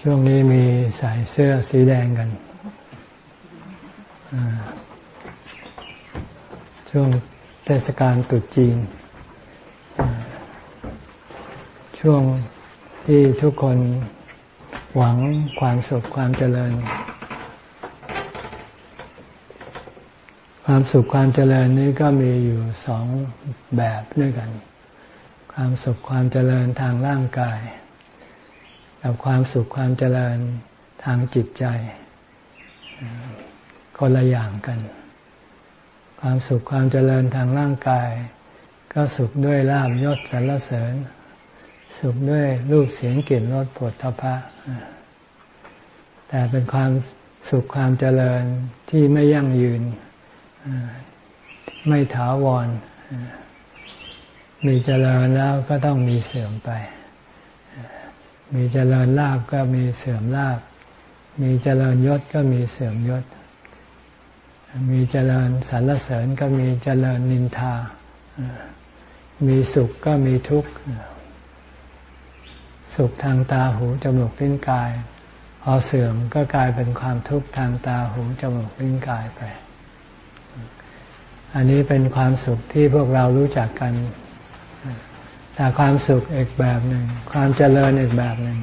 ช่วงนี้มีใส่เสื้อสีแดงกัน ช่วงเทศกาลตรุษจีน ช่วงที่ทุกคนหวังความสุขความเจริญ ความสุขความเจริญนี้ก็มีอยู่สองแบบด้วยกัน ความสุขความเจริญทางร่างกาย กับความสุขความเจริญทางจิตใจ คนละอย่างกัน ความสุขความเจริญทางร่างกาย ก็สุขด้วยลาบยศสรรเสริญ สุขด้วยรูปเสียงกลิ่นรสผลทพะ แต่เป็นความสุขความเจริญที่ไม่ยั่งยืน ไม่ถาวร มีเจริญแล้วก็ต้องมีเสื่อมไป มีเจริญลาบก็มีเสื่อมลาบ มีเจริญยศก็มีเสื่อมยศ มีเจริญสรรเสริญก็มีเจริญนินทา มีสุขก็มีทุกข์ สุขทางตาหูจมูกลิ้นกาย พอเสื่อมก็กลายเป็นความทุกข์ทางตาหูจมูกลิ้นกายไป อันนี้เป็นความสุขที่พวกเรารู้จักกัน แต่ความสุขอีกแบบหนึ่ง ความเจริญอีกแบบหนึ่ง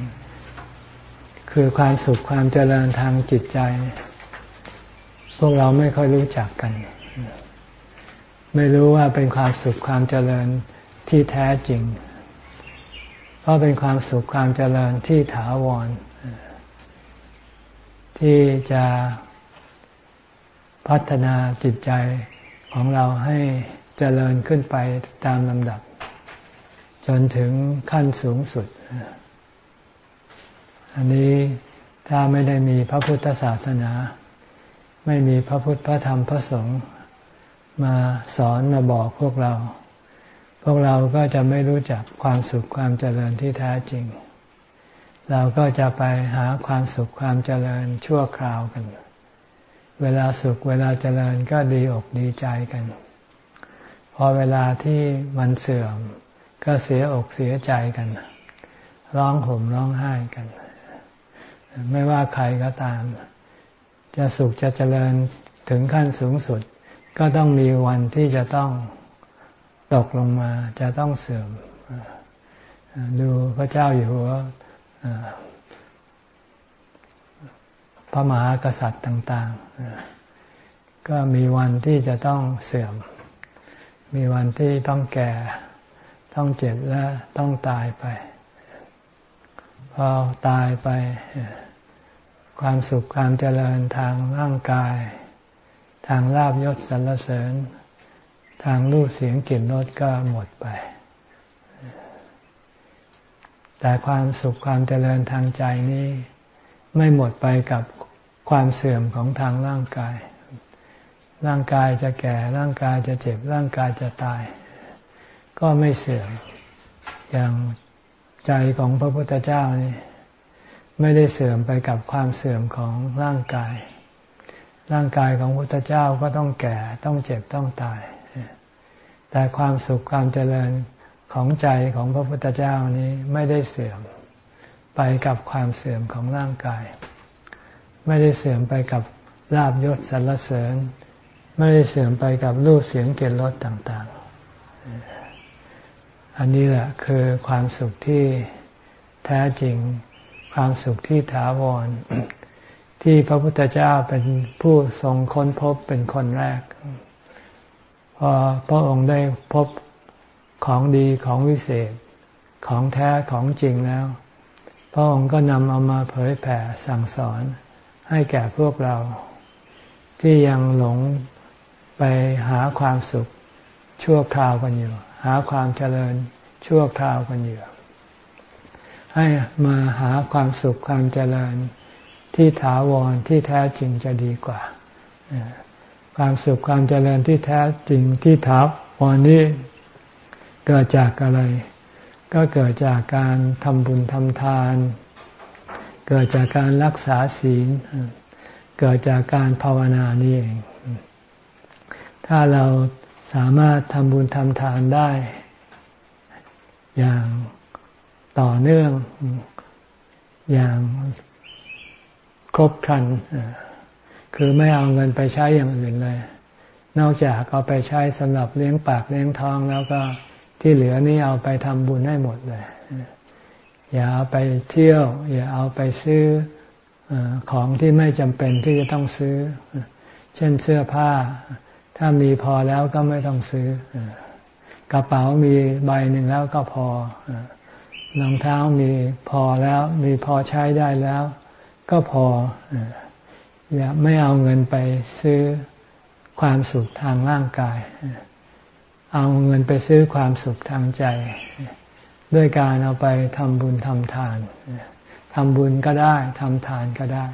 คือความสุขความเจริญทางจิตใจ พวกเราไม่ค่อยรู้จักกัน ไม่รู้ว่าเป็นความสุขความเจริญที่แท้จริง เพราะเป็นความสุขความเจริญที่ถาวร ที่จะพัฒนาจิตใจของเราให้เจริญขึ้นไปตามลำดับ จนถึงขั้นสูงสุด อันนี้ถ้าไม่ได้มีพระพุทธศาสนา ไม่มีพระพุทธพระธรรมพระสงฆ์มาสอนมาบอกพวกเรา พวกเราก็จะไม่รู้จักความสุขความเจริญที่แท้จริง เราก็จะไปหาความสุขความเจริญชั่วคราวกัน เวลาสุขเวลาเจริญก็ดีอกดีใจกัน พอเวลาที่มันเสื่อม ก็เสียอกเสียใจกัน ร้องห่มร้องไห้กัน ไม่ว่าใครก็ตาม จะสุขจะเจริญถึงขั้นสูงสุด ก็ต้องมีวันที่จะต้องตกลงมาจะต้องเสื่อม ดูพระเจ้าอยู่หัวพระมหากษัตริย์ต่าง ๆ ก็มีวันที่จะต้องเสื่อม มีวันที่ต้องแก่ ต้องเจ็บและต้องตายไป พอตายไป ความสุขความเจริญทางร่างกาย ทางลาบยศสรรเสริญ ทางรูปเสียงกลิ่นรสก็หมดไป แต่ความสุขความเจริญทางใจนี้ ไม่หมดไปกับความเสื่อมของทางร่างกาย ร่างกายจะแก่ร่างกายจะเจ็บร่างกายจะตาย ก็ไม่เสื่อม อย่างใจของพระพุทธเจ้านี่ไม่ได้เสื่อมไปกับความเสื่อมของร่างกาย ร่างกายของพระพุทธเจ้าก็ต้องแก่ต้องเจ็บต้องตาย แต่ความสุขความเจริญของใจของพระพุทธเจ้านี้ไม่ได้เสื่อมไปกับความเสื่อมของร่างกาย ไม่ได้เสื่อมไปกับลาบยศสรรเสริญ ไม่ได้เสื่อมไปกับรูปเสียงเกลรสต่าง ๆ อันนี้แหละคือความสุขที่แท้จริง ความสุขที่ถาวร ที่พระพุทธเจ้าเป็นผู้ทรงค้นพบเป็นคนแรก พอพระองค์ได้พบของดีของวิเศษของแท้ของจริงแล้ว พระองค์ก็นำเอามาเผยแผ่สั่งสอนให้แก่พวกเรา ที่ยังหลงไปหาความสุข ชั่วคราวกันอยู่ หาความเจริญชั่วคราวกันอยู่ ให้มาหาความสุขความเจริญที่ถาวรที่แท้จริงจะดีกว่า ความสุขความเจริญที่แท้จริงที่ถาวรนี้เกิดจากอะไร ก็เกิดจากการทำบุญทำทาน เกิดจากการรักษาศีล เกิดจากการภาวนานี่เอง ถ้าเรา สามารถทำบุญทำทานได้ อย่างต่อเนื่องอย่างครบครัน คือไม่เอาเงินไปใช้อย่างอื่นเลย นอกจากเอาไปใช้สำหรับเลี้ยงปากเลี้ยงท้องแล้วก็ที่เหลือนี่เอาไปทำบุญให้หมดเลย อย่าเอาไปเที่ยว อย่าเอาไปซื้ออของที่ไม่จำเป็นที่จะต้องซื้อ เช่นเสื้อผ้า ถ้ามีพอแล้วก็ไม่ต้องซื้อกระเป๋ามีใบหนึ่งแล้วก็พอรองเท้ามีพอแล้ว มีพอใช้ได้แล้ว ก็พออย่าไม่เอาเงินไปซื้อความสุขทางร่างกาย เอาเงินไปซื้อความสุขทางใจ ด้วยการเอาไปทำบุญทำทานทำบุญก็ได้ทำทานก็ได้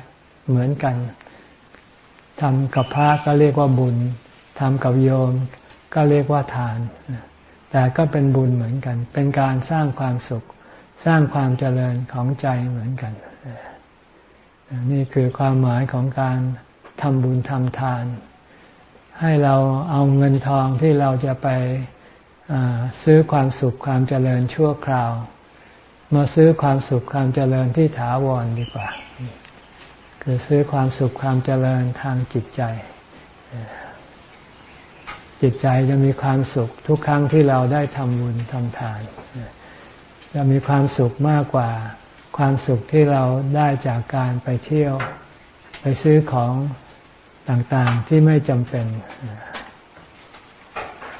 เหมือนกันทำกับพระก็เรียกว่าบุญ ทำกับโยมก็เรียกว่าทาน แต่ก็เป็นบุญเหมือนกัน เป็นการสร้างความสุข สร้างความเจริญของใจเหมือนกัน นี่คือความหมายของการทำบุญทำทาน ให้เราเอาเงินทองที่เราจะไปซื้อความสุขความเจริญชั่วคราว มาซื้อความสุขความเจริญที่ถาวรดีกว่า คือซื้อความสุขความเจริญทางจิตใจ จิตใจจะมีความสุขทุกครั้งที่เราได้ทำบุญทำทาน จะมีความสุขมากกว่าความสุขที่เราได้จากการไปเที่ยว ไปซื้อของต่างๆที่ไม่จำเป็น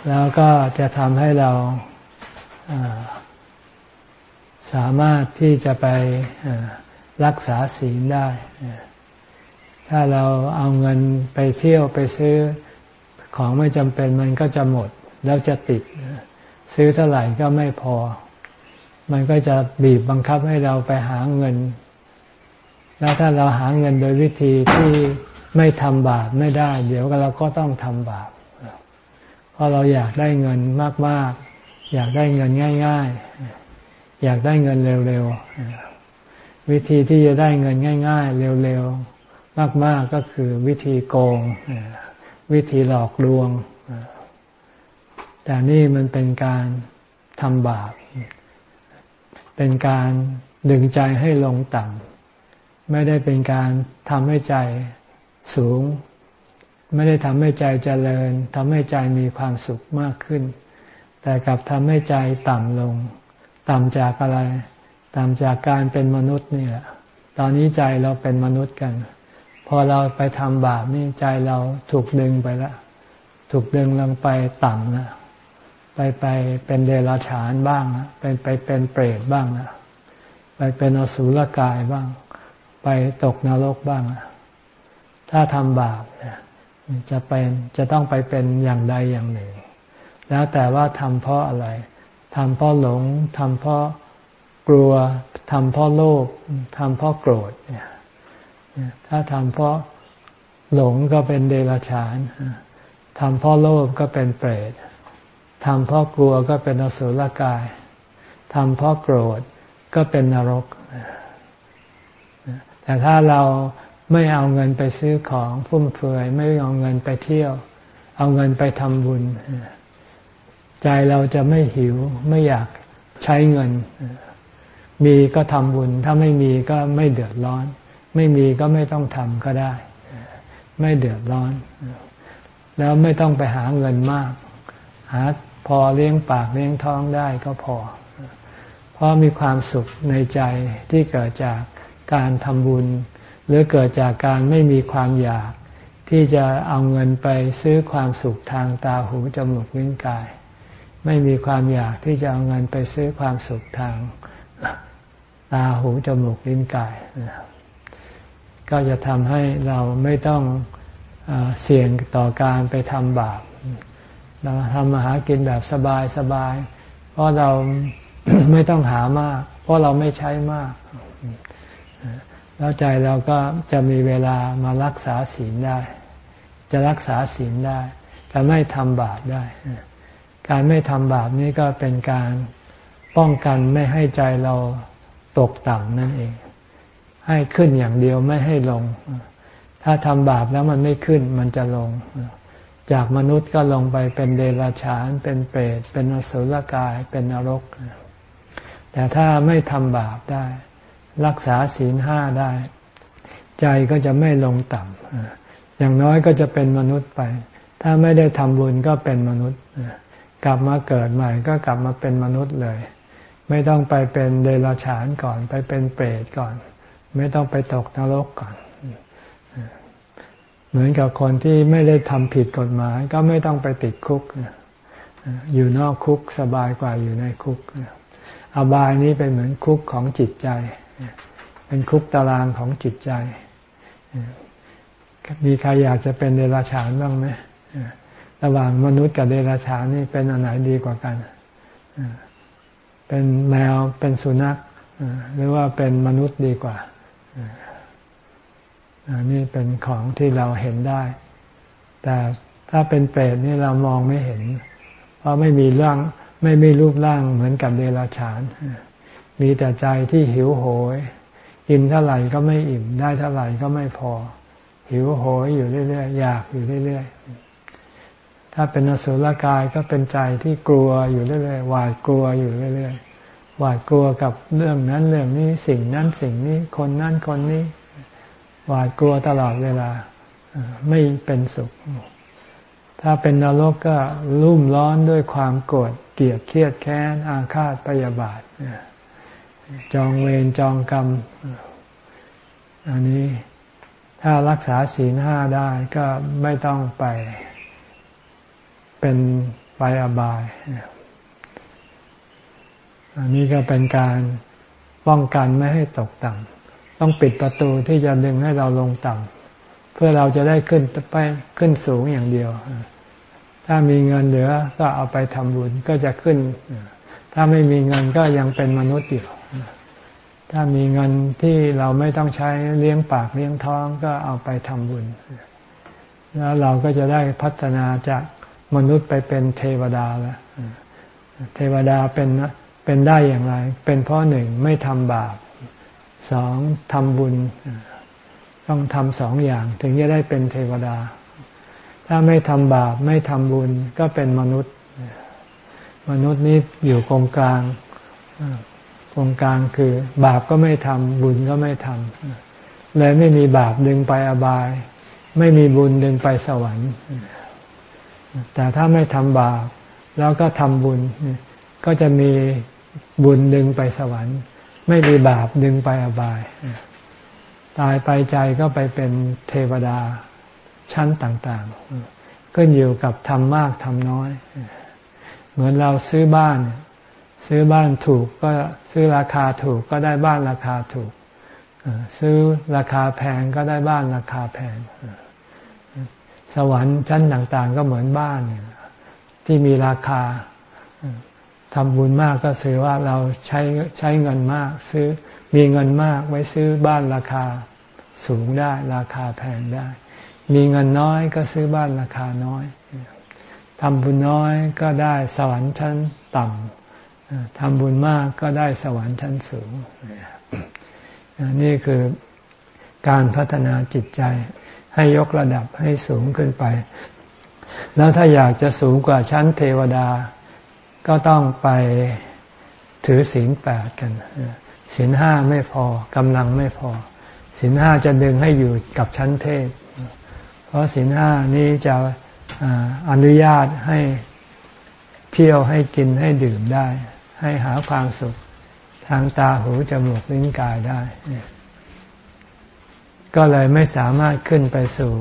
แล้วก็จะทำให้เราสามารถที่จะไปรักษาศีลได้ ถ้าเราเอาเงินไปเที่ยวไปซื้อ ของไม่จำเป็นมันก็จะหมดแล้วจะติด ซื้อเท่าไหร่ก็ไม่พอ มันก็จะบีบบังคับให้เราไปหาเงิน แล้วถ้าเราหาเงินโดยวิธีที่ไม่ทำบาปไม่ได้ เดี๋ยวเราก็ต้องทำบาปเพราะเราอยากได้เงินมาก ๆ อยากได้เงินง่าย ๆ อยากได้เงินเร็วๆวิธีที่จะได้เงินง่าย ๆ เร็วๆมาก ๆก็คือวิธีโกง วิธีหลอกลวง แต่นี่มันเป็นการทำบาป เป็นการดึงใจให้ลงต่ำ ไม่ได้เป็นการทำให้ใจสูง ไม่ได้ทำให้ใจเจริญทำให้ใจมีความสุขมากขึ้น แต่กลับทำให้ใจต่ำลง ต่ำจากอะไร ต่ำจากการเป็นมนุษย์นี่แหละ ตอนนี้ใจเราเป็นมนุษย์กัน พอเราไปทำบาปนี่ใจเราถูกดึงไปแล้วถูกดึงลงไปต่ำนะไปไปเป็นเดรัจฉานบ้างไปไปเป็นเปรตบ้างนะไปเป็นอสุรกายบ้าง ไปตกนรกบ้างถ้าทำบาปนะจะเป็นจะต้องไปเป็นอย่างใดอย่างหนึ่ง แล้วแต่ว่าทำเพราะอะไรทำเพราะหลงทำเพราะกลัวทำเพราะโลภทำเพราะโกรธเนี่ย ถ้าทำเพราะหลงก็เป็นเดรัจฉานทำเพราะโลภก็เป็นเปรตทำเพราะกลัวก็เป็นอสุรกายทำเพราะโกรธก็เป็นนรก แต่ถ้าเราไม่เอาเงินไปซื้อของฟุ่มเฟือย ไม่เอาเงินไปเที่ยว เอาเงินไปทำบุญ ใจเราจะไม่หิวไม่อยากใช้เงิน มีก็ทำบุญ ถ้าไม่มีก็ไม่เดือดร้อน ไม่มีก็ไม่ต้องทำก็ได้ ไม่เดือดร้อน แล้วไม่ต้องไปหาเงินมาก หาพอเลี้ยงปากเลี้ยงท้องได้ก็พอ เพราะมีความสุขในใจที่เกิดจากการทำบุญ หรือเกิดจากการไม่มีความอยาก ที่จะเอาเงินไปซื้อความสุขทางตาหูจมูกลิ้นกาย ไม่มีความอยากที่จะเอาเงินไปซื้อความสุขทางตาหูจมูกลิ้นกาย ก็จะทำให้เราไม่ต้องเสี่ยงต่อการไปทำบาป เราทำมาหากินแบบสบายสบาย เพราะเราไม่ต้องหามาก เพราะเราไม่ใช้มาก แล้วใจเราก็จะมีเวลามารักษาศีลได้ จะรักษาศีลได้ จะไม่ทำบาปได้ การไม่ทำบาปนี้ก็เป็นการป้องกันไม่ให้ใจเราตกต่ำนั่นเอง ให้ขึ้นอย่างเดียวไม่ให้ลง ถ้าทำบาปแล้วมันไม่ขึ้นมันจะลง จากมนุษย์ก็ลงไปเป็นเดรัจฉาน เป็นเปรต เป็นอสุรกาย เป็นนรก แต่ถ้าไม่ทำบาปได้ รักษาศีลห้าได้ ใจก็จะไม่ลงต่ำ อย่างน้อยก็จะเป็นมนุษย์ไป ถ้าไม่ได้ทำบุญก็เป็นมนุษย์ กลับมาเกิดใหม่ก็กลับมาเป็นมนุษย์เลย ไม่ต้องไปเป็นเดรัจฉานก่อน ไปเป็นเปรตก่อน ไม่ต้องไปตกนรกก่อน เหมือนกับคนที่ไม่ได้ทำผิดกฎหมาย ก็ไม่ต้องไปติดคุก อยู่นอกคุกสบายกว่าอยู่ในคุก อบายนี้เป็นเหมือนคุกของจิตใจ เป็นคุกตารางของจิตใจ มีใครอยากจะเป็นเดรัจฉานบ้างไหมระหว่างมนุษย์กับเดรัจฉานนี่เป็นอันไหนดีกว่ากัน เป็นแมวเป็นสุนัขหรือว่าเป็นมนุษย์ดีกว่า นี่เป็นของที่เราเห็นได้ แต่ถ้าเป็นเปรตนี่เรามองไม่เห็น เพราะไม่มีร่างไม่มีรูปร่างเหมือนกับเดรัจฉาน มีแต่ใจที่หิวโหยอิ่มเท่าไหร่ก็ไม่อิ่ม ได้เท่าไหร่ก็ไม่พอ หิวโหยอยู่เรื่อยๆ อยากอยู่เรื่อยๆ ถ้าเป็นอสุรกายก็เป็นใจที่กลัวอยู่เรื่อยๆ หวาดกลัวอยู่เรื่อยๆ หวาดกลัวกับเรื่องนั้นเรื่องนี้สิ่งนั้นสิ่งนี้คนนั้นคนนี้ หวาดกลัวตลอดเวลาไม่เป็นสุข ถ้าเป็นนรกก็รุ่มร้อนด้วยความโกรธเกลียดเครียดแค้นอาฆาตปยาบาทจองเวรจองกรรม อันนี้ถ้ารักษาศีลห้าได้ก็ไม่ต้องไปเป็นไปอบาย อันนี้ก็เป็นการป้องกันไม่ให้ตกต่ำต้องปิดประตูที่จะดึงให้เราลงต่ำเพื่อเราจะได้ขึ้นไปขึ้นสูงอย่างเดียว ถ้ามีเงินเหลือก็เอาไปทำบุญก็จะขึ้น ถ้าไม่มีเงินก็ยังเป็นมนุษย์อยู่ถ้ามีเงินที่เราไม่ต้องใช้เลี้ยงปากเลี้ยงท้องก็เอาไปทำบุญ แล้วเราก็จะได้พัฒนาจากมนุษย์ไปเป็นเทวดาแล้ว เทวดาเป็น เป็นได้อย่างไร เป็นเพราะหนึ่งไม่ทำบาปสองทำบุญ ต้องทำสองอย่างถึงจะได้เป็นเทวดา ถ้าไม่ทำบาปไม่ทำบุญก็เป็นมนุษย์ มนุษย์นี้อยู่กองกลางกองกลางคือบาปก็ไม่ทำบุญก็ไม่ทำเลยไม่มีบาปดึงไปอบาย ไม่มีบุญดึงไปสวรรค์ แต่ถ้าไม่ทำบาปแล้วก็ทำบุญก็จะมี บุญดึงไปสวรรค์ ไม่มีบาปดึงไปอบาย ตายไปใจก็ไปเป็นเทวดาชั้นต่างๆก็อยู่กับทำมากทำน้อย เหมือนเราซื้อบ้าน ซื้อบ้านถูกก็ซื้อราคาถูกก็ได้บ้านราคาถูก ซื้อราคาแพงก็ได้บ้านราคาแพง สวรรค์ชั้นต่างๆ ก็เหมือนบ้านที่มีราคา ทำบุญมากก็ซื้อว่าเราใช้ใช้เงินมากซื้อมีเงินมากไว้ซื้อบ้านราคาสูงได้ ราคาแพงได้ มีเงินน้อยก็ซื้อบ้านราคาน้อยทำบุญน้อยก็ได้สวรรค์ชั้นต่ำทำบุญมากก็ได้สวรรค์ชั้นสูง นี่คือการพัฒนาจิตใจ ให้ยกระดับให้สูงขึ้นไป แล้วถ้าอยากจะสูงกว่าชั้นเทวดา ก็ต้องไปถือศีลแปดกันศีลห้าไม่พอกำลังไม่พอศีลห้าจะดึงให้อยู่กับชั้นเทพ เพราะศีลห้านี้จะอนุญาตให้เที่ยวให้กินให้ดื่มได้ ให้หาความสุขทางตาหูจมูกลิ้นกายได้ ก็เลยไม่สามารถขึ้นไปสู่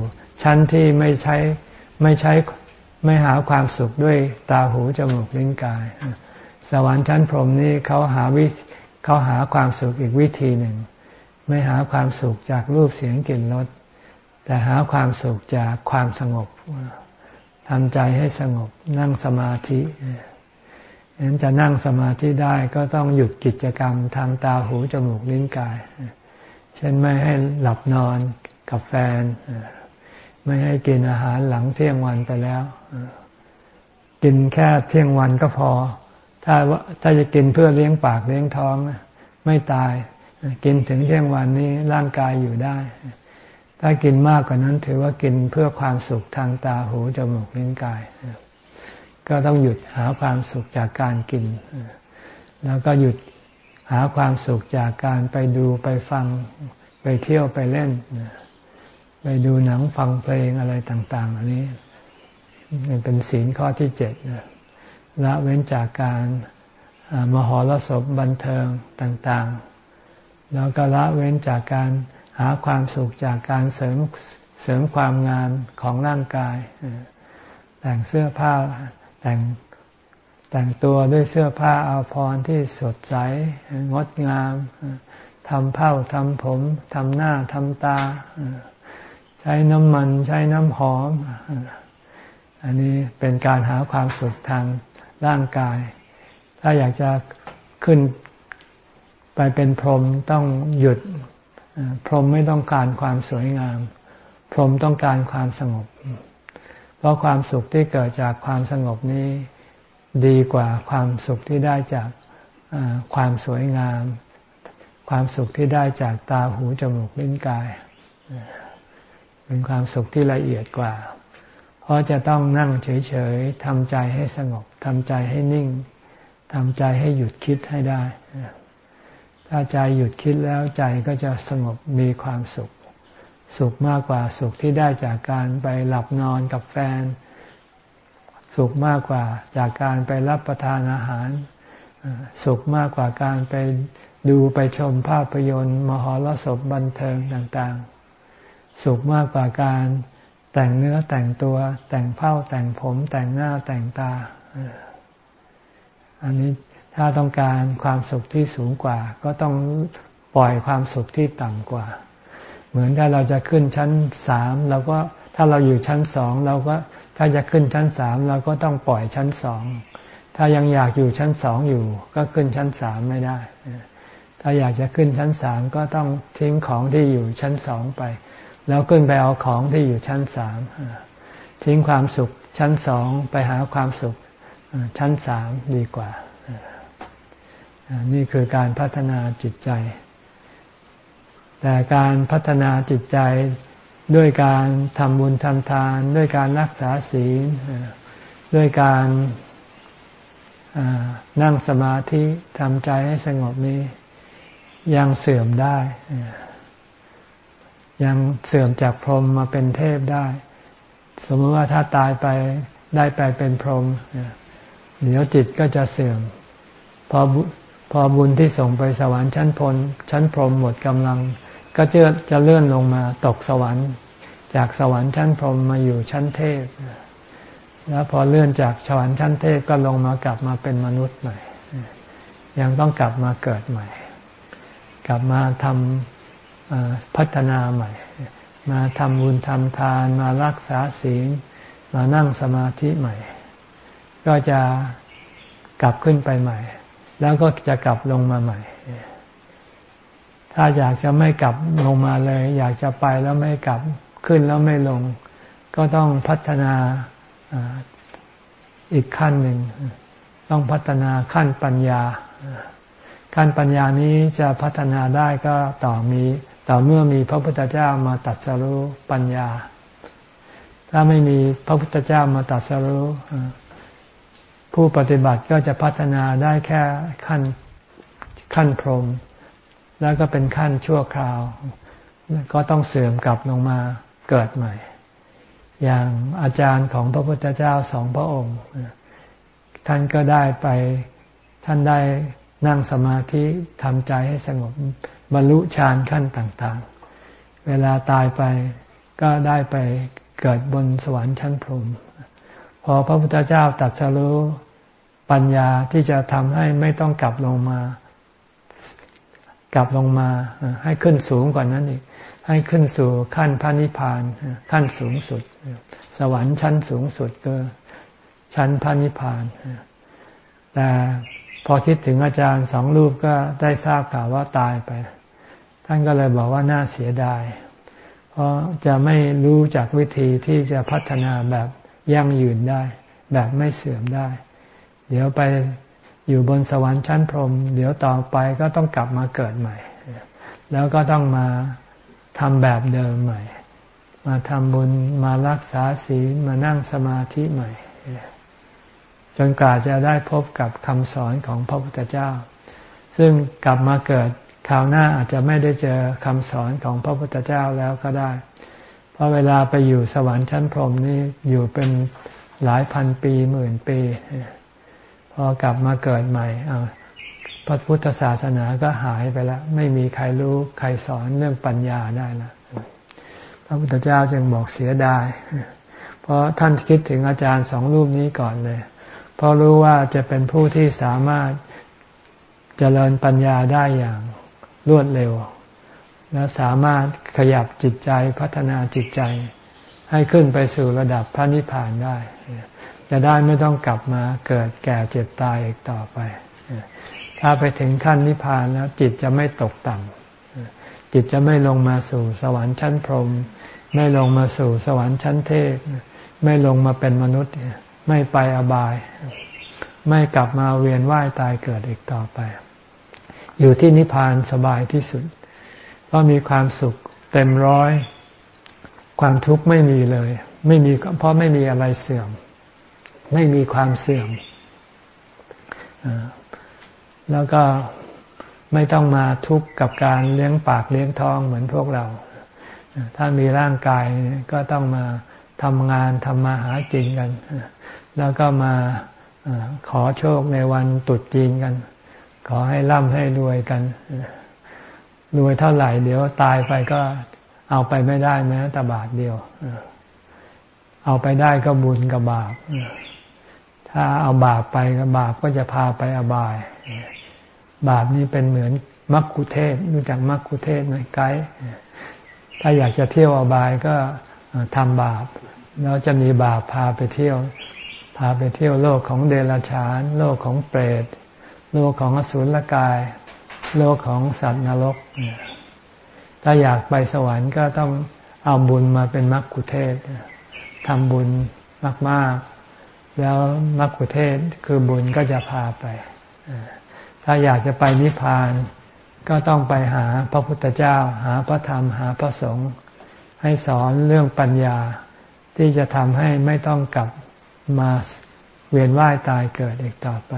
ชั้นที่ไม่ใช้ไม่ใช้ ไม่หาความสุขด้วยตาหูจมูกลิ้นกาย สวรรค์ชั้นพรหมนี่เขาหาวิเขาหาความสุขอีกวิธีหนึ่ง ไม่หาความสุขจากรูปเสียงกลิ่นรสแต่หาความสุขจากความสงบทำใจให้สงบนั่งสมาธิฉะนั้นจะนั่งสมาธิได้ก็ต้องหยุดกิจกรรมทางตาหูจมูกลิ้นกาย เช่นไม่ให้หลับนอนกับแฟน ไม่ให้กินอาหารหลังเที่ยงวันไปแล้ว กินแค่เที่ยงวันก็พอ ถ้าถ้าจะกินเพื่อเลี้ยงปากเลี้ยงท้อง ไม่ตาย กินถึงเที่ยงวันนี้ร่างกายอยู่ได้ ถ้ากินมากกว่านั้น ถือว่ากินเพื่อความสุขทางตาหูจมูกลิ้นกาย ก็ต้องหยุดหาความสุขจากการกิน แล้วก็หยุดหาความสุขจากการไปดูไปฟังไปเที่ยวไปเล่น ไปดูหนังฟังเพลงอะไรต่าง ๆ อันนี้ มันเป็นศีลข้อที่เจ็ดละเว้นจากการมหรสพบันเทิงต่างๆ แล้วก็ละเว้นจากการหาความสุขจากการเสริมเสริมความงามของร่างกาย แต่งเสื้อผ้าแต่งแต่งตัวด้วยเสื้อผ้าอาภรณ์ที่สดใสงดงามทำเผ้าทำผมทำหน้าทำตา ใช้น้ำมันใช้น้ำหอม อันนี้เป็นการหาความสุขทางร่างกาย ถ้าอยากจะขึ้นไปเป็นพรหมต้องหยุด พรหมไม่ต้องการความสวยงาม พรหมต้องการความสงบ เพราะความสุขที่เกิดจากความสงบนี้ดีกว่าความสุขที่ได้จากความสวยงาม ความสุขที่ได้จากตาหูจมูกลิ้นกาย เป็นความสุขที่ละเอียดกว่า เพราะจะต้องนั่งเฉยๆทำใจให้สงบทำใจให้นิ่งทำใจให้หยุดคิดให้ได้ ถ้าใจหยุดคิดแล้วใจก็จะสงบมีความสุข สุขมากกว่าสุขที่ได้จากการไปหลับนอนกับแฟน สุขมากกว่าจากการไปรับประทานอาหาร สุขมากกว่าการไปดูไปชมภาพยนตร์ มหรสพบันเทิงต่างๆ สุขมากกว่าการ แต่งเนื้อแต่งตัว แต่งเผ้าแต่งผมแต่งหน้าแต่งตา อันนี้ถ้าต้องการความสุขที่สูงกว่า ก็ต้องปล่อยความสุขที่ต่ำกว่า เหมือนถ้าเราจะขึ้นชั้นสามเราก็ถ้าเราอยู่ชั้นสองเราก็ถ้าจะขึ้นชั้นสามเราก็ต้องปล่อยชั้นสองถ้ายังอยากอยู่ชั้นสองอยู่ ก็ขึ้นชั้นสามไม่ได้ ถ้าอยากจะขึ้นชั้นสามก็ต้องทิ้งของที่อยู่ชั้นสองไป แล้วขึ้นไปเอาของที่อยู่ชั้นสามทิ้งความสุขชั้นสองไปหาความสุขชั้นสามดีกว่า นี่คือการพัฒนาจิตใจ แต่การพัฒนาจิตใจด้วยการทำบุญทำทาน ด้วยการรักษาศีล ด้วยการนั่งสมาธิทำใจให้สงบนี้ยังเสื่อมได้ ยังเสื่อมจากพรหมมาเป็นเทพได้ สมมติว่าถ้าตายไปได้ไปเป็นพรหมเดี๋ยวจิตก็จะเสื่อม พอพอบุญที่ส่งไปสวรรค์ชั้นพลชั้นพรหมหมดกำลัง ก็จะจะเลื่อนลงมาตกสวรรค์ จากสวรรค์ชั้นพรหมมาอยู่ชั้นเทพ แล้วพอเลื่อนจากสวรรค์ชั้นเทพก็ลงมากลับมาเป็นมนุษย์ใหม่ยังต้องกลับมาเกิดใหม่ กลับมาทำ พัฒนาใหม่ มาทำบุญทำทานมารักษาศีลมานั่งสมาธิใหม่ ก็จะกลับขึ้นไปใหม่ แล้วก็จะกลับลงมาใหม่ ถ้าอยากจะไม่กลับลงมาเลย อยากจะไปแล้วไม่กลับขึ้นแล้วไม่ลง ก็ต้องพัฒนาอีกขั้นหนึ่ง ต้องพัฒนาขั้นปัญญาขั้นปัญญานี้จะพัฒนาได้ก็ต่อมี ต่อเมื่อมีพระพุทธเจ้ามาตัดสรู้ปัญญา ถ้าไม่มีพระพุทธเจ้ามาตัดสรู้ผู้ปฏิบัติก็จะพัฒนาได้แค่ขั้นขั้นพรหมแล้วก็เป็นขั้นชั่วคราว ก็ต้องเสื่อมกลับลงมาเกิดใหม่ อย่างอาจารย์ของพระพุทธเจ้าสองพระองค์ ท่านก็ได้ไปท่านได้นั่งสมาธิทำใจให้สงบ บรรลุฌานขั้นต่างๆ เวลาตายไปก็ได้ไปเกิดบนสวรรค์ชั้นพรหมพอพระพุทธเจ้าตัดสรู้ปัญญาที่จะทำให้ไม่ต้องกลับลงมา กลับลงมา ให้ขึ้นสูงกว่านั้นอีก ให้ขึ้นสู่ขั้นพระนิพพาน ขั้นสูงสุด สวรรค์ชั้นสูงสุดก็ชั้นพระนิพพาน แต่พอคิดถึงอาจารย์สองรูปก็ได้ทราบข่าวว่าตายไป ท่านก็เลยบอกว่าน่าเสียดาย เพราะจะไม่รู้จากวิธีที่จะพัฒนาแบบยั่งยืนได้ แบบไม่เสื่อมได้ เดี๋ยวไปอยู่บนสวรรค์ชั้นพรหมเดี๋ยวต่อไปก็ต้องกลับมาเกิดใหม่ แล้วก็ต้องมาทำแบบเดิมใหม่ มาทำบุญมารักษาศีลมานั่งสมาธิใหม่ จนกว่าจะได้พบกับคำสอนของพระพุทธเจ้า ซึ่งกลับมาเกิด คราวหน้าอาจจะไม่ได้เจอคำสอนของพระพุทธเจ้าแล้วก็ได้ เพราะเวลาไปอยู่สวรรค์ชั้นพรหมนี่อยู่เป็นหลายพันปีหมื่นปี พอกลับมาเกิดใหม่พระพุทธศาสนาก็หายไปแล้ว ไม่มีใครรู้ใครสอนเรื่องปัญญาได้ละพระพุทธเจ้าจึงบอกเสียดาย เพราะท่านคิดถึงอาจารย์สองรูปนี้ก่อนเลย เพราะรู้ว่าจะเป็นผู้ที่สามารถเจริญปัญญาได้อย่าง รวดเร็ว และสามารถขยับจิตใจพัฒนาจิตใจ ให้ขึ้นไปสู่ระดับพระนิพพานได้ จะได้ไม่ต้องกลับมาเกิดแก่เจ็บตายอีกต่อไป ถ้าไปถึงขั้นนิพพานแล้ว จิตจะไม่ตกต่ำจิตจะไม่ลงมาสู่สวรรค์ชั้นพรหมไม่ลงมาสู่สวรรค์ชั้นเทพ ไม่ลงมาเป็นมนุษย์ ไม่ไปอบาย ไม่กลับมาเวียนว่ายตายเกิดอีกต่อไป อยู่ที่นิพพานสบายที่สุด เพราะมีความสุขเต็มร้อย ความทุกข์ไม่มีเลย ไม่มีเพราะไม่มีอะไรเสื่อม ไม่มีความเสื่อม แล้วก็ไม่ต้องมาทุกข์กับการเลี้ยงปากเลี้ยงท้องเหมือนพวกเรา ถ้ามีร่างกายก็ต้องมาทำงานทำมาหากินกัน แล้วก็มาขอโชคในวันตุดจีนกัน ขอให้ร่ำให้รวยกันรวยเท่าไหร่ เดี๋ยวตายไปก็เอาไปไม่ได้แม้แต่บาทเดียว เอาไปได้ก็บุญกับบาป ถ้าเอาบาปไปก็บาปก็จะพาไปอบาย บาปนี่เป็นเหมือนมักคุเทศรู้จักมักคุเทศไหมไกด์ถ้าอยากจะเที่ยวอบายก็ทำบาป แล้วจะมีบาปพาไปเที่ยว พาไปเที่ยวโลกของเดรัจฉาน โลกของเปรต โลกของอสุรกาย โลกของสัตว์นรก ถ้าอยากไปสวรรค์ก็ต้องเอาบุญมาเป็นมักคุเทศทำบุญมาก ๆ แล้วมักคุเทศคือบุญก็จะพาไป ถ้าอยากจะไปนิพพาน ก็ต้องไปหาพระพุทธเจ้า หาพระธรรมหาพระสงฆ์ให้สอนเรื่องปัญญาที่จะทำให้ไม่ต้องกลับมาเวียนว่ายตายเกิดอีกต่อไป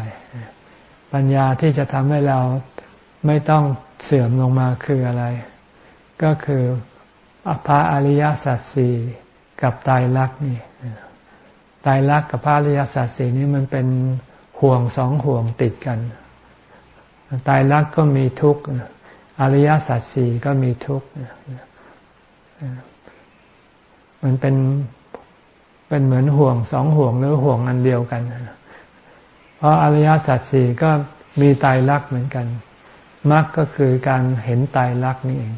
ปัญญาที่จะทำให้เราไม่ต้องเสื่อมลงมาคืออะไร ก็คืออภาอริยสัจสี่กับตายรักนี่ตายรักกับพระอริยสัจสี่นี้มันเป็นห่วงสองห่วงติดกัน ตายรักก็มีทุกข์อริยสัจสี่ก็มีทุกข์มันเป็นเป็นเหมือนห่วงสองห่วงหรือห่วงอันเดียวกัน เพราะอริยสัจสี่ก็มีตายรักเหมือนกันมรรคก็คือการเห็นตายรักนี่เอง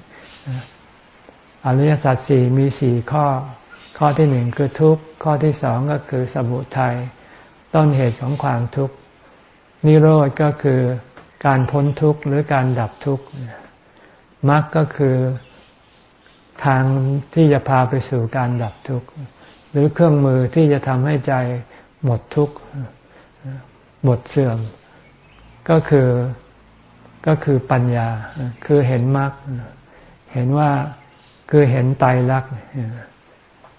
อริยสัจสี่มีสี่ข้อ ข้อที่หนึ่งคือทุกข์ ข้อที่สองก็คือสมุทัยต้นเหตุของความทุกข์ นิโรธก็คือการพ้นทุกข์หรือการดับทุกข์มรรคก็คือทางที่จะพาไปสู่การดับทุกข์ หรือเครื่องมือที่จะทำให้ใจหมดทุกข์ หมดเสื่อม ก็คือก็คือปัญญา คือเห็นมรรคเห็นว่าคือเห็นไตรลักษณ์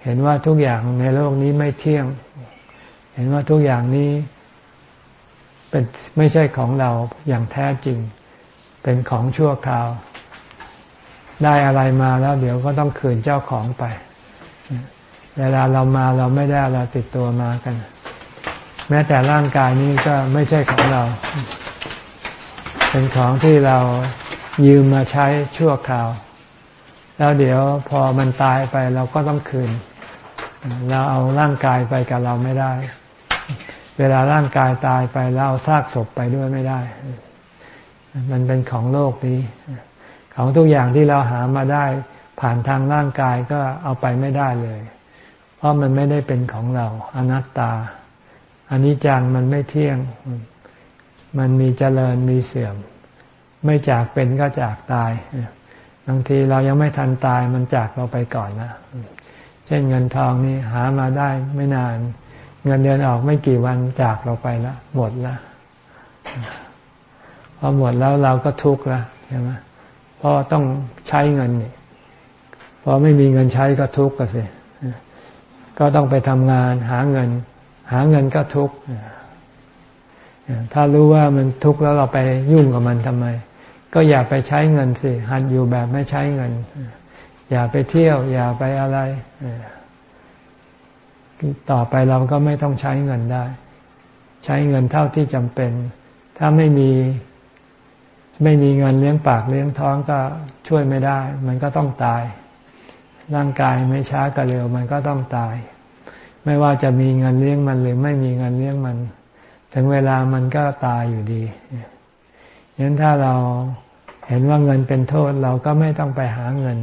เห็นว่าทุกอย่างในโลกนี้ไม่เที่ยง เห็นว่าทุกอย่างนี้เป็นไม่ใช่ของเราอย่างแท้จริง เป็นของชั่วคราว ได้อะไรมาแล้วเดี๋ยวก็ต้องคืนเจ้าของไป เวลาเรามาเราไม่ได้อะไรติดตัวมากัน แม้แต่ร่างกายนี้ก็ไม่ใช่ของเรา เป็นของที่เรายืมมาใช้ชั่วคราว แล้วเดี๋ยวพอมันตายไปเราก็ต้องคืน เราเอาร่างกายไปกับเราไม่ได้ เวลาร่างกายตายไปเอาซากศพไปด้วยไม่ได้ มันเป็นของโลกนี้ ของทุกอย่างที่เราหามาได้ ผ่านทางร่างกายก็เอาไปไม่ได้เลย เพราะมันไม่ได้เป็นของเราอนัตตา อันนี้จังมันไม่เที่ยง มันมีเจริญมีเสื่อม ไม่จากเป็นก็จากตาย บางทีเรายังไม่ทันตายมันจากเราไปก่อนนะ เช่นเงินทองนี่หามาได้ไม่นาน เงินเดือนออกไม่กี่วันจากเราไปล้วหมดล้วพอหมดแล้วเราก็ทุกข์ล้วใช่ไหมเพราะต้องใช้เงินนี่พอไม่มีเงินใช้ก็ทุกข์ก็สิก็ต้องไปทำงานหาเงิน หาเงินก็ทุกข์ถ้ารู้ว่ามันทุกข์แล้วเราไปยุ่งกับมันทำไม ก็อย่าไปใช้เงินสิหัดอยู่แบบไม่ใช้เงิน อย่าไปเที่ยว อย่าไปอะไร ต่อไปเราก็ไม่ต้องใช้เงินได้ ใช้เงินเท่าที่จำเป็น ถ้าไม่มีไม่มีเงินเลี้ยงปากเลี้ยงท้องก็ช่วยไม่ได้ มันก็ต้องตาย ร่างกายไม่ช้าก็เร็ว มันก็ต้องตาย ไม่ว่าจะมีเงินเลี้ยงมันหรือไม่มีเงินเลี้ยงมัน ถึงเวลามันก็ตายอยู่ดียันถ้าเราเห็นว่าเงินเป็นโทษเราก็ไม่ต้องไปหาเงิน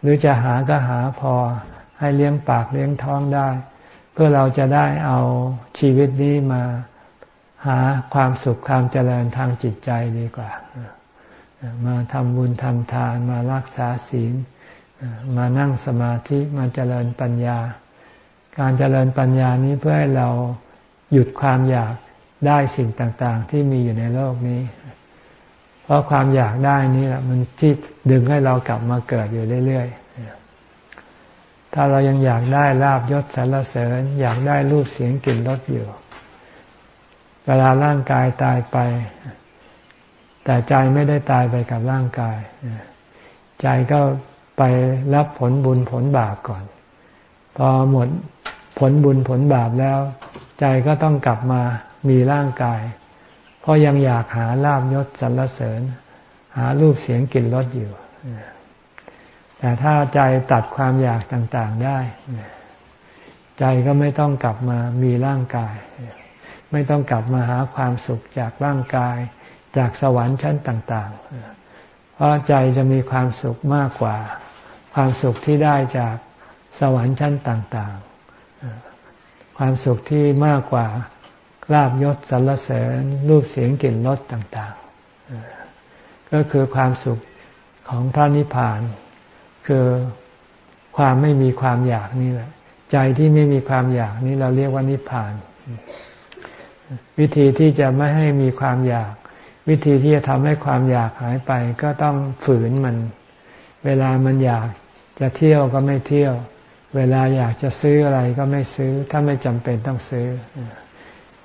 หรือจะหาก็หาพอให้เลี้ยงปากเลี้ยงท้องได้ เพื่อเราจะได้เอาชีวิตนี้มาหาความสุขความเจริญทางจิตใจดีกว่า มาทำบุญทำทานมารักษาศีล มานั่งสมาธิมาเจริญปัญญา การเจริญปัญญานี้เพื่อให้เราหยุดความอยากได้สิ่งต่างๆ ที่มีอยู่ในโลกนี้ เพราะความอยากได้นี่แหละมันที่ดึงให้เรากลับมาเกิดอยู่เรื่อยๆ ถ้าเรายังอยากได้ลาบยศสรรเสริญ อยากได้รูปเสียงกลิ่นรสอยู่ เวลาร่างกายตายไป แต่ใจไม่ได้ตายไปกับร่างกาย ใจก็ไปรับผลบุญผลบาปก่อน พอหมดผลบุญผลบาปแล้ว ใจก็ต้องกลับมามีร่างกาย เพราะยังอยากหาลาบยศสรรเสริญ หารูปเสียงกลิ่นรสอยู่ แต่ถ้าใจตัดความอยากต่างๆได้ ใจก็ไม่ต้องกลับมามีร่างกาย ไม่ต้องกลับมาหาความสุขจากร่างกาย จากสวรรค์ชั้นต่าง ๆ เพราะใจจะมีความสุขมากกว่า ความสุขที่ได้จาก สวรรค์ชั้นต่างๆ ความสุขที่มากกว่าลาบยศสรรเสริญรูปเสียงกลิ่นรสต่างๆ ก็คือความสุขของพระนิพพาน คือความไม่มีความอยากนี่แหละ ใจที่ไม่มีความอยากนี่เราเรียกว่านิพพาน วิธีที่จะไม่ให้มีความอยาก วิธีที่จะทำให้ความอยากหายไป ก็ต้องฝืนมัน เวลามันอยากจะเที่ยวก็ไม่เที่ยว เวลาอยากจะซื้ออะไรก็ไม่ซื้อ ถ้าไม่จำเป็นต้องซื้อ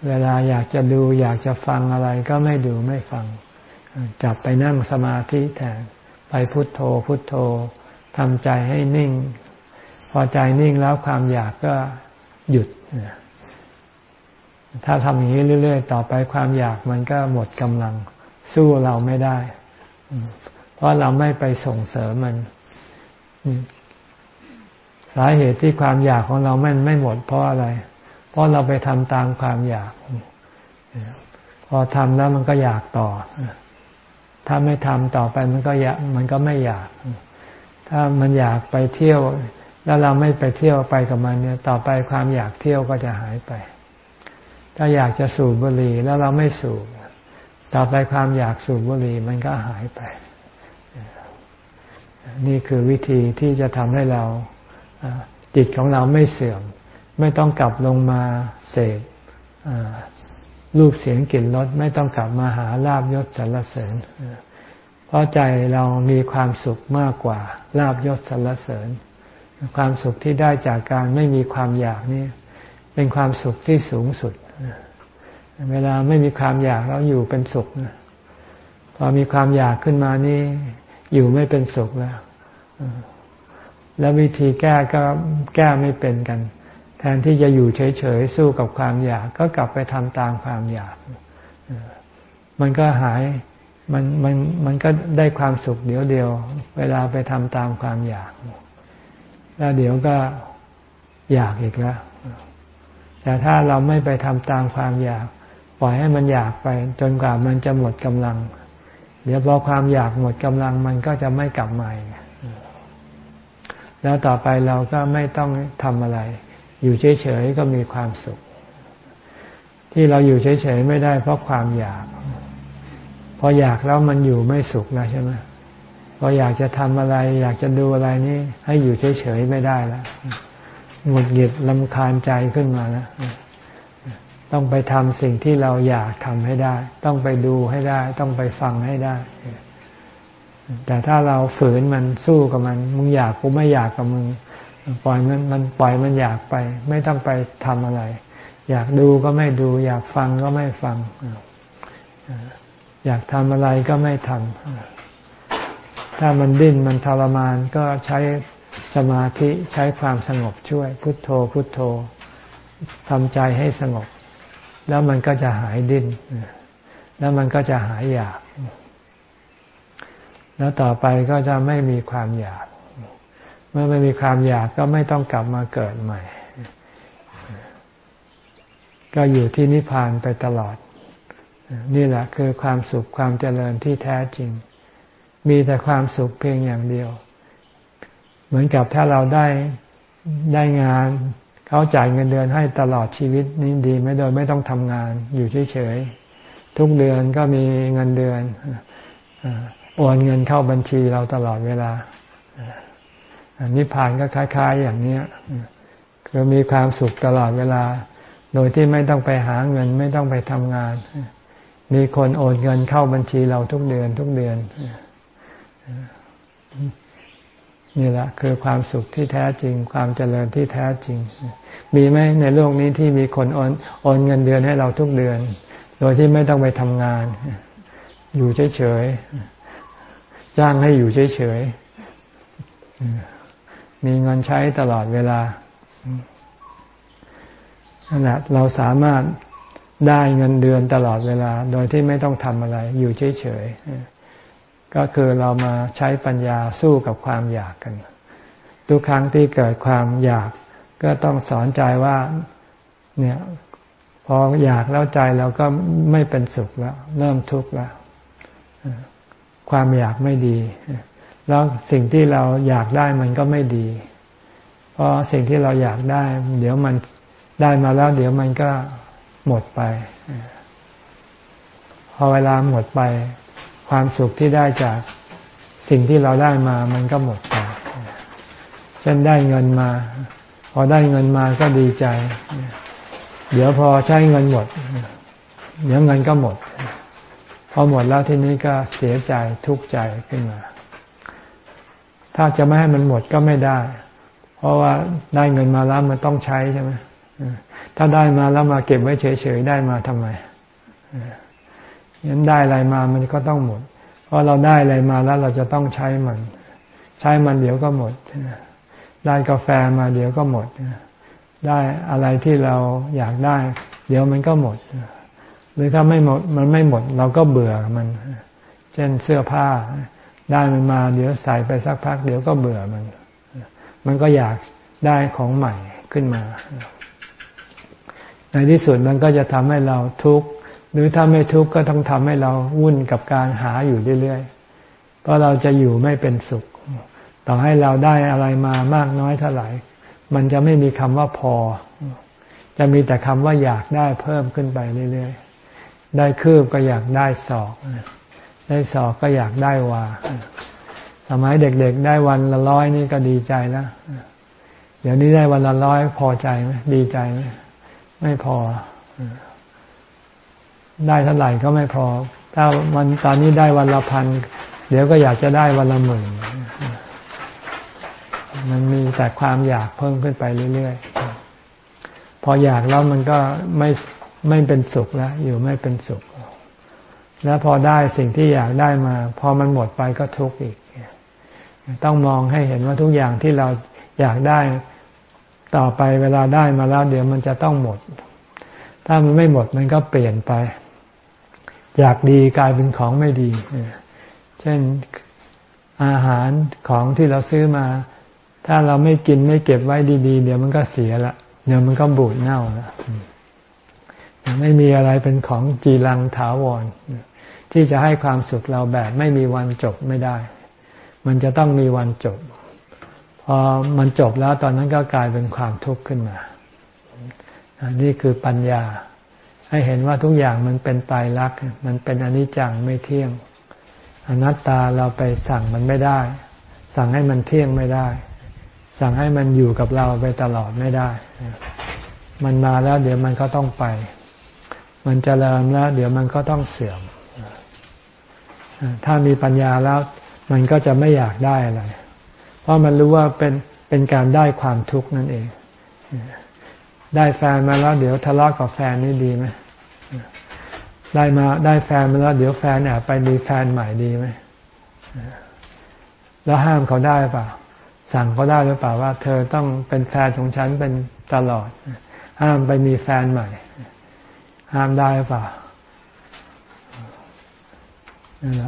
เวลาอยากจะดูอยากจะฟังอะไรก็ไม่ดูไม่ฟัง จับไปนั่งสมาธิแทนไปพุทโธพุทโธทำใจให้นิ่ง พอใจนิ่งแล้วความอยากก็หยุด ถ้าทำอย่างนี้เรื่อย ๆ ต่อไปความอยากมันก็หมดกำลัง สู้เราไม่ได้ เพราะเราไม่ไปส่งเสริมมัน สาเหตุที่ความอยากของเราไม่ไม่หมด เพราะอะไร เพราะเราไปทำตามความอยาก พอทำแล้วมันก็อยากต่อ ถ้าไม่ทำต่อไปมันก็อยากมันก็ไม่อยาก ถ้ามันอยากไปเที่ยว แล้วเราไม่ไปเที่ยวไปกับมันเนี่ย ต่อไปความอยากเที่ยวก็จะหายไป ถ้าอยากจะสูบบุหรี่แล้วเราไม่สูบ ต่อไปความอยากสูบบุหรี่มันก็หายไป นี่คือวิธีที่จะทำให้เรา จิตของเราไม่เสื่อม ไม่ต้องกลับลงมาเสพรูปเสียงกลิ่นรสไม่ต้องกลับมาหาลาบยศสรรเสริญ เพราะใจเรามีความสุขมากกว่าลาบยศสรรเสริญ ความสุขที่ได้จากการไม่มีความอยากนี่เป็นความสุขที่สูงสุด เวลาไม่มีความอยากแล้วอยู่เป็นสุขพอมีความอยากขึ้นมานี่อยู่ไม่เป็นสุขแล้ว แล้ววิธีแก้ก็แก้ไม่เป็นกัน แทนที่จะอยู่เฉยๆสู้กับความอยาก ก็กลับไปทำตามความอยาก มันก็หายมันมันมันก็ได้ความสุขเดี๋ยวเดียว เวลาไปทำตามความอยาก แล้วเดี๋ยวก็อยากอีกแล้ว แต่ถ้าเราไม่ไปทำตามความอยาก ปล่อยให้มันอยากไป จนกว่ามันจะหมดกำลัง เดี๋ยวพอความอยากหมดกำลัง มันก็จะไม่กลับมา แล้วต่อไปเราก็ไม่ต้องทำอะไร อยู่เฉยๆก็มีความสุข ที่เราอยู่เฉยๆไม่ได้เพราะความอยาก พออยากแล้วมันอยู่ไม่สุขแล้วใช่ไหมพออยากจะทำอะไร อยากจะดูอะไรนี่ให้อยู่เฉยๆไม่ได้แล้วหงุดหงิดลำคาญใจขึ้นมาแล้วต้องไปทำสิ่งที่เราอยากทำให้ได้ ต้องไปดูให้ได้ ต้องไปฟังให้ได้ แต่ถ้าเราฝืนมันสู้กับมัน มึงอยากกูไม่อยากกับมึง ปล่อยมันมันปล่อยมันอยากไป ไม่ต้องไปทำอะไร อยากดูก็ไม่ดู อยากฟังก็ไม่ฟัง อยากทำอะไรก็ไม่ทำถ้ามันดิ้นมันทรมานก็ใช้สมาธิใช้ความสงบช่วย พุทโธ พุทโธทำใจให้สงบ แล้วมันก็จะหายดิ้นแล้วมันก็จะหายอยาก แล้วต่อไปก็จะไม่มีความอยาก เมื่อไม่มีความอยากก็ไม่ต้องกลับมาเกิดใหม่ ก็อยู่ที่นิพพานไปตลอด นี่แหละคือความสุขความเจริญที่แท้จริง มีแต่ความสุขเพียงอย่างเดียว เหมือนกับถ้าเราได้ได้งานเขาจ่ายเงินเดือนให้ตลอดชีวิตนี่ดีไม่โดยไม่ต้องทำงานอยู่เฉยๆทุกเดือนก็มีเงินเดือน โอนเงินเข้าบัญชีเราตลอดเวลานิพพานก็คล้าย ๆ อย่างนี้คือมีความสุขตลอดเวลา โดยที่ไม่ต้องไปหาเงินไม่ต้องไปทำงาน มีคนโอนเงินเข้าบัญชีเราทุกเดือน ทุกเดือนนี่แหละคือความสุขที่แท้จริง ความเจริญที่แท้จริง มีไหมในโลกนี้ที่มีคนโอนโอนเงินเดือนให้เราทุกเดือน โดยที่ไม่ต้องไปทำงาน อยู่เฉยๆ จ้างให้อยู่เฉยๆ มีเงินใช้ตลอดเวลานั่นแหละเราสามารถได้เงินเดือนตลอดเวลา โดยที่ไม่ต้องทำอะไร อยู่เฉยๆ ก็คือเรามาใช้ปัญญาสู้กับความอยากกัน ทุกครั้งที่เกิดความอยาก ก็ต้องสอนใจว่า เนี่ยพออยากแล้วใจเราก็ไม่เป็นสุขแล้ว เริ่มทุกข์แล้ว ความอยากไม่ดี แล้วสิ่งที่เราอยากได้มันก็ไม่ดี เพราะสิ่งที่เราอยากได้ เดี๋ยวมันได้มาแล้ว เดี๋ยวมันก็หมดไป พอเวลาหมดไป ความสุขที่ได้จากสิ่งที่เราได้มามันก็หมดไปเช่นได้เงินมา พอได้เงินมาก็ดีใจ เดี๋ยวพอใช้เงินหมด เดี๋ยวเงินก็หมด พอหมดแล้วทีนี้ก็เสียใจทุกข์ใจขึ้นมา ถ้าจะไม่ให้มันหมดก็ไม่ได้ เพราะว่าได้เงินมาแล้วมันต้องใช้ใช่ไหมถ้าได้มาแล้วมาเก็บไว้เฉยๆได้มาทำไมยันได้อะไรมามันก็ต้องหมด เพราะเราได้อะไรมาแล้วเราจะต้องใช้มัน ใช้มันเดี๋ยวก็หมด ได้กาแฟมาเดี๋ยวก็หมด ได้อะไรที่เราอยากได้ เดี๋ยวมันก็หมด หรือถ้าไม่หมดมันไม่หมด เราก็เบื่อมัน เช่นเสื้อผ้าได้มันมา เดี๋ยวใส่ไปสักพัก เดี๋ยวก็เบื่อมัน มันก็อยากได้ของใหม่ขึ้นมา ในที่สุดมันก็จะทำให้เราทุกข์หรือถ้าไม่ทุกข์ก็ต้องทำให้เราวุ่นกับการหาอยู่เรื่อยๆ เพราะเราจะอยู่ไม่เป็นสุข ต่อให้เราได้อะไรมามากน้อยเท่าไหร่ มันจะไม่มีคำว่าพอ จะมีแต่คำว่าอยากได้เพิ่มขึ้นไปเรื่อยๆ ได้คืบก็อยากได้ศอก ได้ศอกก็อยากได้วา สมัยเด็กๆ ได้วันละร้อยนี่ก็ดีใจแล้วเดี๋ยวนี้ได้วันละร้อยพอใจไหมดีใจไหมไม่พอ ได้เท่าไหร่ก็ไม่พอ ถ้าวันตอนนี้ได้วันละพันเดี๋ยวก็อยากจะได้วันละหมื่น มันมีแต่ความอยากเพิ่มขึ้นไปเรื่อยๆ พออยากแล้วมันก็ไม่ ไม่เป็นสุขแล้ว อยู่ไม่เป็นสุข แล้วพอได้สิ่งที่อยากได้มา พอมันหมดไปก็ทุกข์อีก ต้องมองให้เห็นว่าทุกอย่างที่เราอยากได้ต่อไปเวลาได้มาแล้ว เดี๋ยวมันจะต้องหมด ถ้ามันไม่หมดมันก็เปลี่ยนไป อยากดีกลายเป็นของไม่ดี เช่นอาหารของที่เราซื้อมา ถ้าเราไม่กินไม่เก็บไว้ดี ๆ เดี๋ยวมันก็เสียละ เดี๋ยวมันก็บูดเน่าละ ไม่มีอะไรเป็นของจีรังถาวร ที่จะให้ความสุขเราแบบไม่มีวันจบไม่ได้ มันจะต้องมีวันจบ พอมันจบแล้วตอนนั้นก็กลายเป็นความทุกข์ขึ้นมานี่คือปัญญา ให้เห็นว่าทุกอย่างมันเป็นตายรัก มันเป็นอนิจจังไม่เที่ยง อนัตตาเราไปสั่งมันไม่ได้ สั่งให้มันเที่ยงไม่ได้ สั่งให้มันอยู่กับเราไปตลอดไม่ได้ มันมาแล้วเดี๋ยวมันก็ต้องไป มันจเจริญแล้ว เดี๋ยวมันก็ต้องเสื่อม ถ้ามีปัญญาแล้ว มันก็จะไม่อยากได้อะไร เพราะมันรู้ว่าเป็นเป็นการได้ความทุกข์นั่นเอง ได้แฟนมาแล้ว เดี๋ยวทะเลาะกับแฟนนี่ดีไหมได้มาได้แฟนมาแล้ว เดี๋ยวแฟนแอบไปมีแฟนใหม่ดีไหมแล้วห้ามเขาได้เปล่า สั่งเขาได้หรือเปล่าว่า เธอต้องเป็นแฟนของฉันเป็นตลอด ห้ามไปมีแฟนใหม่ ห้ามได้หรือเปล่า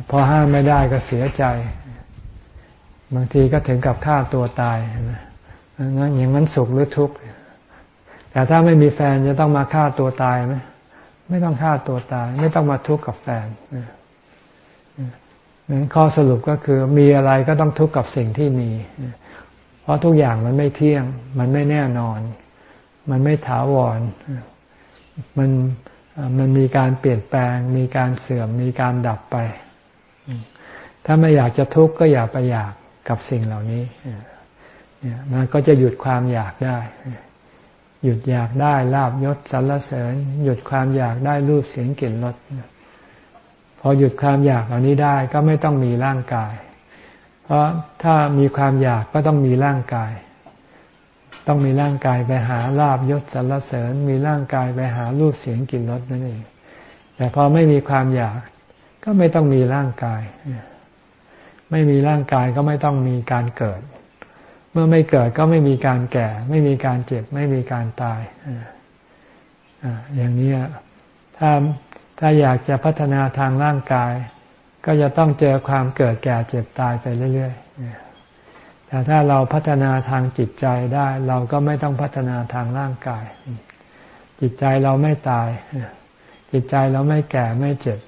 พอห้ามไม่ได้ก็เสียใจ บางทีก็ถึงกับฆ่าตัวตายนะงั้นอย่างนั้นสุขหรือทุกข์แต่ถ้าไม่มีแฟนจะต้องมาฆ่าตัวตายไหมไม่ต้องฆ่าตัวตาย ไม่ต้องมาทุกข์กับแฟนนั้นข้อสรุปก็คือมีอะไรก็ต้องทุกข์กับสิ่งที่มี เพราะทุกอย่างมันไม่เที่ยง มันไม่แน่นอน มันไม่ถาวร มัน มันมีการเปลี่ยนแปลง มีการเสื่อม มีการดับไป ถ้าไม่อยากจะทุกข์ก็อย่าไปอยากกับสิ่งเหล่านี้มันก็จะหยุดความอยากได้ หยุดอยากได้ลาบยศสรรเสริญ หยุดความอยากได้รูปเสียงกลิ่นรสพอหยุดความอยากเหล่านี้ได้ก็ไม่ต้องมีร่างกาย เพราะถ้ามีความอยากก็ต้องมีร่างกาย ต้องมีร่างกายไปหาลาบยศสรรเสริญ มีร่างกายไปหารูปเสียงกลิ่นรสนั่นเอง แต่พอไม่มีความอยาก ก็ไม่ต้องมีร่างกาย ไม่มีร่างกายก็ไม่ต้องมีการเกิด เมื่อไม่เกิดก็ไม่มีการแก่ ไม่มีการเจ็บ ไม่มีการตายอย่างนี้ถ้าถ้าอยากจะพัฒนาทางร่างกาย ก็จะต้องเจอความเกิดแก่เจ็บตายไปเรื่อย ๆ แต่ถ้าเราพัฒนาทางจิตใจได้ เราก็ไม่ต้องพัฒนาทางร่างกาย จิตใจเราไม่ตาย จิตใจเราไม่แก่ไม่เจ็บ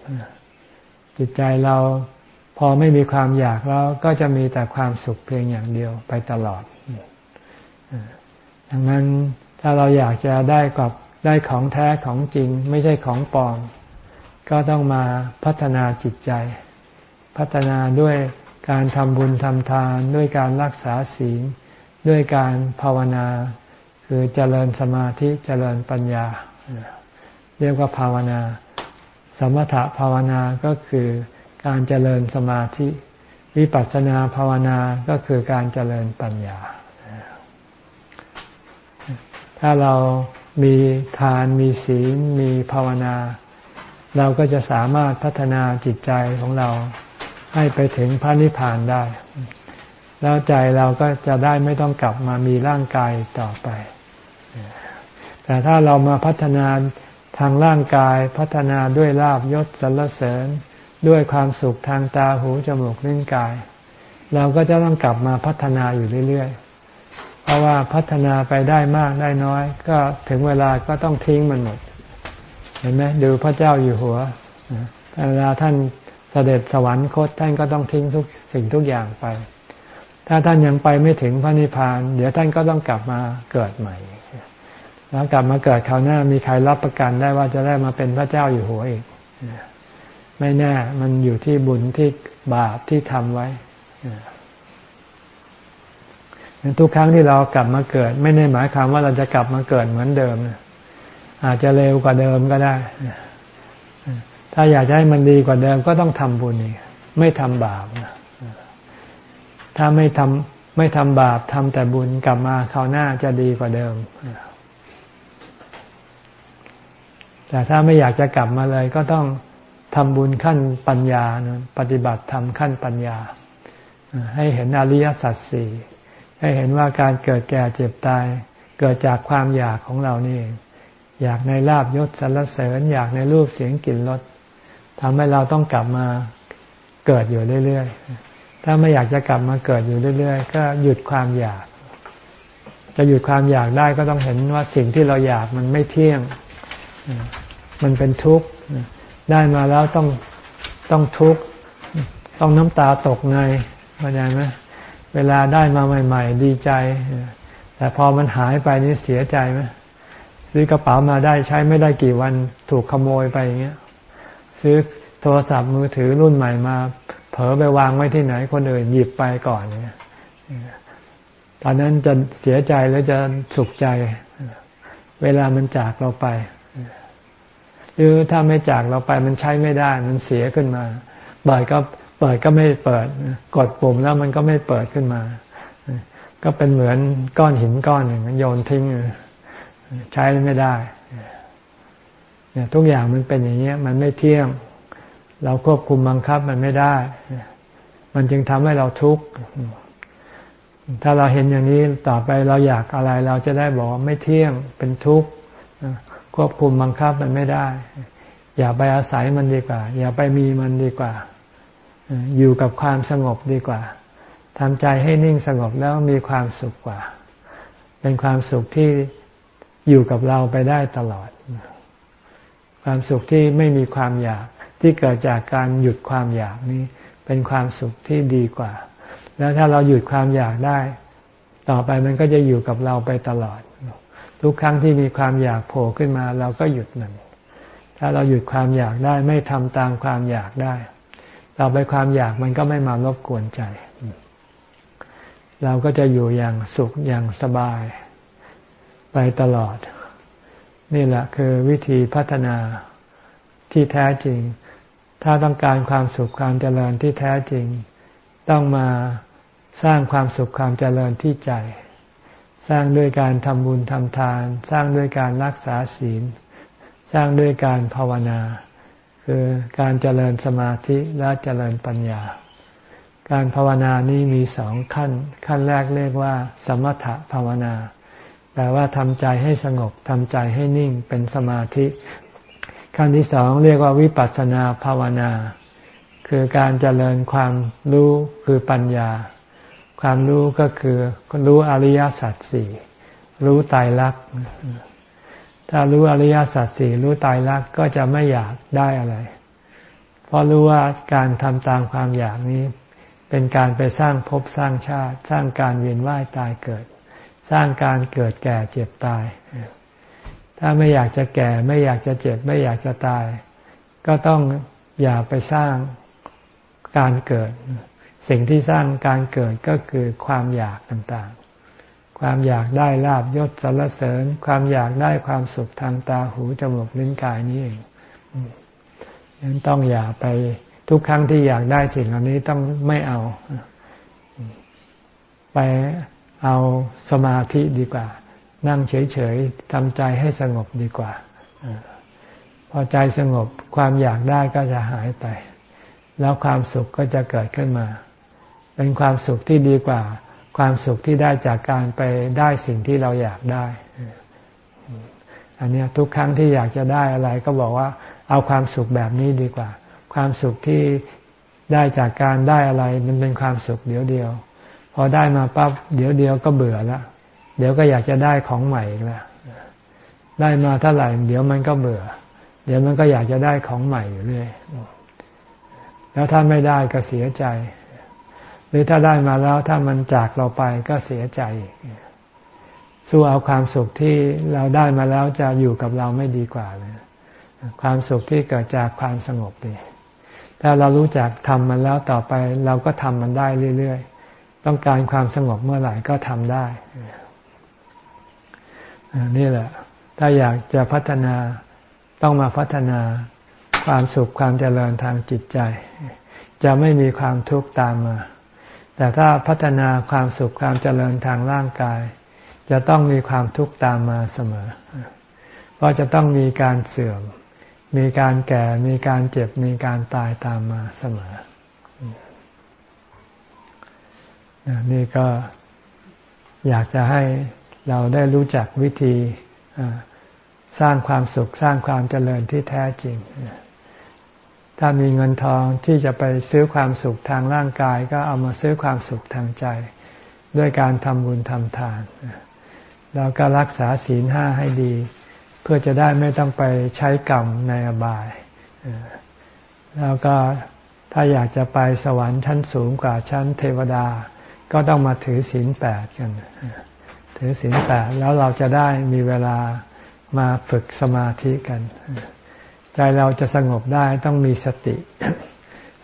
จิตใจเราพอไม่มีความอยากแล้วก็จะมีแต่ความสุขเพียงอย่างเดียวไปตลอด ดังนั้นถ้าเราอยากจะได้กับได้ของแท้ของจริง ไม่ใช่ของปลอม ก็ต้องมาพัฒนาจิตใจ พัฒนาด้วย การทำบุญทำทานด้วยการรักษาศีล ด้วยการภาวนา คือเจริญสมาธิเจริญปัญญา เรียกว่าภาวนา สมถะภาวนาก็คือการเจริญสมาธิ วิปัสสนาภาวนาก็คือการเจริญปัญญา ถ้าเรามีทานมีศีลมีภาวนา เราก็จะสามารถพัฒนาจิตใจของเรา ให้ไปถึงพระนิพพานได้ แล้วใจเราก็จะได้ไม่ต้องกลับมามีร่างกายต่อไป แต่ถ้าเรามาพัฒนาทางร่างกายพัฒนาด้วยลาบยศสรรเสริญด้วยความสุขทางตาหูจมูกลิ้นกาย เราก็จะต้องกลับมาพัฒนาอยู่เรื่อยๆ เพราะว่าพัฒนาไปได้มากได้น้อย ก็ถึงเวลาก็ต้องทิ้งมันหมด เห็นไหมดูพระเจ้าอยู่หัวเวลาท่าน เสด็จสวรรคตท่านก็ต้องทิ้งทุกสิ่งทุกอย่างไป ถ้าท่านยังไปไม่ถึงพระนิพพาน เดี๋ยวท่านก็ต้องกลับมาเกิดใหม่ แล้วกลับมาเกิดคราวหน้ามีใครรับประกันได้ว่าจะได้มาเป็นพระเจ้าอยู่หัวอีก ไม่แน่ มันอยู่ที่บุญที่บาปที่ทำไว้ทุกครั้งที่เรากลับมาเกิด ไม่ได้หมายความว่าเราจะกลับมาเกิดเหมือนเดิม อาจจะเร็วกว่าเดิมก็ได้ ถ้าอยากจะให้มันดีกว่าเดิมก็ต้องทำบุญอีกไม่ทำบาปถ้าไม่ทำไม่ทำบาปทำแต่บุญกลับมาคราวหน้าจะดีกว่าเดิม แต่ถ้าไม่อยากจะกลับมาเลย ก็ต้องทำบุญขั้นปัญญาปฏิบัติทำขั้นปัญญา ให้เห็นอริยสัจสี่ให้เห็นว่าการเกิดแก่เจ็บตาย เกิดจากความอยากของเรานี่อยากในลาบยศสรรเสริญ อยากในรูปเสียงกลิ่นรส ทำให้เราต้องกลับมาเกิดอยู่เรื่อยๆ ถ้าไม่อยากจะกลับมาเกิดอยู่เรื่อยๆ ก็หยุดความอยาก จะหยุดความอยากได้ก็ต้องเห็นว่าสิ่งที่เราอยากมันไม่เที่ยง มันเป็นทุกข์ ได้มาแล้วต้องต้องทุกข์ ต้องน้ำตาตกในเข้าใจไหมเวลาได้มาใหม่ ๆ ดีใจ แต่พอมันหายไปนี่เสียใจไหมซื้อกระเป๋ามาได้ใช้ไม่ได้กี่วันถูกขโมยไปอย่างเงี้ย ซื้อโทรศัพท์มือถือรุ่นใหม่มา เผลอไปวางไว้ที่ไหนคนอื่นหยิบไปก่อนเนี่ยตอนนั้นจะเสียใจหรือจะสุขใจ เวลามันจากเราไป หรือถ้าไม่จากเราไปมันใช้ไม่ได้ มันเสียขึ้นมา เปิดก็เปิดก็ไม่เปิด กดปุ่มแล้วมันก็ไม่เปิดขึ้นมา ก็เป็นเหมือนก้อนหินก้อนหนึ่งโยนทิ้ง ใช้ไม่ได้ เนี่ยทุกอย่างมันเป็นอย่างเงี้ยมันไม่เที่ยง เราควบคุมบังคับมันไม่ได้ มันจึงทำให้เราทุกข์ถ้าเราเห็นอย่างนี้ต่อไปเราอยากอะไร เราจะได้บอกว่าไม่เที่ยงเป็นทุกข์ควบคุมบังคับมันไม่ได้ อย่าไปอาศัยมันดีกว่า อย่าไปมีมันดีกว่า อยู่กับความสงบดีกว่าทำใจให้นิ่งสงบแล้วมีความสุขกว่า เป็นความสุขที่อยู่กับเราไปได้ตลอด ความสุขที่ไม่มีความอยากที่เกิดจากการหยุดความอยากนี้ เป็นความสุขที่ดีกว่า แล้วถ้าเราหยุดความอยากได้ ต่อไปมันก็จะอยู่กับเราไปตลอด ทุกครั้งที่มีความอยากโผล่ขึ้นมา เราก็หยุดมัน ถ้าเราหยุดความอยากได้ไม่ทำตามความอยากได้ ต่อไปความอยากมันก็ไม่มารบกวนใจ เราก็จะอยู่อย่างสุขอย่างสบาย ไปตลอด นี่แหละคือวิธีพัฒนาที่แท้จริง ถ้าต้องการความสุขความเจริญที่แท้จริง ต้องมาสร้างความสุขความเจริญที่ใจ สร้างด้วยการทำบุญทำทาน สร้างด้วยการรักษาศีล สร้างด้วยการภาวนา คือการเจริญสมาธิและเจริญปัญญา การภาวนานี้มีสองขั้น ขั้นแรกเรียกว่า สมถะภาวนา แปลว่าทำใจให้สงบทำใจให้นิ่งเป็นสมาธิ ขั้นที่สองเรียกว่าวิปัสสนาภาวนา คือการเจริญความรู้คือปัญญา ความรู้ก็คือรู้อริยสัจสี่รู้ไตรลักถ้ารู้อริยสัจสี่รู้ตายรักก็จะไม่อยากได้อะไร เพราะรู้ว่าการทำตามความอยากนี้ เป็นการไปสร้างภพสร้างชาติ สร้างการเวียนว่ายตายเกิด สร้างการเกิดแก่เจ็บตาย ถ้าไม่อยากจะแก่ไม่อยากจะเจ็บ ไม่อยากจะตาย ก็ต้องอย่าไปสร้างการเกิด สิ่งที่สร้างการเกิดก็คือความอยากต่างๆ ความอยากได้ลาบยศสรรเสริญ ความอยากได้ความสุขทางตาหูจมูกลิ้นกายนี้เองยังต้องอย่าไปทุกครั้งที่อยากได้สิ่งเหล่านี้ต้องไม่เอา ไป เอาสมาธิดีกว่า นั่งเฉยๆทำใจให้สงบดีกว่า พอใจสงบความอยากได้ก็จะหายไป แล้วความสุขก็จะเกิดขึ้นมา เป็นความสุขที่ดีกว่า ความสุขที่ได้จากการไปได้สิ่งที่เราอยากได้อันนี้ทุกครั้งที่อยากจะได้อะไรก็บอกว่า เอาความสุขแบบนี้ดีกว่า ความสุขที่ได้จากการได้อะไร มันเป็นความสุขเดียวเดียว พอได้มาปั๊บเดี๋ยวเดียวก็เบื่อล้วเดี๋ยวก็อยากจะได้ของใหม่อีกล้วได้มาเท่าไหร่ เดี๋ยวมันก็เบื่อ เดี๋ยวมันก็อยากจะได้ของใหม่อยู่เรื่อยแล้วถ้าไม่ได้ก็เสียใจ หรือถ้าได้มาแล้วถ้ามันจากเราไปก็เสียใจสู้เอาความสุขที่เราได้มาแล้วจะอยู่กับเราไม่ดีกว่าเลยความสุขที่เกิดจากความสงบดีถ้าเรารู้จักทำมันแล้วต่อไป เราก็ทำมันได้เรื่อยๆ ต้องการความสงบเมื่อไหร่ก็ทำได้ นี่แหละ ถ้าอยากจะพัฒนาต้องมาพัฒนาความสุขความเจริญทางจิตใจ จะไม่มีความทุกข์ตามมา แต่ถ้าพัฒนาความสุขความเจริญทางร่างกาย จะต้องมีความทุกข์ตามมาเสมอ เพราะจะต้องมีการเสื่อม มีการแก่ มีการเจ็บ มีการตายตามมาเสมอ นี่ก็อยากจะให้เราได้รู้จักวิธีสร้างความสุขสร้างความเจริญที่แท้จริง ถ้ามีเงินทองที่จะไปซื้อความสุขทางร่างกาย ก็เอามาซื้อความสุขทางใจ ด้วยการทำบุญทำทานแล้วก็รักษาศีลห้าให้ดี เพื่อจะได้ไม่ต้องไปใช้กรรมในอบาย แล้วก็ถ้าอยากจะไปสวรรค์ชั้นสูงกว่าชั้นเทวดา ก็ต้องมาถือศีลแปดกัน ถือศีลแปดแล้วเราจะได้มีเวลามาฝึกสมาธิกัน ใจเราจะสงบได้ต้องมีสติ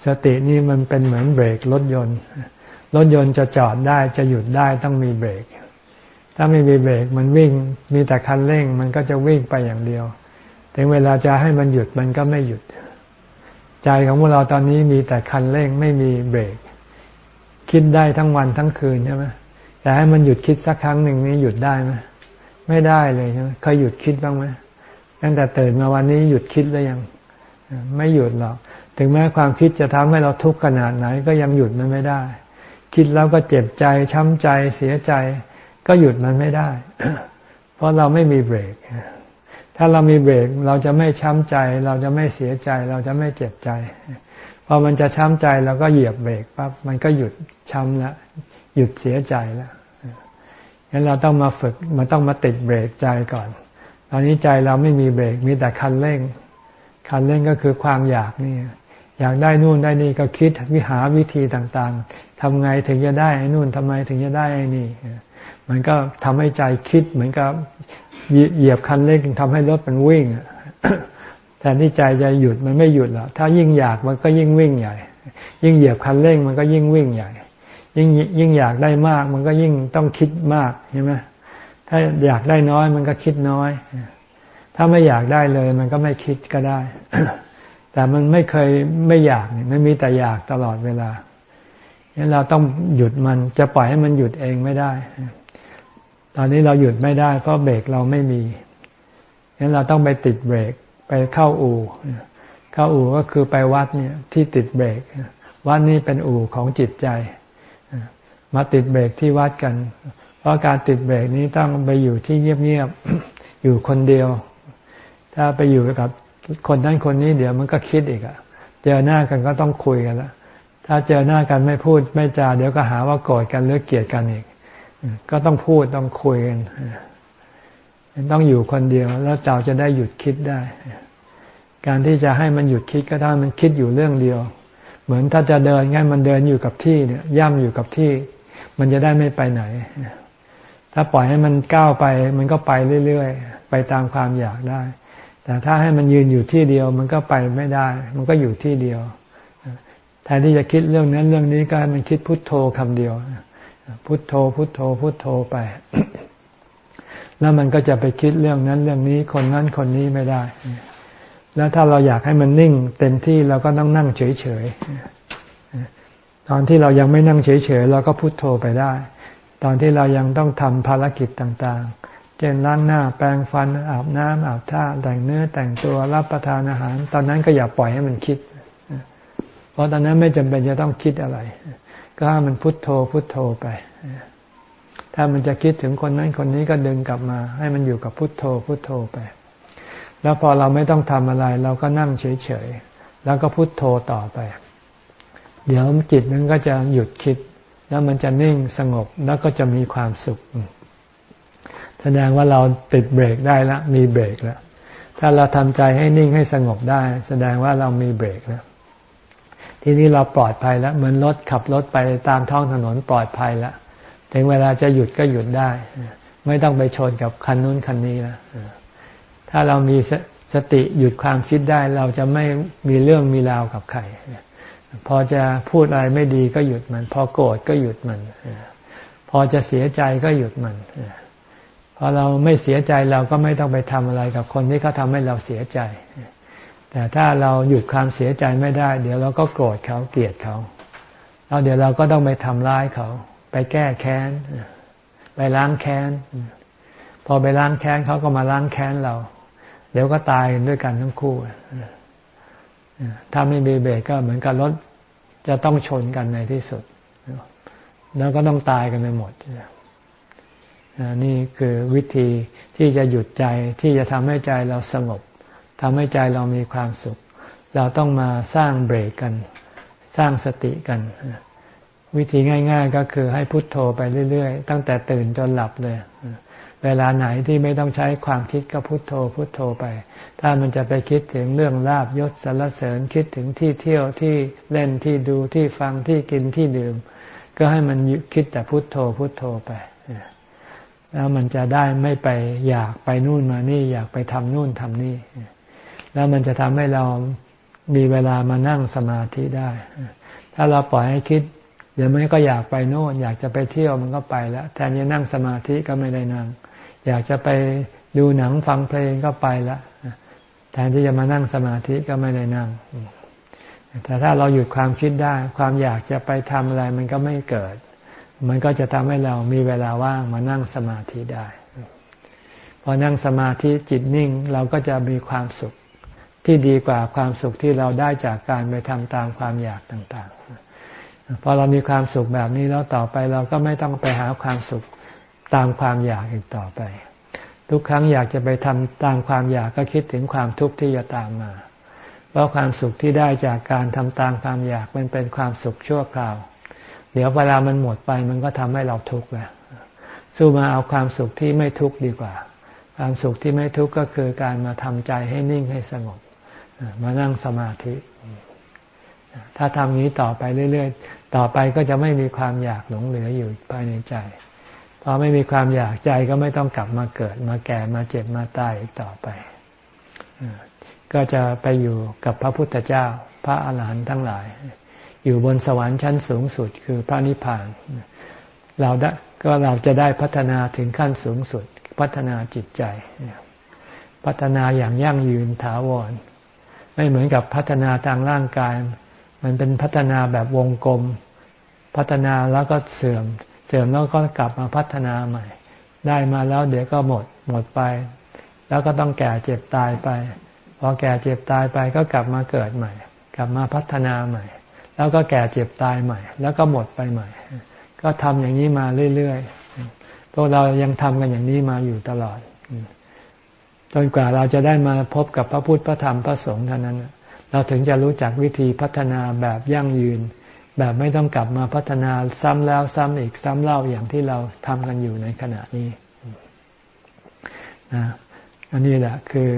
สตินี่มันเป็นเหมือนเบรกรถยนต์ รถยนต์จะจอดได้จะหยุดได้ต้องมีเบรก ถ้าไม่มีเบรกมันวิ่งมีแต่คันเร่งมันก็จะวิ่งไปอย่างเดียว ถึงเวลาจะให้มันหยุดมันก็ไม่หยุด ใจของพวกเราตอนนี้มีแต่คันเร่งไม่มีเบรก คิดได้ทั้งวันทั้งคืนใช่ไหมแต่ให้มันหยุดคิดสักครั้งหนึ่งนี้หยุดได้ไหมไม่ได้เลยใช่ไหมเคยหยุดคิดบ้างไหมตั้งแต่ตื่นมาวันนี้หยุดคิดแล้วยัง ไม่หยุดหรอก ถึงแม้ความคิดจะทำให้เราทุกข์ขนาดไหนก็ยังหยุดมันไม่ได้ คิดแล้วก็เจ็บใจช้ำใจเสียใจ ก็หยุดมันไม่ได้ เพราะเราไม่มีเบรก ถ้าเรามีเบรกเราจะไม่ช้ำใจ เราจะไม่เสียใจ เราจะไม่เจ็บใจ พอมันจะช้ำใจเราก็เหยียบเบรกปั๊บมันก็หยุดช้ำล้วหยุดเสียใจแล้วงั้นเราต้องมาฝึกมันต้องมาติดเบรกใจก่อน ตอนนี้ใจเราไม่มีเบรกมีแต่คันเร่ง คันเร่งก็คือความอยากนี่อยากได้นู่นได้นี่ก็คิดวิหาวิธีต่างๆทำไงถึงจะได้ไอ้นู่นทำไมถึงจะได้ไอ้นี่ มันก็ทำให้ใจคิดเหมือนกับเหยียบคันเร่งทำให้รถมันวิ่ง ทนที่ใจจะหยุดมันไม่หยุดหรอกถ้ายิ่งอยากมันก็ยิ่งวิ่งใหญ่ ยิ่งเหยียบคันเร่งมันก็ยิ่งวิ่งใหญ่ ยิ่งยิ่งอยากได้มาก มันก็ยิ่งต้องคิดมากใช่ไหมถ้าอยากได้น้อยมันก็คิดน้อย ถ้าไม่อยากได้เลย มันก็ไม่คิดก็ได้ แต่มันไม่เคยไม่อยากเนี่ยมันมีแต่อยากตลอดเวลาเนี่ยเราต้องหยุดมันจะปล่อยให้มันหยุดเองไม่ได้ ตอนนี้เราหยุดไม่ได้ เพราะเบรกเราไม่มีงั้นเราต้องไปติดเบรก ไปเข้าอู่เข้าอู่ก็คือไปวัดเนี่ยที่ติดเบรกวัดนี้เป็นอู่ของจิตใจ มาติดเบรกที่วัดกัน เพราะการติดเบรกนี้ต้องไปอยู่ที่เงียบๆอยู่คนเดียว ถ้าไปอยู่กับคนนั้นคนนี้เดี๋ยวมันก็คิดอีกอะเจอหน้ากันก็ต้องคุยกันละถ้าเจอหน้ากันไม่พูดไม่จา เดี๋ยวก็หาว่าโกรธกันหรือเกลียดกันอีก ก็ต้องพูดต้องคุยกัน ต้องอยู่คนเดียว แล้วเราจะได้หยุดคิดได้ การที่จะให้มันหยุดคิดก็ถ้ามันคิดอยู่เรื่องเดียว เหมือนถ้าจะเดินงั้นมันเดินอยู่กับที่เนี่ย ย่ำอยู่กับที่ มันจะได้ไม่ไปไหน ถ้าปล่อยให้มันก้าวไป มันก็ไปเรื่อยๆ ไปตามความอยากได้ แต่ถ้าให้มันยืนอยู่ที่เดียว มันก็ไปไม่ได้ มันก็อยู่ที่เดียวแทนที่จะคิดเรื่องนั้นเรื่องนี้ก็ให้มันคิดพุทโธคำเดียว พุทโธ พุทโธ พุทโธไป แล้วมันก็จะไปคิดเรื่องนั้นเรื่องนี้คนนั้นคนนี้ไม่ได้ แล้วถ้าเราอยากให้มันนิ่ง เต็มที่เราก็ต้องนั่งเฉยๆตอนที่เรายังไม่นั่งเฉยๆเราก็พุทโธไปได้ ตอนที่เรายังต้องทำภารกิจต่างๆ เช่นล้างหน้าแปรงฟันอาบน้ำอาบท่าแต่งเนื้อแต่งตัวรับประทานอาหาร ตอนนั้นก็อย่าปล่อยให้มันคิด เพราะตอนนั้นไม่จำเป็นจะต้องคิดอะไร ก็ให้มันพุทโธพุทโธไป ถ้ามันจะคิดถึงคนนั้นคนนี้ก็ดึงกลับมา ให้มันอยู่กับพุทโธพุทโธไป แล้วพอเราไม่ต้องทำอะไร เราก็นั่งเฉยๆแล้วก็พุทโธต่อไป เดี๋ยวจิตมันก็จะหยุดคิด แล้วมันจะนิ่งสงบแล้วก็จะมีความสุข แสดงว่าเราติดเบรกได้แล้วมีเบรกแล้วถ้าเราทำใจให้นิ่งให้สงบได้ แสดงว่าเรามีเบรกแล้วทีนี้เราปลอดภัยแล้วเหมือนรถขับรถไปตามท้องถนนปลอดภัยแล้ว ถึงเวลาจะหยุดก็หยุดได้ ไม่ต้องไปชนกับคันนู้นคันนี้ล้วถ้าเรามีสติหยุดความคิดได้ เราจะไม่มีเรื่องมีราวกับใครพอจะพูดอะไรไม่ดีก็หยุดมัน พอโกรธก็หยุดมัน พอจะเสียใจก็หยุดมันพอเราไม่เสียใจเราก็ไม่ต้องไปทำอะไรกับคนที่เขาทาให้เราเสียใจ แต่ถ้าเราหยุดความเสียใจไม่ได้ เดี๋ยวเราก็โกรธเขาเกลียดเขาแล้วเดี๋ยวเราก็ต้องไปทำร้ายเขา ไปแก้แค้น ไปล้างแค้น พอไปล้างแค้นเขาก็มาล้างแค้นเรา เดี๋ยวก็ตายด้วยกันทั้งคู่ถ้าไม่มีเบรกก็เหมือนกับรถจะต้องชนกันในที่สุด แล้วก็ต้องตายกันไปหมดนี่คือวิธีที่จะหยุดใจที่จะทำให้ใจเราสงบทำให้ใจเรามีความสุข เราต้องมาสร้างเบรกกัน สร้างสติกัน วิธีง่าย ๆ ก็คือให้พุทโธไปเรื่อย ๆ ตั้งแต่ตื่นจนหลับเลย เวลาไหนที่ไม่ต้องใช้ความคิดก็พุทโธ พุทโธไป ถ้ามันจะไปคิดถึงเรื่องลาบยศสรรเสริญคิดถึงที่เที่ยวที่เล่นที่ดูที่ฟังที่กินที่ดื่ม ก็ให้มันคิดแต่พุทโธ พุทโธไปแล้วมันจะได้ไม่ไปอยากไปนู่นมานี่ อยากไปทำนู่นทำนี่ แล้วมันจะทำให้เรามีเวลามานั่งสมาธิได้ ถ้าเราปล่อยให้คิด เดี๋ยวมันก็อยากไปโน่น อยากจะไปเที่ยวมันก็ไปแล้วแทนจะนั่งสมาธิก็ไม่ได้นั่ง อยากจะไปดูหนังฟังเพลงก็ไปละแทนที่จะมานั่งสมาธิก็ไม่ได้นั่ง แต่ถ้าเราหยุดความคิดได้ ความอยากจะไปทำอะไรมันก็ไม่เกิด มันก็จะทำให้เรามีเวลาว่างมานั่งสมาธิได้ พอนั่งสมาธิจิตนิ่งเราก็จะมีความสุขที่ดีกว่าความสุขที่เราได้จากการไปทำตามความอยากต่าง พอเรามีความสุขแบบนี้แล้วต่อไปเราก็ไม่ต้องไปหาความสุขตามความอยากอีกต่อไป ทุกครั้งอยากจะไปทำตามความอยากก็คิดถึงความทุกข์ที่จะตามมา เพราะความสุขที่ได้จากการทำตามความอยากมันเป็นความสุขชั่วคราว เดี๋ยวเวลามันหมดไปมันก็ทำให้เราทุกข์แล้วสู้มาเอาความสุขที่ไม่ทุกข์ดีกว่า ความสุขที่ไม่ทุกข์ก็คือการมาทำใจให้นิ่งให้สงบมานั่งสมาธิ ถ้าทำนี้ต่อไปเรื่อย ๆ ต่อไปก็จะไม่มีความอยากหลงเหลืออยู่ภายในใจ พอไม่มีความอยากใจก็ไม่ต้องกลับมาเกิด มาแก่มาเจ็บมาตายอีกต่อไป ก็จะไปอยู่กับพระพุทธเจ้า พระอาหารหันต์ทั้งหลาย อยู่บนสวรรค์ชั้นสูงสุดคือพระนิพพาน เราได้ก็เราจะได้พัฒนาถึงขั้นสูงสุด พัฒนาจิตใจ พัฒนาอย่างยั่งยืนถาวร ไม่เหมือนกับพัฒนาทางร่างกาย มันเป็นพัฒนาแบบวงกลม พัฒนาแล้วก็เสื่อม เสื่อมแล้วก็กลับมาพัฒนาใหม่ ได้มาแล้วเดี๋ยวก็หมดหมดไป แล้วก็ต้องแก่เจ็บตายไปพอแก่เจ็บตายไปก็กลับมาเกิดใหม่ กลับมาพัฒนาใหม่ แล้วก็แก่เจ็บตายใหม่ แล้วก็หมดไปใหม่ ก็ทำอย่างนี้มาเรื่อยๆพวกเรายังทำกันอย่างนี้มาอยู่ตลอดจนกว่าเราจะได้มาพบกับพระพุทธพระธรรมพระสงฆ์เท่านั้น เราถึงจะรู้จักวิธีพัฒนาแบบยั่งยืน แบบไม่ต้องกลับมาพัฒนาซ้ำแล้วซ้ำอีกซ้ำเล่าอย่างที่เราทำกันอยู่ในขณะนี้นะอันนี้แหละคือ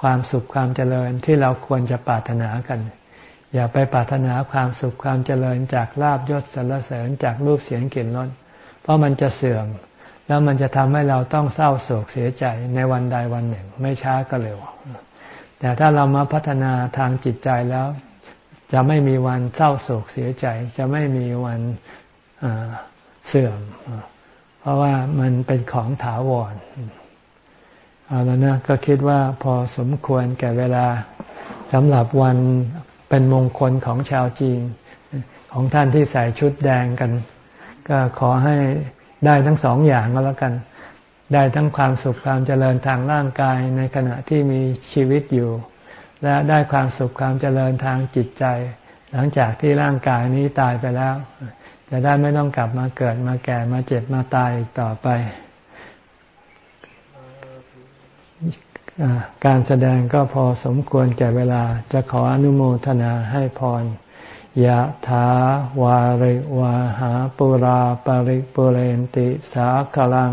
ความสุขความเจริญที่เราควรจะปรารถนากัน อย่าไปปรารถนาความสุขความเจริญจากลาบยศสรรเสริญจากรูปเสียงกลิ่นรสเพราะมันจะเสื่อม แล้วมันจะทำให้เราต้องเศร้าโศกเสียใจในวันใดวันหนึ่ง ไม่ช้าก็เร็ว แต่ถ้าเรามาพัฒนาทางจิตใจแล้ว จะไม่มีวันเศร้าโศกเสียใจ จะไม่มีวันเสื่อม เพราะว่ามันเป็นของถาวรเอาแล้วนะก็คิดว่าพอสมควรแก่เวลาสำหรับวันเป็นมงคลของชาวจีน ของท่านที่ใส่ชุดแดงกัน ก็ขอให้ได้ทั้งสองอย่างก็แล้วกัน ได้ทั้งความสุขความเจริญทางร่างกายในขณะที่มีชีวิตอยู่ และได้ความสุขความเจริญทางจิตใจ หลังจากที่ร่างกายนี้ตายไปแล้ว จะได้ไม่ต้องกลับมาเกิดมาแก่มาเจ็บมาตายอีกต่อไป การแสดงก็พอสมควรแก่เวลาจะขออนุโมทนาให้พรยะถาวาริวาหาปุราปริปุเรนติสาคลัง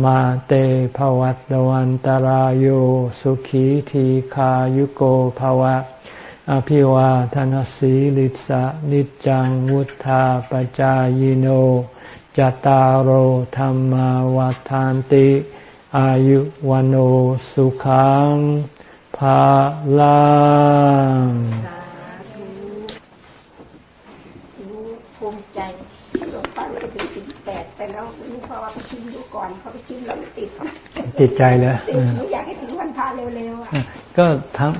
มาเตภวัตวันตารโยสุขีทีขายุโกภวะ อภิวาทนสีลิสะนิจังวุธาปจายโนจตารโหธรรมวาทานติ อายุวันโอสุขังภาลังภูมิใจหลวงพ่อไปถึงสิบแปดแต่แล้วลูกพ่อว่าไปชิมดู ก่อนเขาไปชิมแล้วติดติดใจเลยติดหนูอยากให้ถึงวันพระเร็วๆอะก็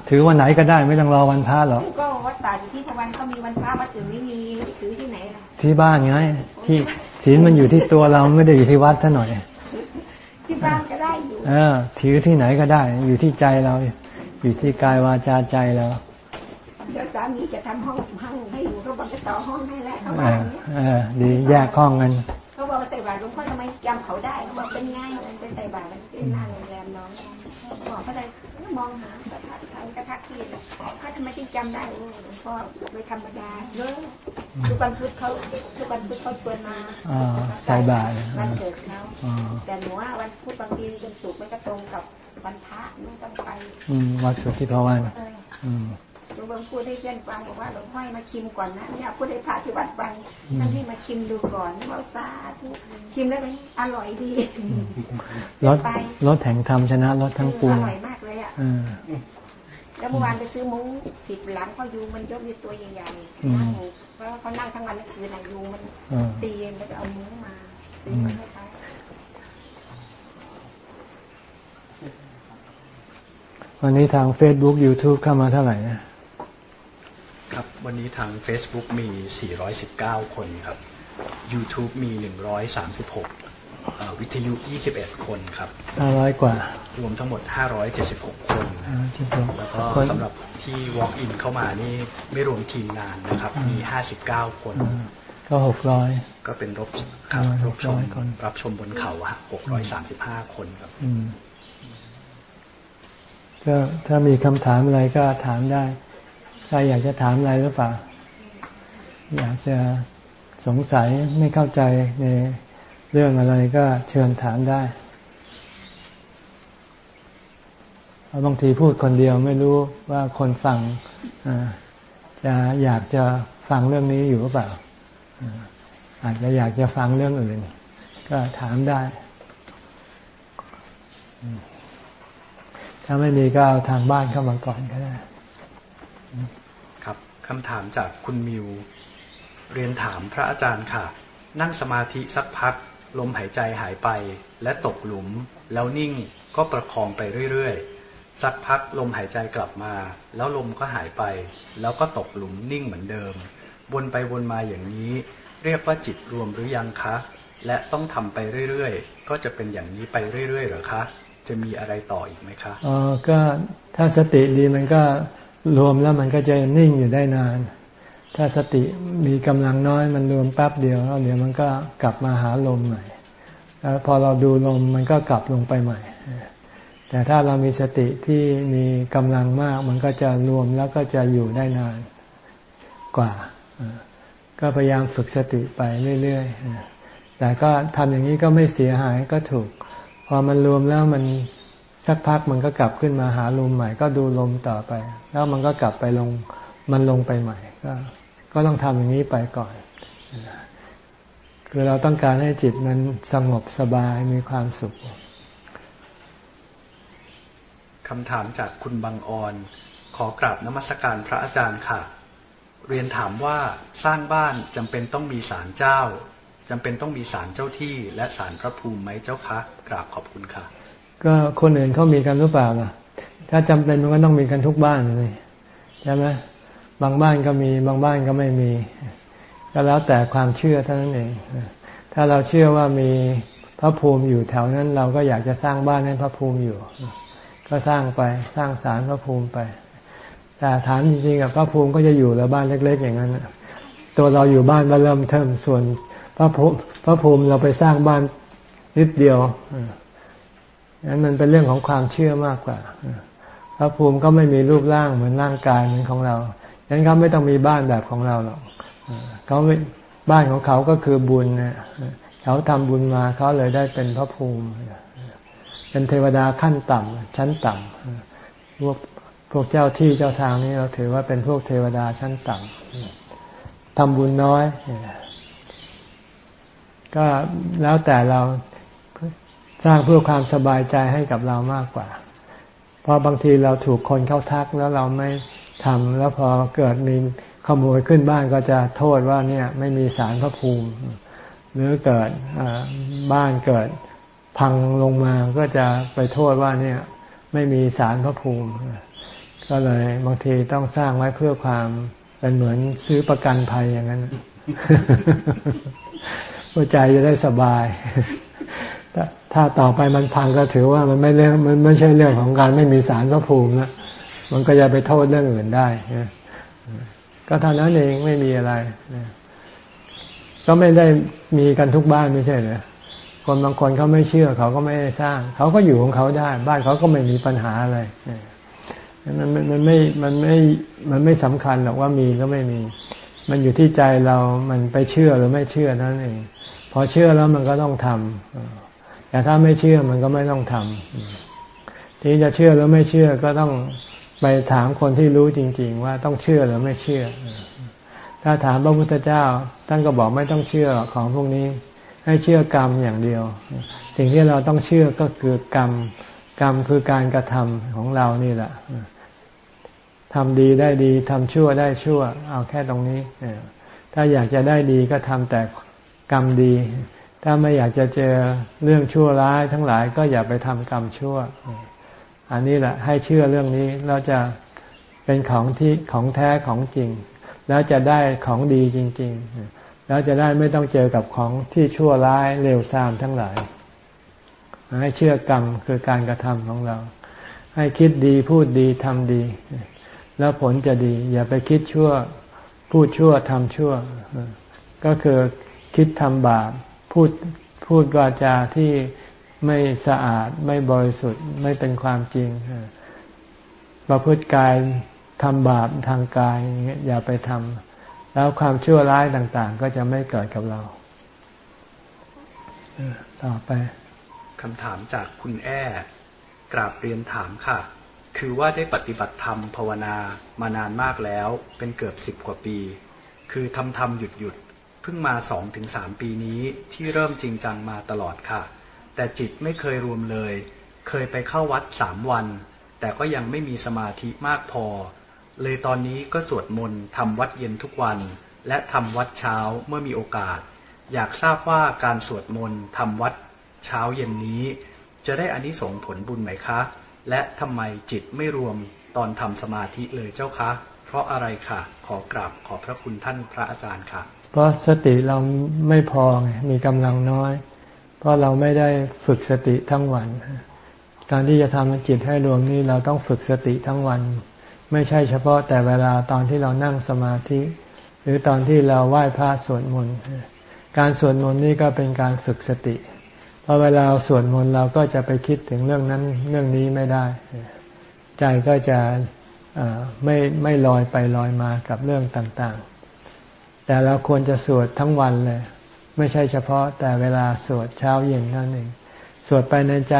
ถือวันไหนก็ได้ไม่ต้องรอวันพระหรอกก็วัดป่าอยู่ที่พวันเขามีวันพระวัดอื่นไม่มีถือที่ไหนล่ะที่บ้านไงที่ศีลมันอยู่ที่ตัวเราไม่ได้อยู่ที่วัดท่านหน่อยที่บ้านก็ได้อยู่เออถือที่ไหนก็ได้ อยู่ที่ใจเรา อยู่ที่กายวาจาใจแล้วเดี๋ยวสามีจะทำห้องห้องให้อยู่เขาบอกจะต่อห้องให้แล้วเขาบอกเออดีแยกห้องกัน เขาบอกใส่บาตรหลวงพ่อทำไมจำเขาได้เขาบอกเป็นง่ายไปใส่บาตรเป็นหน้าโรงแรมน้องบอกเขาเลยมองหากระทักทายกระทักที่เขาทำไมที่จำได้หลวงพ่อไม่ธรรมดาเยอะทุกวันพุธเขาทุกวันพุธเขาชวนมาใส่บาตรวันเกิดเขาแต่หนูว่าวันพุธบางทีเป็นสุกร์มันก็ตรงกับวันพระไม่ต้องไปอืมวันสุทธิภวันอืม หลวงพ่อพูดให้เพื่อนฟังบอกว่าหลวงพ่อมาชิมก่อนนะเนี่ยพูดให้พระที่วัดฟังท่านที่มาชิมดูก่อนเราสาธุชิมแล้วมันอร่อยดีรสรสแห่งธรรมชนะรสทั้งปวงอร่อยมากเลยอะแล้วเมื่อวานไปซื้อมุ้งสิบหลังเขาอยู่มันยกอยู่ตัวใหญ่ๆนั่งเพราะเขานั่งทั้งวันทั้งคืนอายุมันตีแล้วก็เอามุ้งมาซื้อมาให้ใช้วันนี้ทาง Facebook YouTube เข้ามาเท่าไหร่นะ ครับ วันนี้ทาง Facebook มี 419 คนครับ YouTube มี 136 วิทยุ 21 คนครับ 500 กว่า รวมทั้งหมด 576 คนแล้วก็สำหรับที่ Walk in เข้ามานี่ไม่รวมทีมงานนะครับ มี 59 คน ก็ 600 ก็เป็นรบครับรับชมรับชมบนเขาอะ635 คนครับก็ถ้ามีคำถามอะไรก็ถามได้ใค รอยากจะถามอะไรหรือเปล่า อยากจะสงสัยไม่เข้าใจในเรื่องอะไรก็เชิญถามได้เพราะบางทีพูดคนเดียวไม่รู้ว่าคนฟังจะอยากจะฟังเรื่องนี้อยู่หรือเปล่า อาจจะอยากจะฟังเรื่องอื่น ก็ถามได้ ถ้าไม่มีก็เอาทางบ้านเข้ามาก่อนก็ได้ คำถามจากคุณมิว เรียนถามพระอาจารย์ค่ะ นั่งสมาธิสักพัก ลมหายใจหายไป และตกหลุม แล้วนิ่งก็ประคองไปเรื่อยๆ สักพักลมหายใจกลับมา แล้วลมก็หายไป แล้วก็ตกหลุมนิ่งเหมือนเดิม วนไปวนมาอย่างนี้ เรียกว่าจิตรวมหรือยังคะ และต้องทำไปเรื่อยๆ ก็จะเป็นอย่างนี้ไปเรื่อยๆหรอคะ จะมีอะไรต่ออีกไหมครับอ๋อก็ถ้าสติดีมันก็ รวมแล้วมันก็จะนิ่งอยู่ได้นาน ถ้าสติมีกำลังน้อยมันรวมแป๊บเดียวแล้วเดี๋ยวมันก็กลับมาหาลมใหม่ แล้วพอเราดูลมมันก็กลับลงไปใหม่ แต่ถ้าเรามีสติที่มีกำลังมาก มันก็จะรวมแล้วก็จะอยู่ได้นานกว่า ก็พยายามฝึกสติไปเรื่อยๆแต่ก็ทำอย่างนี้ก็ไม่เสียหายก็ถูก พอมันรวมแล้วมัน สักพักมันก็กลับขึ้นมาหาลมใหม่ ก็ดูลมต่อไป แล้วมันก็กลับไปลงมันลงไปใหม่ ก็ก็ต้องทำอย่างนี้ไปก่อนคือเราต้องการให้จิตมันสงบสบายมีความสุขคำถามจากคุณบางออน ขอกราบนมัสการพระอาจารย์ค่ะ เรียนถามว่าสร้างบ้านจำเป็นต้องมีศาลเจ้าจำเป็นต้องมีศาลเจ้าที่ และศาลพระภูมิไหมเจ้าคะกราบขอบคุณค่ะ ก็คนอื่นเขามีกันหรือเปล่าล่ะ ถ้าจำเป็นมันก็ต้องมีกันทุกบ้านเลยใช่ไหมบางบ้านก็มีบางบ้านก็ไม่มี ก็แล้วแต่ความเชื่อเท่านั้นเอง ถ้าเราเชื่อว่ามีพระภูมิอยู่แถวนั้น เราก็อยากจะสร้างบ้านให้พระภูมิอยู่ ก็สร้างไปสร้างศาลพระภูมิไป แต่ถามจริงๆกับพระภูมิก็จะอยู่แล้วบ้านเล็ก ๆ อย่างนั้นตัวเราอยู่บ้านมาเริ่มเทิมส่วนพระภูมิพระภูมิเราไปสร้างบ้านนิดเดียว นั้นมันเป็นเรื่องของความเชื่อมากกว่า พระภูมิก็ไม่มีรูปร่างเหมือนร่างกายเหมือนของเราดังนั้นเขาไม่ต้องมีบ้านแบบของเราหรอกเขาบ้านของเขาก็คือบุญเนี่ยเขาทำบุญมาเขาเลยได้เป็นพระภูมิเป็นเทวดาขั้นต่ำชั้นต่ำพวกพวกเจ้าที่เจ้าทางนี้เราถือว่าเป็นพวกเทวดาชั้นต่ำทำบุญน้อย ก็แล้วแต่เรา สร้างเพื่อความสบายใจให้กับเรามากกว่า เพราะบางทีเราถูกคนเข้าทักแล้วเราไม่ทำแล้วพอเกิดมีขโมยขึ้นบ้านก็จะโทษว่าเนี่ยไม่มีสารพระภูมิ หรือเกิดบ้านเกิดพังลงมาก็จะไปโทษว่าเนี่ยไม่มีสารพระภูมิ ก็เลยบางทีต้องสร้างไว้เพื่อความเป็นเหมือนซื้อประกันภัยอย่างนั้นหัวใจจะได้สบาย ถ้าต่อไปมันพังก็ถือว่ามันไม่เรื่องมันไม่ใช่เรื่องของการไม่มีสารพระภูมินะมันก็จะไปโทษเรื่องอื่นได้ก็เท่านั้นเองไม่มีอะไรก็ไม่ได้มีกันทุกบ้านไม่ใช่เหรอคนบางคนเขาไม่เชื่อเขาก็ไม่ได้สร้าง เขาก็อยู่ของเขาได้ บ้านเขาก็ไม่มีปัญหาอะไรมันมันไม่มันไม่มันไม่สำคัญหรอกว่ามีก็ไม่มี มันอยู่ที่ใจเรามันไปเชื่อหรือไม่เชื่อนั่นเองพอเชื่อแล้วมันก็ต้องทำ แต่ถ้าไม่เชื่อมันก็ไม่ต้องทำทีจะเชื่อหรือไม่เชื่อก็ต้องไปถามคนที่รู้จริง ๆ ว่าต้องเชื่อหรือไม่เชื่อ ถ้าถามพระพุทธเจ้าท่านก็บอกไม่ต้องเชื่อของพวกนี้ ให้เชื่อกรรมอย่างเดียว สิ่งที่เราต้องเชื่อก็คือกรรมกรรมคือการกระทำของเรานี่แหละทำดีได้ดีทำชั่วได้ชั่ว เอาแค่ตรงนี้ถ้าอยากจะได้ดีก็ทำแต่กรรมดี ถ้าไม่อยากจะเจอเรื่องชั่วร้ายทั้งหลายก็อย่าไปทำกรรมชั่ว อันนี้แหละให้เชื่อเรื่องนี้เราจะเป็นของที่ของแท้ของจริง แล้วจะได้ของดีจริง ๆ แล้วจะได้ไม่ต้องเจอกับของที่ชั่วร้ายเร็วซามทั้งหลาย ให้เชื่อกรรมคือการกระทำของเรา ให้คิดดีพูดดีทำดี แล้วผลจะดี อย่าไปคิดชั่วพูดชั่วทำชั่ว ก็คือคิดทำบาป พูดพูดวาจาที่ไม่สะอาดไม่บริสุทธิ์ไม่เป็นความจริงประพฤติกายทำบาปทางกายอย่าไปทำแล้วความชั่วร้ายต่าง ๆ ก็จะไม่เกิดกับเราต่อไปคำถามจากคุณแอ้กราบเรียนถามค่ะ คือว่าได้ปฏิบัติธรรมภาวนามานานมากแล้ว เป็นเกือบสิบกว่าปี คือทำทำหยุดหยุด เพิ่งมาสองถึงสามปีนี้ที่เริ่มจริงจังมาตลอดค่ะ แต่จิตไม่เคยรวมเลย เคยไปเข้าวัดสามวัน แต่ก็ยังไม่มีสมาธิมากพอ เลยตอนนี้ก็สวดมนต์ทำวัดเย็นทุกวัน และทำวัดเช้าเมื่อมีโอกาส อยากทราบว่าการสวดมนต์ทำวัดเช้าเย็นนี้ จะได้อานิสงส์ผลบุญไหมคะ และทำไมจิตไม่รวมตอนทำสมาธิเลยเจ้าคะ เพราะอะไรค่ะ ขอกราบขอพระคุณท่านพระอาจารย์ค่ะ เพราะสติเราไม่พอไงมีกำลังน้อย เพราะเราไม่ได้ฝึกสติทั้งวัน การที่จะทำจิตให้รวมนี้เราต้องฝึกสติทั้งวัน ไม่ใช่เฉพาะแต่เวลาตอนที่เรานั่งสมาธิ หรือตอนที่เราไหว้พระสวดมนต์การสวดมนต์นี่ก็เป็นการฝึกสติพอเวลาสวดมนต์เราก็จะไปคิดถึงเรื่องนั้นเรื่องนี้ไม่ได้ ใจก็จะ ไม่ไม่ลอยไปลอยมากับเรื่องต่างๆ แต่เราควรจะสวดทั้งวันเลย ไม่ใช่เฉพาะแต่เวลาสวดเช้าเย็นนั่นเอง สวดไปในใจ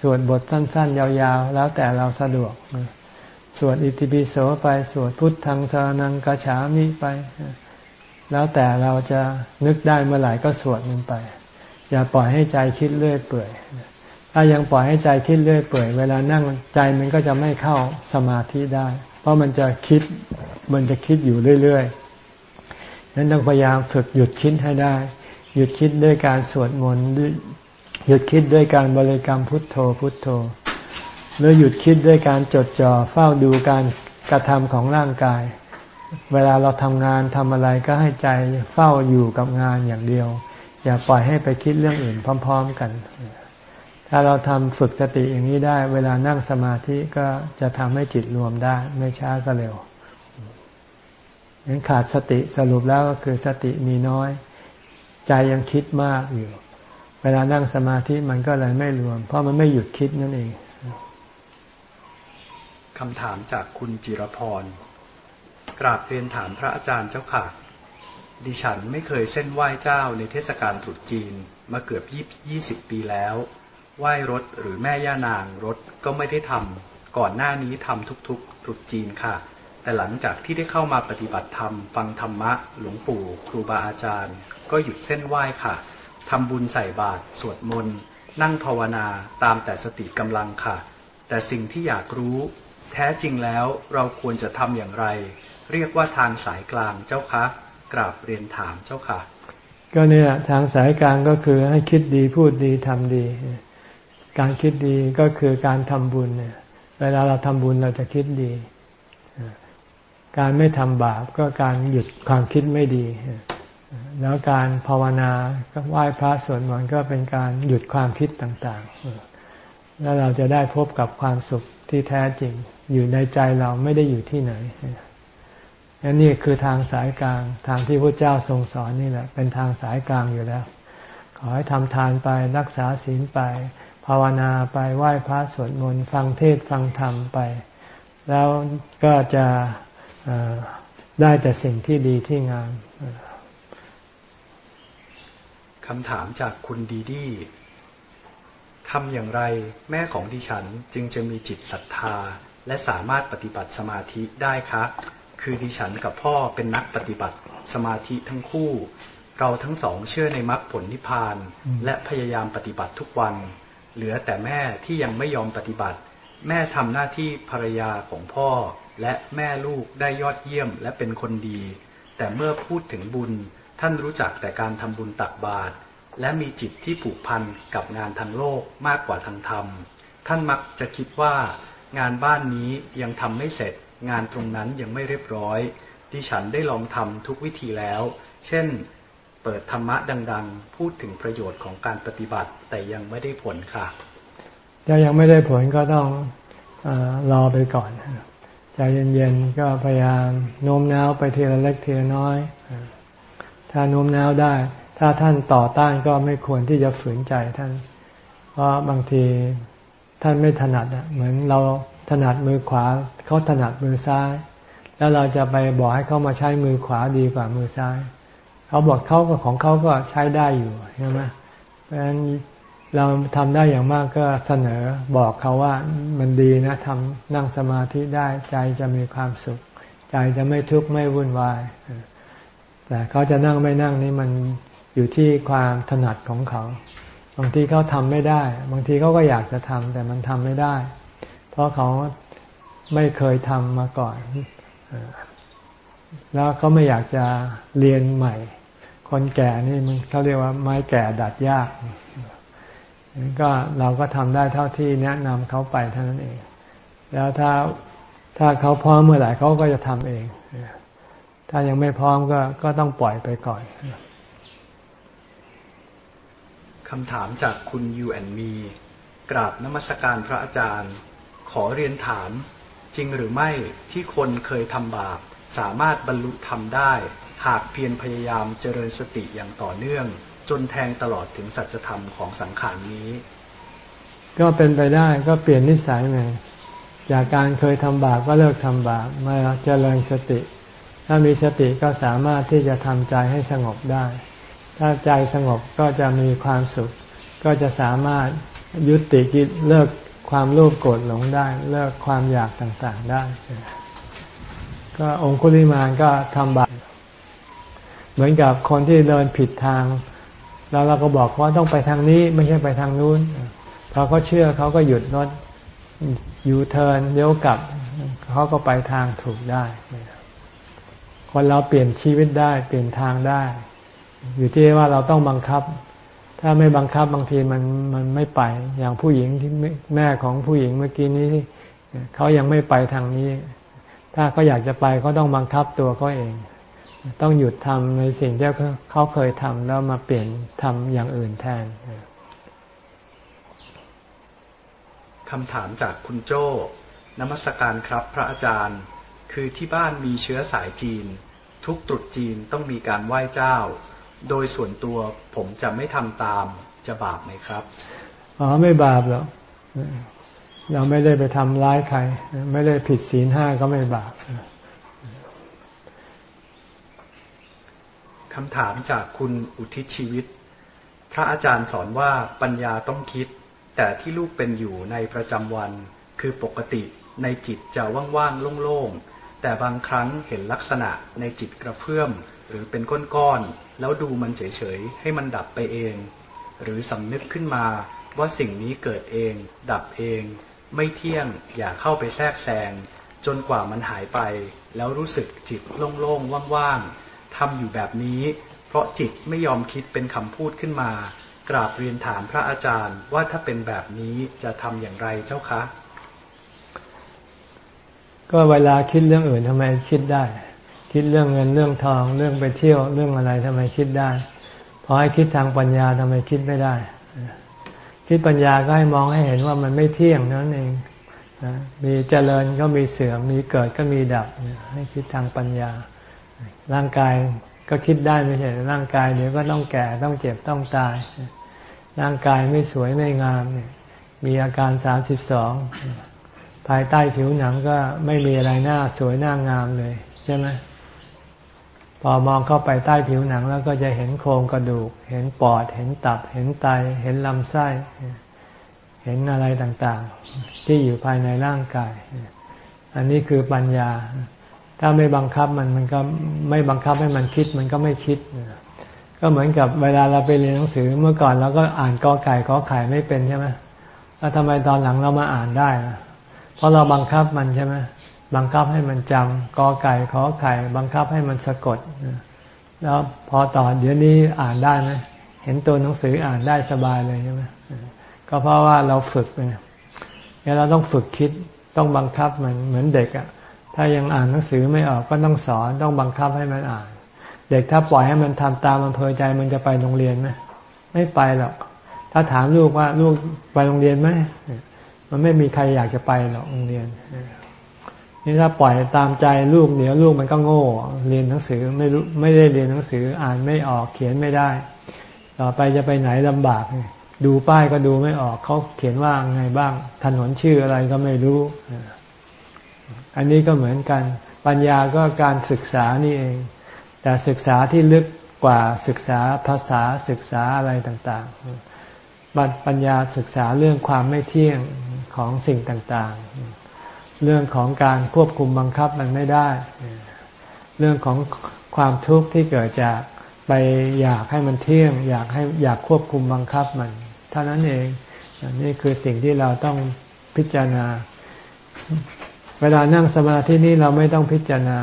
สวดบทสั้น ๆ ยาวๆ แล้วแต่เราสะดวก สวดอิติปิโสไป สวดพุทธังสานังกาฉามิไป แล้วแต่เราจะนึกได้เมื่อไหร่ก็สวดมันไป อย่าปล่อยให้ใจคิดเรื่อยเปื่อย ถ้ายังปล่อยให้ใจคิดเรื่อยเปื่อยเวลานั่งใจมันก็จะไม่เข้าสมาธิได้ เพราะมันจะคิดมันจะคิดอยู่เรื่อยๆนั้นต้องพยายามฝึกหยุดคิดให้ได้ หยุดคิดด้วยการสวดมนต์หยุดคิดด้วยการบริกรรมพุทโธพุทโธ หรือหยุดคิดด้วยการจดจ่อเฝ้าดูการกระทำของร่างกาย เวลาเราทำงานทำอะไรก็ให้ใจเฝ้าอยู่กับงานอย่างเดียว อย่าปล่อยให้ไปคิดเรื่องอื่นพร้อม ๆ กัน ถ้าเราทำฝึกสติอย่างนี้ได้ เวลานั่งสมาธิก็จะทำให้จิตรวมได้ ไม่ช้าก็เร็วยังขาดสติสรุปแล้วก็คือสติมีน้อย ใจยังคิดมากอยู่ เวลานั่งสมาธิมันก็เลยไม่รวม เพราะมันไม่หยุดคิดนั่นเองคำถามจากคุณจิรพร กราบเรียนถามพระอาจารย์เจ้าค่ะ ดิฉันไม่เคยเส้นไหว้เจ้าในเทศกาลตรุษจีนมาเกือบยี่สิบปีแล้ว ไหว้รถหรือแม่ย่านางรถก็ไม่ได้ทำก่อนหน้านี้ทำทุกๆตรุษจีนค่ะ แต่หลังจากที่ได้เข้ามาปฏิบัติธรรม ฟังธรรมะ หลวงปู่ ครูบาอาจารย์ ก็หยุดเส้นไหว้ค่ะทำบุญใส่บาตรสวดมนต์นั่งภาวนาตามแต่สติกำลังค่ะ แต่สิ่งที่อยากรู้ แท้จริงแล้วเราควรจะทำอย่างไร เรียกว่าทางสายกลางเจ้าคะกราบเรียนถามเจ้าค่ะก็เนี่ยทางสายกลางก็คือให้คิดดีพูดดีทำดี การคิดดีก็คือการทำบุญเนี่ย เวลาเราทำบุญเราจะคิดดี การไม่ทำบาปก็การหยุดความคิดไม่ดี แล้วการภาวนาไหว้พระสวดมนต์ก็เป็นการหยุดความคิดต่างๆ แล้วเราจะได้พบกับความสุขที่แท้จริง อยู่ในใจเราไม่ได้อยู่ที่ไหนอันนี่คือทางสายกลางทางที่พระเจ้าทรงสอนนี่แหละ เป็นทางสายกลางอยู่แล้ว ขอให้ทำทานไปรักษาศีลไปาวนาไปไหว้พระสวดมนต์ฟังเทศฟังธรรมไป แล้วก็จะได้แต่สิ่งที่ดีที่งามคำถามจากคุณดีดีทำอย่างไรแม่ของดิฉันจึงจะมีจิตศรัทธา และสามารถปฏิบัติสมาธิได้คะคือดิฉันกับพ่อเป็นนักปฏิบัติสมาธิทั้งคู่ เราทั้งสองเชื่อในมรรคผลนิพพาน และพยายามปฏิบัติทุกวัน เหลือแต่แม่ที่ยังไม่ยอมปฏิบัติ แม่ทำหน้าที่ภรรยาของพ่อ และแม่ลูกได้ยอดเยี่ยมและเป็นคนดี แต่เมื่อพูดถึงบุญ ท่านรู้จักแต่การทำบุญตักบาตรและมีจิตที่ผูกพันกับงานทางโลกมากกว่าทางธรรม ท่านมักจะคิดว่างานบ้านนี้ยังทำไม่เสร็จ งานตรงนั้นยังไม่เรียบร้อย ดิฉันได้ลองทำทุกวิธีแล้ว เช่น เปิดธรรมะดัง ๆ พูดถึงประโยชน์ของการปฏิบัติ แต่ยังไม่ได้ผลค่ะถ้ายังไม่ได้ผลก็ต้องอรอไปก่อนใจเย็นๆก็พยายามโน้มน้าวไปทีละเล็กทีละน้อย ถ้าโน้มน้าวได้ ถ้าท่านต่อต้านก็ไม่ควรที่จะฝืนใจท่าน เพราะบางทีท่านไม่ถนัดอะเหมือนเราถนัดมือขวาเขาถนัดมือซ้าย แล้วเราจะไปบอกให้เขามาใช้มือขวาดีกว่ามือซ้าย เขาบอกเขาก็ของเขาก็ใช้ได้อยู่ใช่ไหมเพราะฉะนั้นเราทำได้อย่างมากก็เสนอบอกเขาว่ามันดีนะทำนั่งสมาธิได้ใจจะมีความสุข ใจจะไม่ทุกข์ไม่วุ่นวาย แต่เขาจะนั่งไม่นั่งนี่มันอยู่ที่ความถนัดของเขา บางทีเขาทำไม่ได้ บางทีเขาก็อยากจะทำแต่มันทำไม่ได้ เพราะเขาไม่เคยทำมาก่อน แล้วเขาไม่อยากจะเรียนใหม่ คนแก่นี่มันเขาเรียกว่าไม้แก่ดัดยาก ก็เราก็ทำได้เท่าที่แนะนำเขาไปเท่านั้นเอง แล้วถ้าถ้าเขาพร้อมเมื่อไหร่เขาก็จะทำเอง ถ้ายังไม่พร้อมก็ก็ต้องปล่อยไปก่อนคำถามจากคุณยูแอนมีกราบนมัสการพระอาจารย์ ขอเรียนถามจริงหรือไม่ที่คนเคยทำบาป สามารถบรรลุธรรมได้ หากเพียรพยายามเจริญสติอย่างต่อเนื่อง จนแทงตลอดถึงสัจธรรมของสังขารนี้ ก็เป็นไปได้ก็เปลี่ยนนิสัยไงจากการเคยทำบาปก็เลิกทำบาปมาเจริญสติ ถ้ามีสติก็สามารถที่จะทำใจให้สงบได้ ถ้าใจสงบก็จะมีความสุข ก็จะสามารถยุติกิจเลิกความโลภโกรธหลงได้ เลิกความอยากต่างๆได้ ก็องคุลิมานก็ทำบาปเหมือนกับคนที่เดินผิดทาง แล้วเราก็บอกว่าต้องไปทางนี้ไม่ใช่ไปทางนู้นพอเขาเชื่อเขาก็หยุดรถยูเทิร์นเลี้ยวกลับเขาก็ไปทางถูกได้ คนเราเปลี่ยนชีวิตได้ เปลี่ยนทางได้ อยู่ที่ว่าเราต้องบังคับ ถ้าไม่บังคับบางทีมันมันไม่ไป อย่างผู้หญิงที่แม่ของผู้หญิงเมื่อกี้นี้เขายังไม่ไปทางนี้ ถ้าเขาอยากจะไปเขาต้องบังคับตัวเขาเอง ต้องหยุดทำในสิ่งที่เขาเคยทำแล้วมาเปลี่ยนทำอย่างอื่นแทนคำถามจากคุณโจ้นมัสการครับพระอาจารย์ คือที่บ้านมีเชื้อสายจีน ทุกตรุษจีนต้องมีการไหว้เจ้า โดยส่วนตัวผมจะไม่ทำตามจะบาปไหมครับ อ๋อไม่บาปหรอก เราไม่ได้ไปทำร้ายใคร ไม่ได้ผิดศีลห้าก็ไม่บาปคำถามจากคุณอุทิศชีวิต พระอาจารย์สอนว่าปัญญาต้องคิด แต่ที่ลูกเป็นอยู่ในประจำวัน คือปกติในจิตจะว่างๆโล่งๆ แต่บางครั้งเห็นลักษณะในจิตกระเพื่อม หรือเป็นก้อนๆ แล้วดูมันเฉยๆ ให้มันดับไปเอง หรือสำนึกขึ้นมาว่าสิ่งนี้เกิดเอง ดับเอง ไม่เที่ยงอย่าเข้าไปแทรกแซงจนกว่ามันหายไป แล้วรู้สึกจิตโล่งๆว่างๆทำอยู่แบบนี้ เพราะจิตไม่ยอมคิดเป็นคำพูดขึ้นมา กราบเรียนถามพระอาจารย์ว่าถ้าเป็นแบบนี้จะทำอย่างไรเจ้าคะ ก็เวลาคิดเรื่องอื่นทำไมคิดได้ คิดเรื่องเงินเรื่องทอง เรื่องไปเที่ยวเรื่องอะไรทำไมคิดได้พอให้คิดทางปัญญาทำไมคิดไม่ได้ คิดปัญญาก็ให้มองให้เห็นว่ามันไม่เที่ยงนั่นเองมีเจริญก็มีเสื่อมมีเกิดก็มีดับให้คิดทางปัญญา ร่างกายก็คิดได้ไม่ใช่ร่างกายเดี๋ยวก็ต้องแก่ต้องเจ็บต้องตาย ร่างกายไม่สวยไม่งามเนี่ยมีอาการสามสิบสองภายใต้ผิวหนังก็ไม่มีอะไรหน้าสวยหน้างามเลย ใช่ไหม พอมองเข้าไปใต้ผิวหนังแล้วก็จะเห็นโครงกระดูก เห็นปอด เห็นตับ เห็นไต เห็นลำไส้ เห็นอะไรต่างๆ ที่อยู่ภายในร่างกาย อันนี้คือปัญญา ถ้าไม่บังคับมันมันก็ไม่บังคับให้มันคิดมันก็ไม่คิด ก็เหมือนกับเวลาเราไปเรียนหนังสือเมื่อก่อนเราก็อ่านกอไก่กอไข่ไม่เป็นใช่ไหมแล้วทำไมตอนหลังเรามาอ่านได้เพราะเราบังคับมันใช่ไหม บังคับให้มันจำกอไก่ขอไข่ บังคับให้มันสะกด แล้วพอต่อเดี๋ยวนี้อ่านได้ไหมเห็นตัวหนังสืออ่านได้สบายเลยใช่ไหมก็เพราะว่าเราฝึกไปเนี่ยเราต้องฝึกคิดต้องบังคับมันเหมือนเด็กอะ ถ้ายังอ่านหนังสือไม่ออกก็ต้องสอนต้องบังคับให้มันอ่าน เด็กถ้าปล่อยให้มันทำตามมันเพลิใจมันจะไปโรงเรียนไหมไม่ไปหรอกถ้าถามลูกว่าลูกไปโรงเรียนไหมมันไม่มีใครอยากจะไปหรอกโรงเรียน นี่ถ้าปล่อยตามใจลูกเดี๋ยวลูกมันก็โง่ เรียนหนังสือไม่รู้ไม่ได้เรียนหนังสืออ่านไม่ออกเขียนไม่ได้ ต่อไปจะไปไหนลำบากดูป้ายก็ดูไม่ออกเขาเขียนว่าไงบ้าง ถนนชื่ออะไรก็ไม่รู้ อันนี้ก็เหมือนกัน ปัญญาก็การศึกษานี่เอง แต่ศึกษาที่ลึกกว่าศึกษาภาษาศึกษาอะไรต่างๆปัญญาศึกษาเรื่องความไม่เที่ยงของสิ่งต่างๆ เรื่องของการควบคุมบังคับมันไม่ได้ เรื่องของความทุกข์ที่เกิดจากไปอยากให้มันเที่ยง อยากให้อยากควบคุมบังคับมันเท่านั้นเองนี่คือสิ่งที่เราต้องพิจารณา เวลานั่งสมาธินี่เราไม่ต้องพิจารณา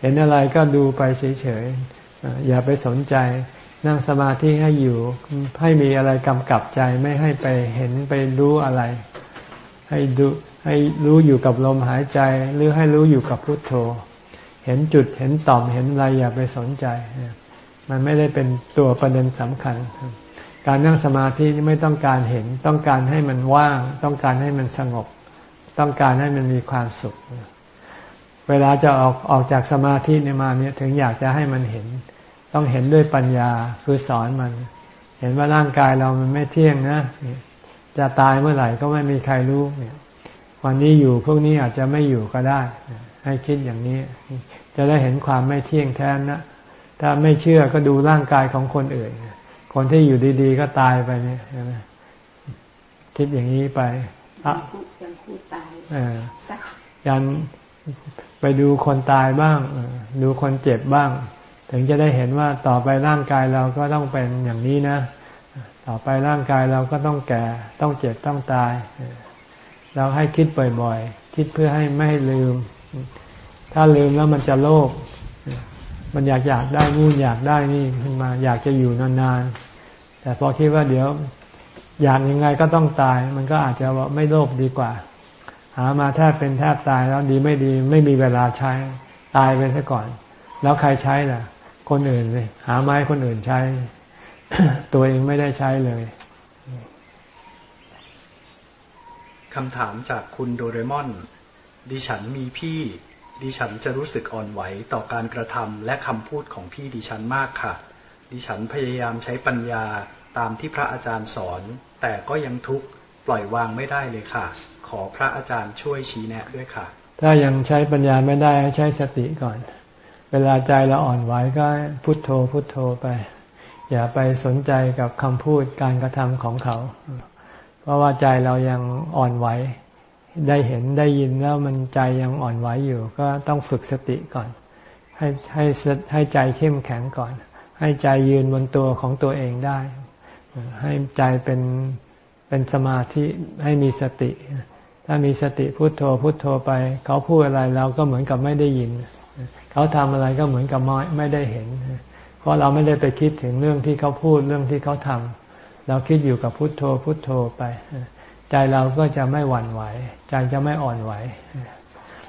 เห็นอะไรก็ดูไปเฉยๆอย่าไปสนใจ นั่งสมาธิให้อยู่ให้มีอะไรกำกับใจไม่ให้ไปเห็นไปรู้อะไร ให้ดูให้รู้อยู่กับลมหายใจ หรือให้รู้อยู่กับพุทโธ เห็นจุดเห็นต่อมเห็นอะไรอย่าไปสนใจ มันไม่ได้เป็นตัวประเด็นสำคัญ การนั่งสมาธิไม่ต้องการเห็น ต้องการให้มันว่าง ต้องการให้มันสงบ ต้องการให้มันมีความสุข เวลาจะออกออกจากสมาธิเนี่ยมาเนี่ยถึงอยากจะให้มันเห็น ต้องเห็นด้วยปัญญาคือสอนมัน เห็นว่าร่างกายเรามันไม่เที่ยงนะ จะตายเมื่อไหร่ก็ไม่มีใครรู้เนี่ยวันนี้อยู่พวกนี้อาจจะไม่อยู่ก็ได้ ให้คิดอย่างนี้ จะได้เห็นความไม่เที่ยงแท้นะ ถ้าไม่เชื่อก็ดูร่างกายของคนอื่น คนที่อยู่ดี ๆ ก็ตายไปเนี่ยคิดอย่างนี้ไปอะยังคู่ตายยันไปดูคนตายบ้างดูคนเจ็บบ้าง ถึงจะได้เห็นว่าต่อไปร่างกายเราก็ต้องเป็นอย่างนี้นะ ต่อไปร่างกายเราก็ต้องแก่ ต้องเจ็บต้องตาย เราให้คิดบ่อยๆ คิดเพื่อให้ไม่ลืม ถ้าลืมแล้วมันจะโลภมันอยากอยากได้นู่นอยากได้นี่ขึ้นมา อยากจะอยู่นานๆ แต่พอคิดว่าเดี๋ยว อยากยังไงก็ต้องตาย มันก็อาจจะว่าไม่โลภดีกว่า หามาแทบเป็นแทบตายแล้วดีไม่ดี ไม่มีเวลาใช้ตายไปซะก่อน แล้วใครใช้ล่ะ คนอื่นเลยหาไม้คนอื่นใช้ ตัวเองไม่ได้ใช้เลยคำถามจากคุณโดเรมอน ดิฉันมีพี่ ดิฉันจะรู้สึกอ่อนไหวต่อการกระทำและคำพูดของพี่ดิฉันมากค่ะ ดิฉันพยายามใช้ปัญญาตามที่พระอาจารย์สอน แต่ก็ยังทุกข์ปล่อยวางไม่ได้เลยค่ะ ขอพระอาจารย์ช่วยชี้แนะด้วยค่ะ ถ้ายังใช้ปัญญาไม่ได้ใช้สติก่อน เวลาใจเราอ่อนไหวก็พุโทโธพุโทโธไป อย่าไปสนใจกับคำพูดการกระทำของเขา เพราะว่าใจเรายังอ่อนไหว ได้เห็นได้ยินแล้วมันใจยังอ่อนไหวอยู่ ก็ต้องฝึกสติก่อน ให้ให้ให้ใจเข้มแข็งก่อน ให้ใจยืนบนตัวของตัวเองได้ ให้ใจเป็นเป็นสมาธิให้มีสติ ถ้ามีสติพุโทโธพุโทโธไป เขาพูดอะไรเราก็เหมือนกับไม่ได้ยิน เขาทำอะไรก็เหมือนกับไม่ไม่ได้เห็น เพราะเราไม่ได้ไปคิดถึงเรื่องที่เขาพูดเรื่องที่เขาทำเราคิดอยู่กับพุทโธพุทโธไป ใจเราก็จะไม่หวั่นไหว ใจจะไม่อ่อนไหว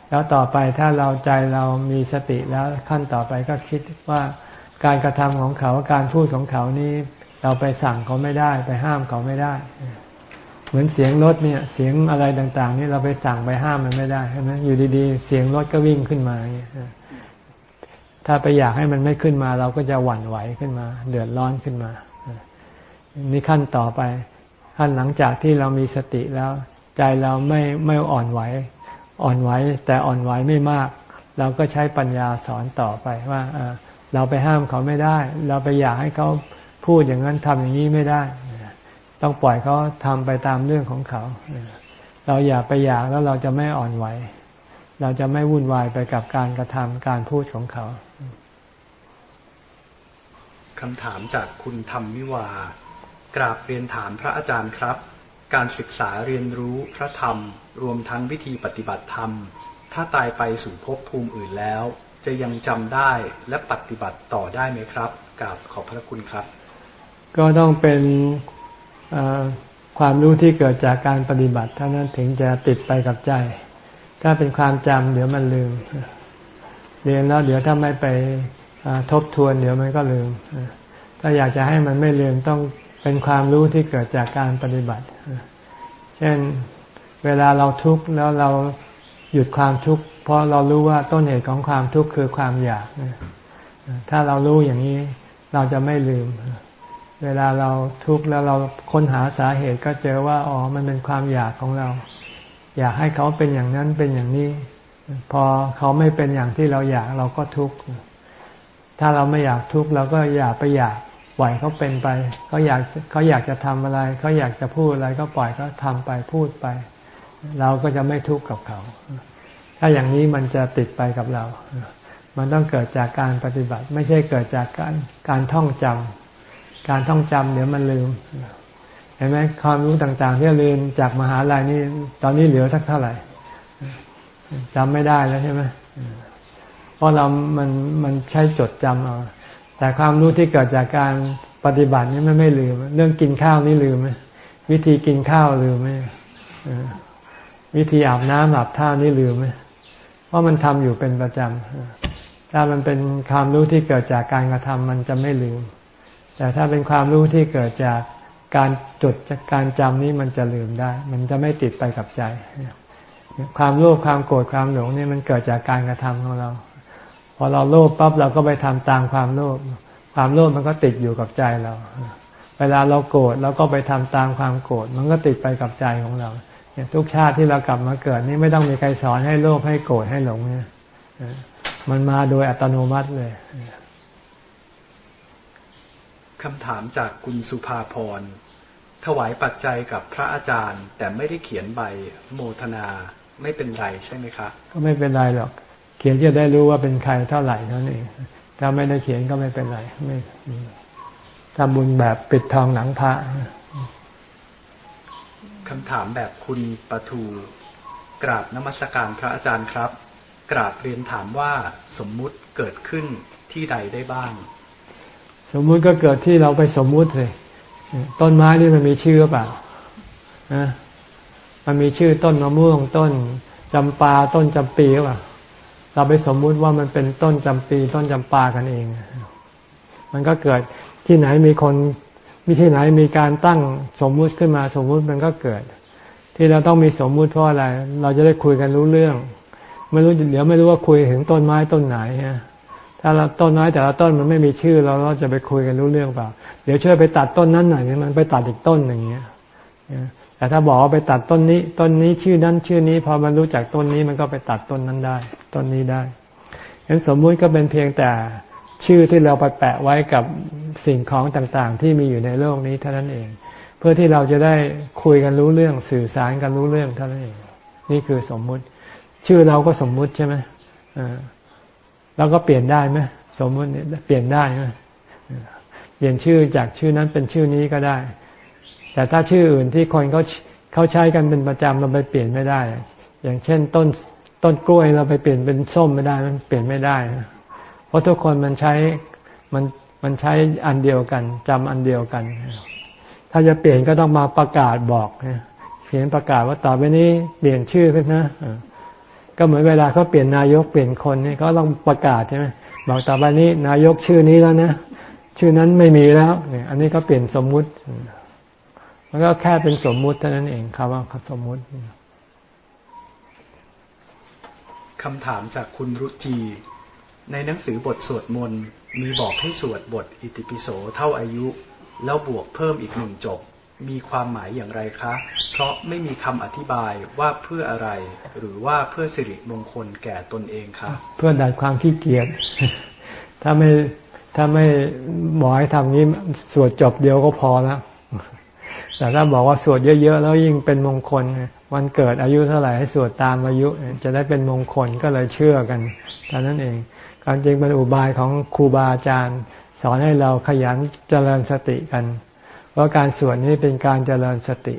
แล้วต่อไปถ้าเราใจเรามีสติแล้วขั้นต่อไปก็คิดว่าการกระทำของเขาการพูดของเขานี้ เราไปสั่งเขาไม่ได้ ไปห้ามเขาไม่ได้ เหมือนเสียงรถเนี่ย เสียงอะไรต่าง ๆ นี่เราไปสั่งไปห้ามมันไม่ได้ใช่ไหมอยู่ดีๆ เสียงรถก็วิ่งขึ้นมา ถ้าไปอยากให้มันไม่ขึ้นมา เราก็จะหวั่นไหวขึ้นมา เดือดร้อนขึ้นมา นี่ขั้นต่อไป ขั้นหลังจากที่เรามีสติแล้ว ใจเราไม่ไม่อ่อนไหว อ่อนไหวแต่อ่อนไหวไม่มาก เราก็ใช้ปัญญาสอนต่อไปว่าเราไปห้ามเขาไม่ได้ เราไปอยากให้เขาพูดอย่างนั้นทำอย่างนี้ไม่ได้ ต้องปล่อยเขาทำไปตามเรื่องของเขา เราอย่าไปอยากแล้วเราจะไม่อ่อนไหว เราจะไม่วุ่นวายไปกับการกระทำการพูดของเขา คำถามจากคุณธรรมวิวา กราบเรียนถามพระอาจารย์ครับ การศึกษาเรียนรู้พระธรรม รวมทั้งวิธีปฏิบัติธรรม ถ้าตายไปสู่ภพภูมิอื่นแล้ว จะยังจำได้และปฏิบัติต่อได้ไหมครับกราบขอบพระคุณครับ ก็ต้องเป็นความรู้ที่เกิดจากการปฏิบัติเท่านั้นถึงจะติดไปกับใจ ถ้าเป็นความจำเดี๋ยวมันลืม เรียนแล้วเดี๋ยวถ้าไม่ไป ทบทวนเดี๋ยวมันก็ลืม ถ้าอยากจะให้มันไม่ลืมต้องเป็นความรู้ที่เกิดจากการปฏิบัติ เช่นเวลาเราทุกข์แล้วเราหยุดความทุกข์เพราะเรารู้ว่าต้นเหตุของความทุกข์คือความอยาก ถ้าเรารู้อย่างนี้เราจะไม่ลืม เวลาเราทุกข์แล้วเราค้นหาสาเหตุก็เจอว่าอ๋อมันเป็นความอยากของเรา อยากให้เขาเป็นอย่างนั้นเป็นอย่างนี้ พอเขาไม่เป็นอย่างที่เราอยากเราก็ทุกข์ ถ้าเราไม่อยากทุกข์เราก็อยากไปอยากปล่อยเขาเป็นไปเขาอยากเขาอยากจะทำอะไรเขาอยากจะพูดอะไรก็ปล่อยเขาทาไปพูดไป เราก็จะไม่ทุกข์กับเขา ถ้าอย่างนี้มันจะติดไปกับเรา มันต้องเกิดจากการปฏิบัติ ไม่ใช่เกิดจากการการท่องจำการท่องจำเดี๋ยวมันลืมเห็นไหมความรู้ต่างๆ ที่เรียนจากมหาลัยนี่ตอนนี้เหลือสักเท่าไหร่จำไม่ได้แล้วใช่ไหม เพราะเรา มัน มันใช้จดจำเอา แต่ความรู้ที่เกิดจากการปฏิบัตินี่มันไม่ลืม เรื่องกินข้าวนี่ลืมไหมวิธีกินข้าวลืมไหมวิธีอาบน้ำอาบท่านี่ลืมไหมเพราะมันทำอยู่เป็นประจำ ถ้ามันเป็นความรู้ที่เกิดจากการกระทำมันจะไม่ลืม แต่ถ้าเป็นความรู้ที่เกิดจากการจดจากการจำนี้มันจะลืมได้ มันจะไม่ติดไปกับใจ ความโลภความโกรธความหลงนี่มันเกิดจากการกระทำของเรา พอเราโลภปั๊บเราก็ไปทำตามความโลภความโลภมันก็ติดอยู่กับใจเรา เวลาเราโกรธเราก็ไปทำตามความโกรธมันก็ติดไปกับใจของเราเนี่ยทุกชาติที่เรากลับมาเกิดนี่ไม่ต้องมีใครสอนให้โลภให้โกรธให้หลงเนี่ยมันมาโดยอัตโนมัติเลยคำถามจากคุณสุภาพร ถวายปัจจัยกับพระอาจารย์ แต่ไม่ได้เขียนใบโมทนาไม่เป็นไรใช่ไหมครับก็ไม่เป็นไรหรอกเขียนจะได้รู้ว่าเป็นใครเท่าไหร่นั่นเอง ถ้าไม่ได้เขียนก็ไม่เป็นไร ไม่ทำบุญแบบปิดทองหนังพระคำถามแบบคุณปทูกราบนมัสการพระอาจารย์ครับ กราบเรียนถามว่าสมมุติเกิดขึ้นที่ใดได้บ้าง สมมุติก็เกิดที่เราไปสมมุติเลยต้นไม้นี่มันมีชื่อเปล่านะมันมีชื่อต้นมะม่วงต้นจำปาต้นจำปีหรือเปล่า เราไปสมมุติว่ามันเป็นต้นจำปีต้นจำปากันเอง มันก็เกิดที่ไหนมีคนมีที่ไหนมีการตั้งสมมุติขึ้นมาสมมุติมันก็เกิด ที่เราต้องมีสมมุติเพราะอะไร เราจะได้คุยกันรู้เรื่อง ไม่รู้เดี๋ยวไม่รู้ว่าคุยถึงต้นไม้ต้นไหนฮะถ้าเราต้นไม้แต่ละต้นมันไม่มีชื่อเราเราจะไปคุยกันรู้เรื่องเปล่า เดี๋ยวช่วยไปตัดต้นนั้นหน่อยมันไปตัดอีกต้นอย่างเงี้ย แต่ถ้าบอกว่าไปตัดต้นนี้ ต้นนี้ชื่อนั้นชื่อนี้ พอมันรู้จักต้นนี้มันก็ไปตัดต้นนั้นได้ ต้นนี้ได้ฉะนั้นสมมุติก็เป็นเพียงแต่ชื่อที่เราไปแปะไว้กับสิ่งของต่างๆ ที่มีอยู่ในโลกนี้เท่านั้นเอง เพื่อที่เราจะได้คุยกันรู้เรื่องสื่อสารกันรู้เรื่องเท่านั้นเอง นี่คือสมมุติ ชื่อเราก็สมมุติใช่ไหมอ่าเราก็เปลี่ยนได้ไหมสมมุติเปลี่ยนได้ไหมเปลี่ยนชื่อจากชื่อนั้นเป็นชื่อนี้ก็ได้ แต่ถ้าชื่ออื่นที่คนเขาเขาใช้กันเป็นประจำเราไปเปลี่ยนไม่ได้ อย่างเช่นต้นต้นกล้วยเราไปเปลี่ยนเป็นส้มไม่ได้มันเปลี่ยนไม่ได้ เพราะทุกคนมันใช้มันมันใช้อันเดียวกันจำอันเดียวกัน ถ้าจะเปลี่ยนก็ต้องมาประกาศบอกเขียนประกาศว่าต่อไปนี้เปลี่ยนชื่อขึ้นนะก็เหมือนเวลาเขาเปลี่ยนนายกเปลี่ยนคนนี่เขาต้องประกาศใช่ไหมบอกต่อไปนี้นายกชื่อนี้แล้วนะ ชื่อนั้นไม่มีแล้วนี่อันนี้ก็เปลี่ยนสมมุติ มันก็แค่เป็นสมมุติเท่านั้นเองคำว่าสมมุติคำถามจากคุณรุจี ในหนังสือบทสวดมนต์มีบอกให้สวดบทอิติปิโสเท่าอายุ แล้วบวกเพิ่มอีกหนึ่งจบ มีความหมายอย่างไรคะ เพราะไม่มีคำอธิบายว่าเพื่ออะไร หรือว่าเพื่อสิริมงคลแก่ตนเองคะเพื่อดัดความขี้เกียจถ้าไม่ถ้าไม่บอกให้ทำนี้สวดจบเดียวก็พอแล้ว แต่ถ้าบอกว่าสวดเยอะๆ แล้วยิ่งเป็นมงคล วันเกิดอายุเท่าไหร่ให้สวดตามอายุ จะได้เป็นมงคลก็เลยเชื่อกันเท่านั้นเองการจริงเป็นอุบายของครูบาอาจารย์ สอนให้เราขยันเจริญสติกัน เพราะการสวดนี้เป็นการเจริญสติ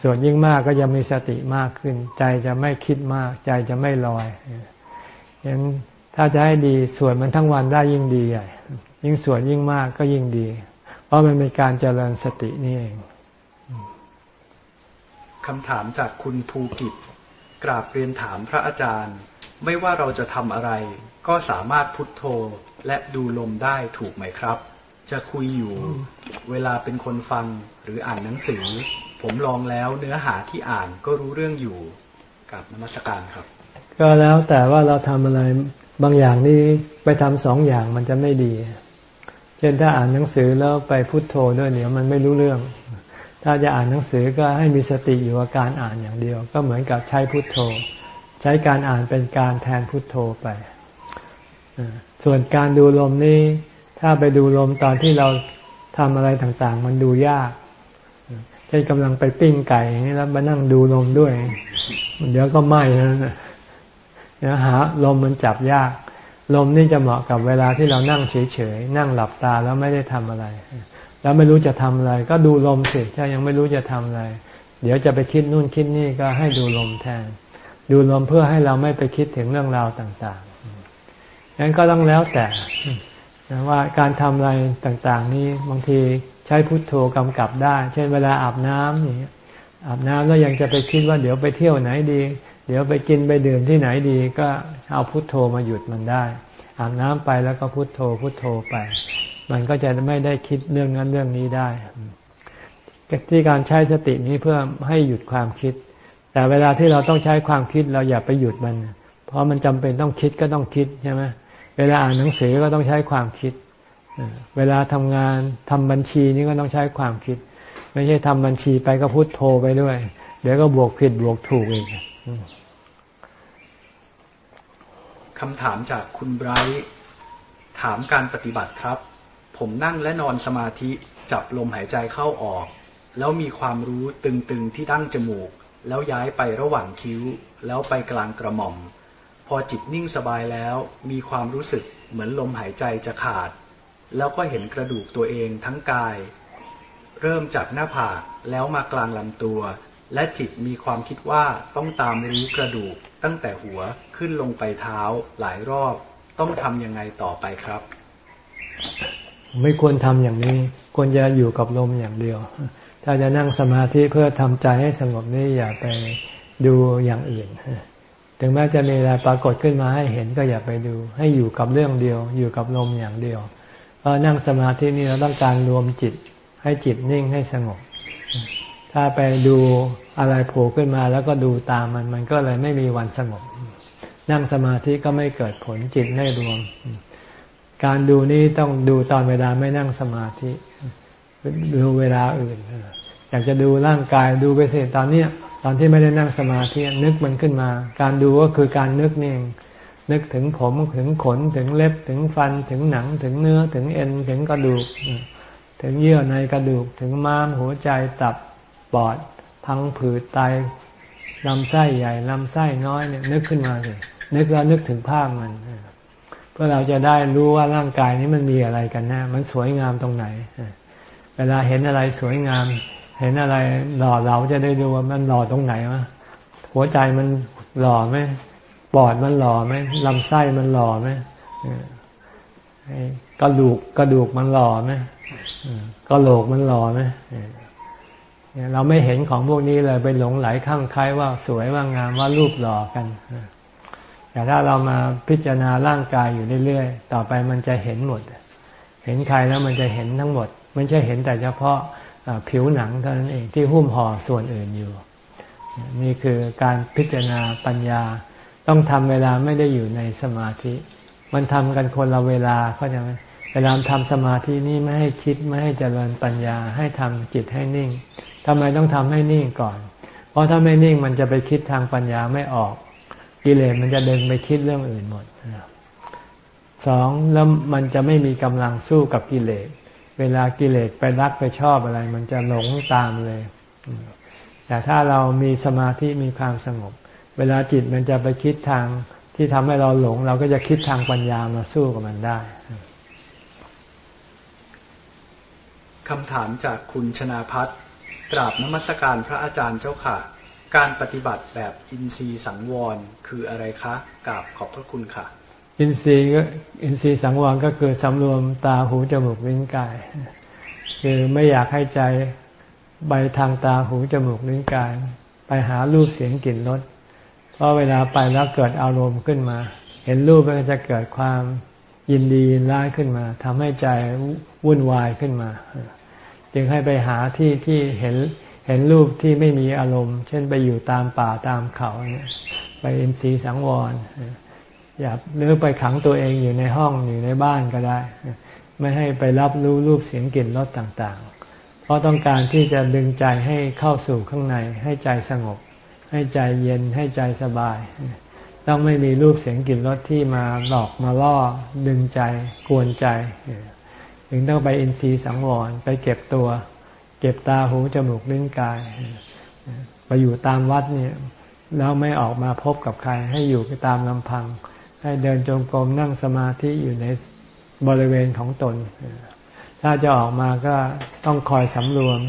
สวดยิ่งมากก็จะมีสติมากขึ้น ใจจะไม่คิดมาก ใจจะไม่ลอยยังถ้าจะให้ดีสวดมันทั้งวันได้ยิ่งดีใหญ่ยิ่งสวดยิ่งมากก็ยิ่งดี เพราะมันเป็นการเจริญสตินี่เอง คำถามจากคุณภูกิจ กราบเรียนถามพระอาจารย์ ไม่ว่าเราจะทำอะไร ก็สามารถพุทโธและดูลมได้ถูกไหมครับ จะคุยอยู่ เวลาเป็นคนฟังหรืออ่านหนังสือ ผมลองแล้วเนื้อหาที่อ่านก็รู้เรื่องอยู่กับนมัสการครับ ก็แล้วแต่ว่าเราทำอะไรบางอย่างนี่ไปทำสองอย่างมันจะไม่ดี เช่นถ้าอ่านหนังสือแล้วไปพุโทโธด้วยเดี๋ยวมันไม่รู้เรื่อง ถ้าจะอ่านหนังสือก็ให้มีสติอยู่กับการอ่านอย่างเดียว ก็เหมือนกับใช้พุทโธ ใช้การอ่านเป็นการแทนพุทโธไป ส่วนการดูลมนี้ถ้าไปดูลมตอนที่เราทำอะไรต่างๆ มันดูยากเช่นกำลังไปปิ้งไก่แล้วมานั่งดูลมด้วย เดี๋ยวก็ไหม้นะเดี๋ยวหาลมมันจับยาก ลมนี่จะเหมาะกับเวลาที่เรานั่งเฉยๆ นั่งหลับตาแล้วไม่ได้ทำอะไร แล้วไม่รู้จะทำอะไร ก็ดูลมสิถ้ายังไม่รู้จะทำอะไร เดี๋ยวจะไปคิดนู่นคิดนี่ก็ให้ดูลมแทน ดูลมเพื่อให้เราไม่ไปคิดถึงเรื่องราวต่างๆงั้นก็ต้องแล้วแต่นะว่าการทำอะไรต่างๆ นี้บางทีใช้พุทโธกำกับได้ เช่นเวลาอาบน้ำอย่างนี่อาบน้ำแล้วยังจะไปคิดว่าเดี๋ยวไปเที่ยวไหนดี เดี๋ยวไปกินไปดื่มที่ไหนดี ก็เอาพุทโธมาหยุดมันได้ อาบน้ำไปแล้วก็พุทโธพุทโธไป มันก็จะไม่ได้คิดเรื่องนั้นเรื่องนี้ได้ที่การใช้สตินี้เพื่อให้หยุดความคิด แต่เวลาที่เราต้องใช้ความคิดเราอย่าไปหยุดมัน เพราะมันจำเป็นต้องคิดก็ต้องคิดใช่ไหมเวลาอ่านหนังสือก็ต้องใช้ความคิด เวลาทำงานทำบัญชีนี่ก็ต้องใช้ความคิด ไม่ใช่ทำบัญชีไปก็พูดโทรไปด้วย เดี๋ยวก็บวกผิดบวกถูกอีกคำถามจากคุณไบรท์ถามการปฏิบัติครับ ผมนั่งและนอนสมาธิจับลมหายใจเข้าออก แล้วมีความรู้ตึงๆที่ดั้งจมูก แล้วย้ายไประหว่างคิ้ว แล้วไปกลางกระหม่อม พอจิตนิ่งสบายแล้ว มีความรู้สึกเหมือนลมหายใจจะขาด แล้วก็เห็นกระดูกตัวเองทั้งกาย เริ่มจากหน้าผากแล้วมากลางลำตัว และจิตมีความคิดว่าต้องตามรู้กระดูกตั้งแต่หัวขึ้นลงไปเท้าหลายรอบ ต้องทำยังไงต่อไปครับ ไม่ควรทำอย่างนี้ ควรจะอยู่กับลมอย่างเดียว ถ้าจะนั่งสมาธิเพื่อทำใจให้สงบนี่อย่าไปดูอย่างอื่น ถึงแม้จะมีอะไรปรากฏขึ้นมาให้เห็นก็อย่าไปดู ให้อยู่กับเรื่องเดียว อยู่กับลมอย่างเดียว เพราะนั่งสมาธินี่เราต้องการรวมจิต ให้จิตนิ่งให้สงบ ถ้าไปดูอะไรโผล่ขึ้นมาแล้วก็ดูตามมัน มันก็เลยไม่มีวันสงบ นั่งสมาธิก็ไม่เกิดผลจิตไม่รวม การดูนี้ต้องดูตอนเวลาไม่นั่งสมาธิ ดูเวลาอื่น อยากจะดูร่างกายดูไปเสร็จตอนเนี้ยตอนที่ไม่ได้นั่งสมาธินึกมันขึ้นมา การดูก็คือการนึกนี่เองนึกถึงผมถึงขนถึงเล็บถึงฟันถึงหนังถึงเนื้อถึงเอ็นถึงกระดูก ถึงเยื่อในกระดูก ถึงม้ามหัวใจตับปอดพังผืดไตลำไส้ใหญ่ลำไส้น้อยเนี่ยนึกขึ้นมาเลยนึกแล้วนึกถึงภาพมัน พื่อเราจะได้รู้ว่าร่างกายนี้มันมีอะไรกันแน่มันสวยงามตรงไหน เวลาเห็นอะไรสวยงาม เห็นอะไรหล่อเราจะได้ดูว่ามันหล่อตรงไหนวะหัวใจมันหล่อไหมปอดมันหล่อไหมลำไส้มันหล่อไหมกระดูกกระดูกมันหล่อไหมกระโหลกมันหล่อไหมเราไม่เห็นของพวกนี้เลยไปหลงไหลข้างใครว่าสวยว่างามว่ารูปหล่อกัน แต่ถ้าเรามาพิจารณาร่างกายอยู่เรื่อยๆ ต่อไปมันจะเห็นหมด เห็นใครแล้วมันจะเห็นทั้งหมดไม่ใช่เห็นแต่เฉพาะผิวหนังเท่านั้นเองที่หุ้มห่อส่วนอื่นอยู่ นี่คือการพิจารณาปัญญาต้องทำเวลาไม่ได้อยู่ในสมาธิ มันทำกันคนละเวลาเขาจะเวลาทำสมาธินี่ไม่ให้คิดไม่ให้เจริญปัญญาให้ทำจิตให้นิ่งทำไมต้องทำให้นิ่งก่อน เพราะถ้าไม่นิ่งมันจะไปคิดทางปัญญาไม่ออก กิเลสมันจะเดินไปคิดเรื่องอื่นหมดสองแล้วมันจะไม่มีกำลังสู้กับกิเลส เวลากิเลสไปรักไปชอบอะไร มันจะหลงตามเลย แต่ถ้าเรามีสมาธิมีความสงบ เวลาจิตมันจะไปคิดทางที่ทำให้เราหลง เราก็จะคิดทางปัญญามาสู้กับมันได้คำถามจากคุณชนาพัฒน์กราบนมัสการพระอาจารย์เจ้าค่ะ การปฏิบัติแบบอินทรีย์สังวรคืออะไรคะกราบขอบพระคุณค่ะ อินทรีย์ก็อินทรีย์สังวรก็คือสำรวมตาหูจมูกลิ้นกาย คือไม่อยากให้ใจใบทางตาหูจมูกลิ้นกาย ไปหารูปเสียงกลิ่นรสเพราะเวลาไปแล้วเกิดอารมณ์ขึ้นมา เห็นรูปมันจะเกิดความยินดียินร้ายขึ้นมาทำให้ใจวุ่นวายขึ้นมา จึงให้ไปหาที่ที่เห็น เห็นรูปที่ไม่มีอารมณ์ เช่นไปอยู่ตามป่าตามเขาเนี่ยไปอินทรีย์สังวรอย่าหรือไปขังตัวเองอยู่ในห้องอยู่ในบ้านก็ได้ ไม่ให้ไปรับรู้รูปเสียงกลิ่นรสต่างๆ เพราะต้องการที่จะดึงใจให้เข้าสู่ข้างใน ให้ใจสงบ ให้ใจเย็นให้ใจสบาย ต้องไม่มีรูปเสียงกลิ่นรสที่มาหลอกมาล่อ ดึงใจกวนใจถึงต้องไปอินทรีย์สังวรไปเก็บตัว เก็บตาหูจมูกลิ้นกายไปอยู่ตามวัดเนี่ยแล้วไม่ออกมาพบกับใคร ให้อยู่ตามลำพัง ให้เดินจงกรมนั่งสมาธิอยู่ในบริเวณของตน ถ้าจะออกมาก็ต้องคอยสำรวม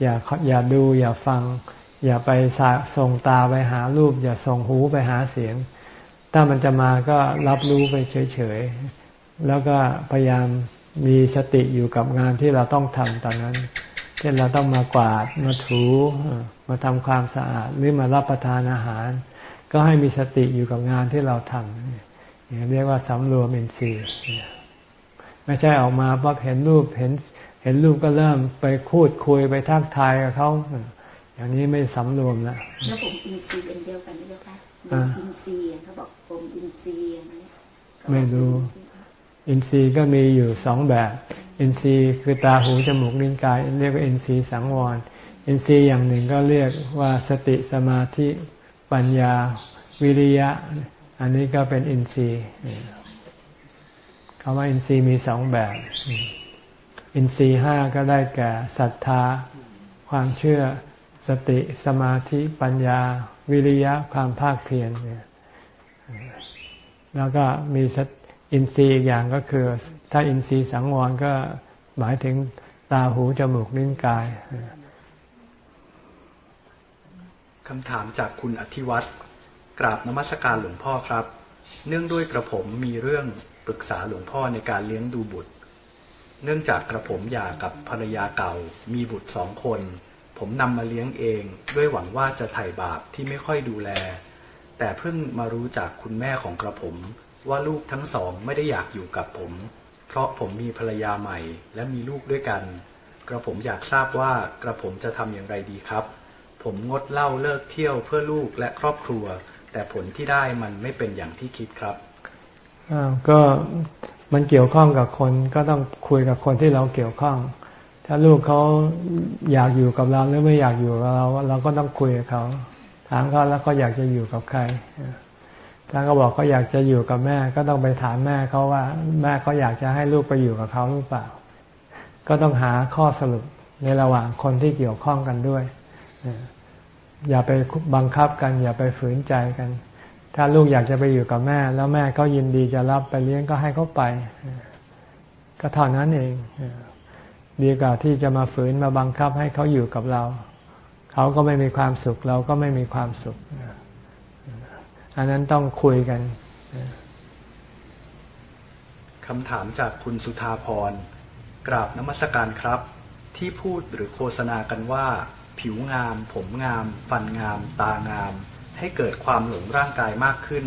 อย่าอย่าดูอย่าฟัง อย่าไปส่งตาไปหารูป อย่าส่งหูไปหาเสียง ถ้ามันจะมาก็รับรู้ไปเฉยๆ แล้วก็พยายามมีสติอยู่กับงานที่เราต้องทำตอนนั้น เช่นเราต้องมากวาดมาถู มาทำความสะอาดหรือมารับประทานอาหาร ก็ให้มีสติอยู่กับงานที่เราทำเรียกว่าสำรวมอินทรีย์ไม่ใช่ออกมาพอเห็นรูปเห็นเห็นรูปก็เริ่มไปคูดคุยไปทักทายกับเขาอย่างนี้ไม่สำรวมแล้วแล้วผมอินทรีย์เป็นเดียวกันไหมเจ้าคะอินทรีย์เขาบอกผมอินทรีย์อะไรไม่รู้ อินทรีย์ก็มีอยู่สองแบบ อินทรีย์คือตาหูจมูกลิ้นกาย เรียกว่าอินทรีย์สังวร อินทรีย์อย่างหนึ่งก็เรียกว่าสติสมาธิปัญญาวิริยะ อันนี้ก็เป็นอินทรีย์คำว่าอินทรีย์มีสองแบบ อินทรีย์ห้าก็ได้แก่ศรัทธา ความเชื่อสติสมาธิปัญญา วิริยะความภาคเพียรแล้วก็มีส อินทรีย์อีกอย่างก็คือ ถ้าอินทรีย์สังวรก็หมายถึงตาหูจมูกลิ้นกายคำถามจากคุณอธิวัตรกราบนมัสการหลวงพ่อครับ เนื่องด้วยกระผมมีเรื่องปรึกษาหลวงพ่อในการเลี้ยงดูบุตร เนื่องจากกระผมหย่ากับภรรยาเก่า มีบุตรสองคน ผมนำมาเลี้ยงเอง ด้วยหวังว่าจะไถ่บาปที่ไม่ค่อยดูแล แต่เพิ่งมารู้จากคุณแม่ของกระผม ว่าลูกทั้งสองไม่ได้อยากอยู่กับผม เพราะผมมีภรรยาใหม่และมีลูกด้วยกัน กระผมอยากทราบว่ากระผมจะทำอย่างไรดีครับ ผมงดเล่าเลิกเที่ยวเพื่อลูกและครอบครัว แต่ผลที่ได้มันไม่เป็นอย่างที่คิดครับก็มันเกี่ยวข้องกับคนก็ต้องคุยกับคนที่เราเกี่ยวข้อง ถ้าลูกเขาอยากอยู่กับเราหรือไม่อยากอยู่กับเรา เราก็ต้องคุยกับเขา ถามเขาแล้วเขาอยากจะอยู่กับใคร ถ้าเขาบอกเขาอยากจะอยู่กับแม่ ก็ต้องไปถามแม่เขาว่า แม่เขาอยากจะให้ลูกไปอยู่กับเขาหรือเปล่า ก็ต้องหาข้อสรุปในระหว่างคนที่เกี่ยวข้องกันด้วย อย่าไปบังคับกัน อย่าไปฝืนใจกัน ถ้าลูกอยากจะไปอยู่กับแม่ แล้วแม่เขายินดีจะรับไปเลี้ยงก็ให้เขาไป ก็เท่านั้นเองดีกว่าที่จะมาฝืนมาบังคับให้เขาอยู่กับเรา เขาก็ไม่มีความสุข เราก็ไม่มีความสุข อันนั้นต้องคุยกันคำถามจากคุณสุธาพร กราบนมัสการครับ ที่พูดหรือโฆษณากันว่า ผิวงาม ผมงาม ฟันงาม ตางาม ให้เกิดความหลงร่างกายมากขึ้น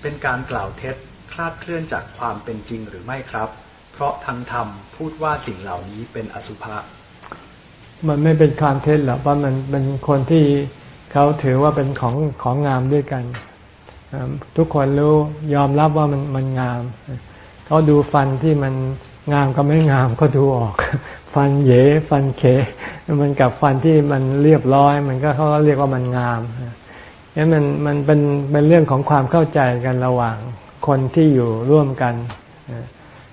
เป็นการกล่าวเท็จคลาดเคลื่อนจากความเป็นจริงหรือไม่ครับ เพราะทางธรรมพูดว่าสิ่งเหล่านี้เป็นอสุภะมันไม่เป็นการเท็จหรอกเพราะมันเป็นคนที่เขาถือว่าเป็นของของงามด้วยกัน ทุกคนรู้ยอมรับว่ามันมันงามเขาดูฟันที่มันงามก็ไม่งามก็ดูออก ฟันเยฟันเคมันกับฟันที่มันเรียบร้อย มันก็เขาเรียกว่ามันงามนี่มันมันเป็นเป็นเรื่องของความเข้าใจกันระหว่างคนที่อยู่ร่วมกัน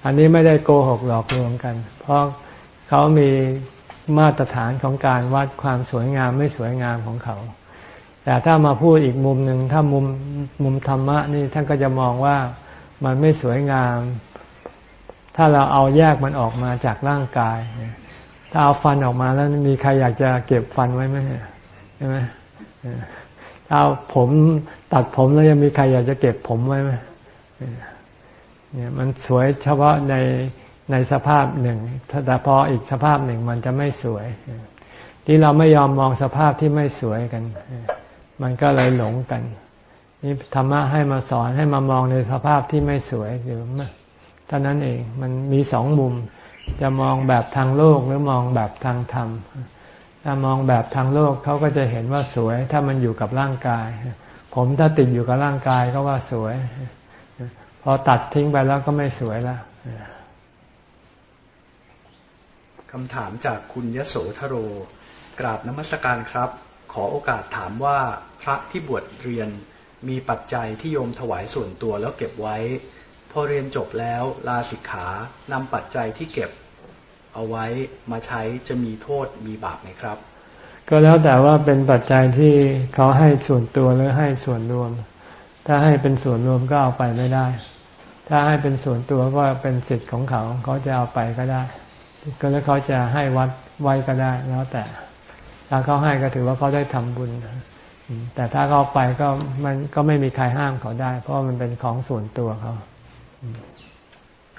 อันนี้ไม่ได้โกหกหลอกลวงกัน เพราะเขามีมาตรฐานของการวัดความสวยงามไม่สวยงามของเขา แต่ถ้ามาพูดอีกมุมหนึ่งถ้ามุมมุมธรรมะนี่ท่านก็จะมองว่ามันไม่สวยงาม ถ้าเราเอาแยกมันออกมาจากร่างกาย ถ้าเอาฟันออกมาแล้วมีใครอยากจะเก็บฟันไว้ไหมใช่ไหมถ้าผมตัดผมแล้วยังมีใครอยากจะเก็บผมไว้ไหมเนี่ยมันสวยเฉพาะในในสภาพหนึ่งแต่พออีกสภาพหนึ่งมันจะไม่สวย ที่เราไม่ยอมมองสภาพที่ไม่สวยกัน มันก็เลยหลงกัน นี่ธรรมะให้มาสอนให้มามองในสภาพที่ไม่สวยอยู่เท่านั้นเองมันมีสองมุม จะมองแบบทางโลกหรือมองแบบทางธรรม ถ้ามองแบบทางโลกเขาก็จะเห็นว่าสวย ถ้ามันอยู่กับร่างกาย ผมถ้าติดอยู่กับร่างกายก็ว่าสวย พอตัดทิ้งไปแล้วก็ไม่สวยแล้วคำถามจากคุณยโสธโร กราบนมัสการครับ ขอโอกาสถามว่า พระที่บวชเรียนมีปัจจัยที่โยมถวายส่วนตัวแล้วเก็บไว้ พอเรียนจบแล้วลาสิกขานำปัจจัยที่เก็บเอาไว้มาใช้จะมีโทษมีบาปไหมครับ ก็แล้วแต่ว่าเป็นปัจจัยที่เขาให้ส่วนตัวหรือให้ส่วนรวม ถ้าให้เป็นส่วนรวมก็เอาไปไม่ได้ ถ้าให้เป็นส่วนตัวก็เป็นสิทธิ์ของเขาเขาจะเอาไปก็ได้ ก็แล้วเขาจะให้วัดไว้ก็ได้แล้วแต่ถ้าเขาให้ก็ถือว่าเขาได้ทำบุญ แต่ถ้าเขาไปก็มันก็ไม่มีใครห้ามเขาได้ เพราะมันเป็นของส่วนตัวเขา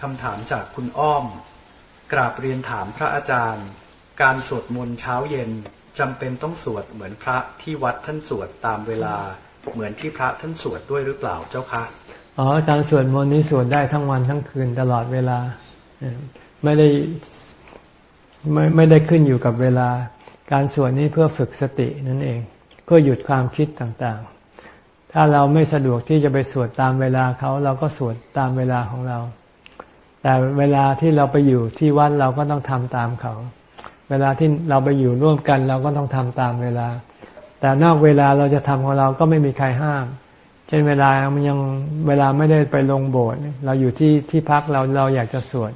คำถามจากคุณอ้อม กราบเรียนถามพระอาจารย์ การสวดมนต์เช้าเย็นจำเป็นต้องสวดเหมือนพระที่วัดท่านสวดตามเวลา เหมือนที่พระท่านสวดด้วยหรือเปล่าเจ้าคะอ๋อการสวดมนต์นี้สวดได้ทั้งวันทั้งคืนตลอดเวลา ไม่ได้ไม่ไม่ได้ขึ้นอยู่กับเวลา การสวดนี้เพื่อฝึกสตินั่นเอง เพื่อหยุดความคิดต่างๆ ถ้าเราไม่สะดวกที่จะไปสวดตามเวลาเขาเราก็สวดตามเวลาของเรา แต่เวลาที่เราไปอยู่ที่วัดเราก็ต้องทำตามเขา เวลาที่เราไปอยู่ร่วมกันเราก็ต้องทำตามเวลา แต่นอกเวลาเราจะทำของเราก็ไม่มีใครห้าม เช่นเวลามันยังเวลาไม่ได้ไปลงโบสถ์เราอยู่ที่ที่พักเราเราอยากจะสวด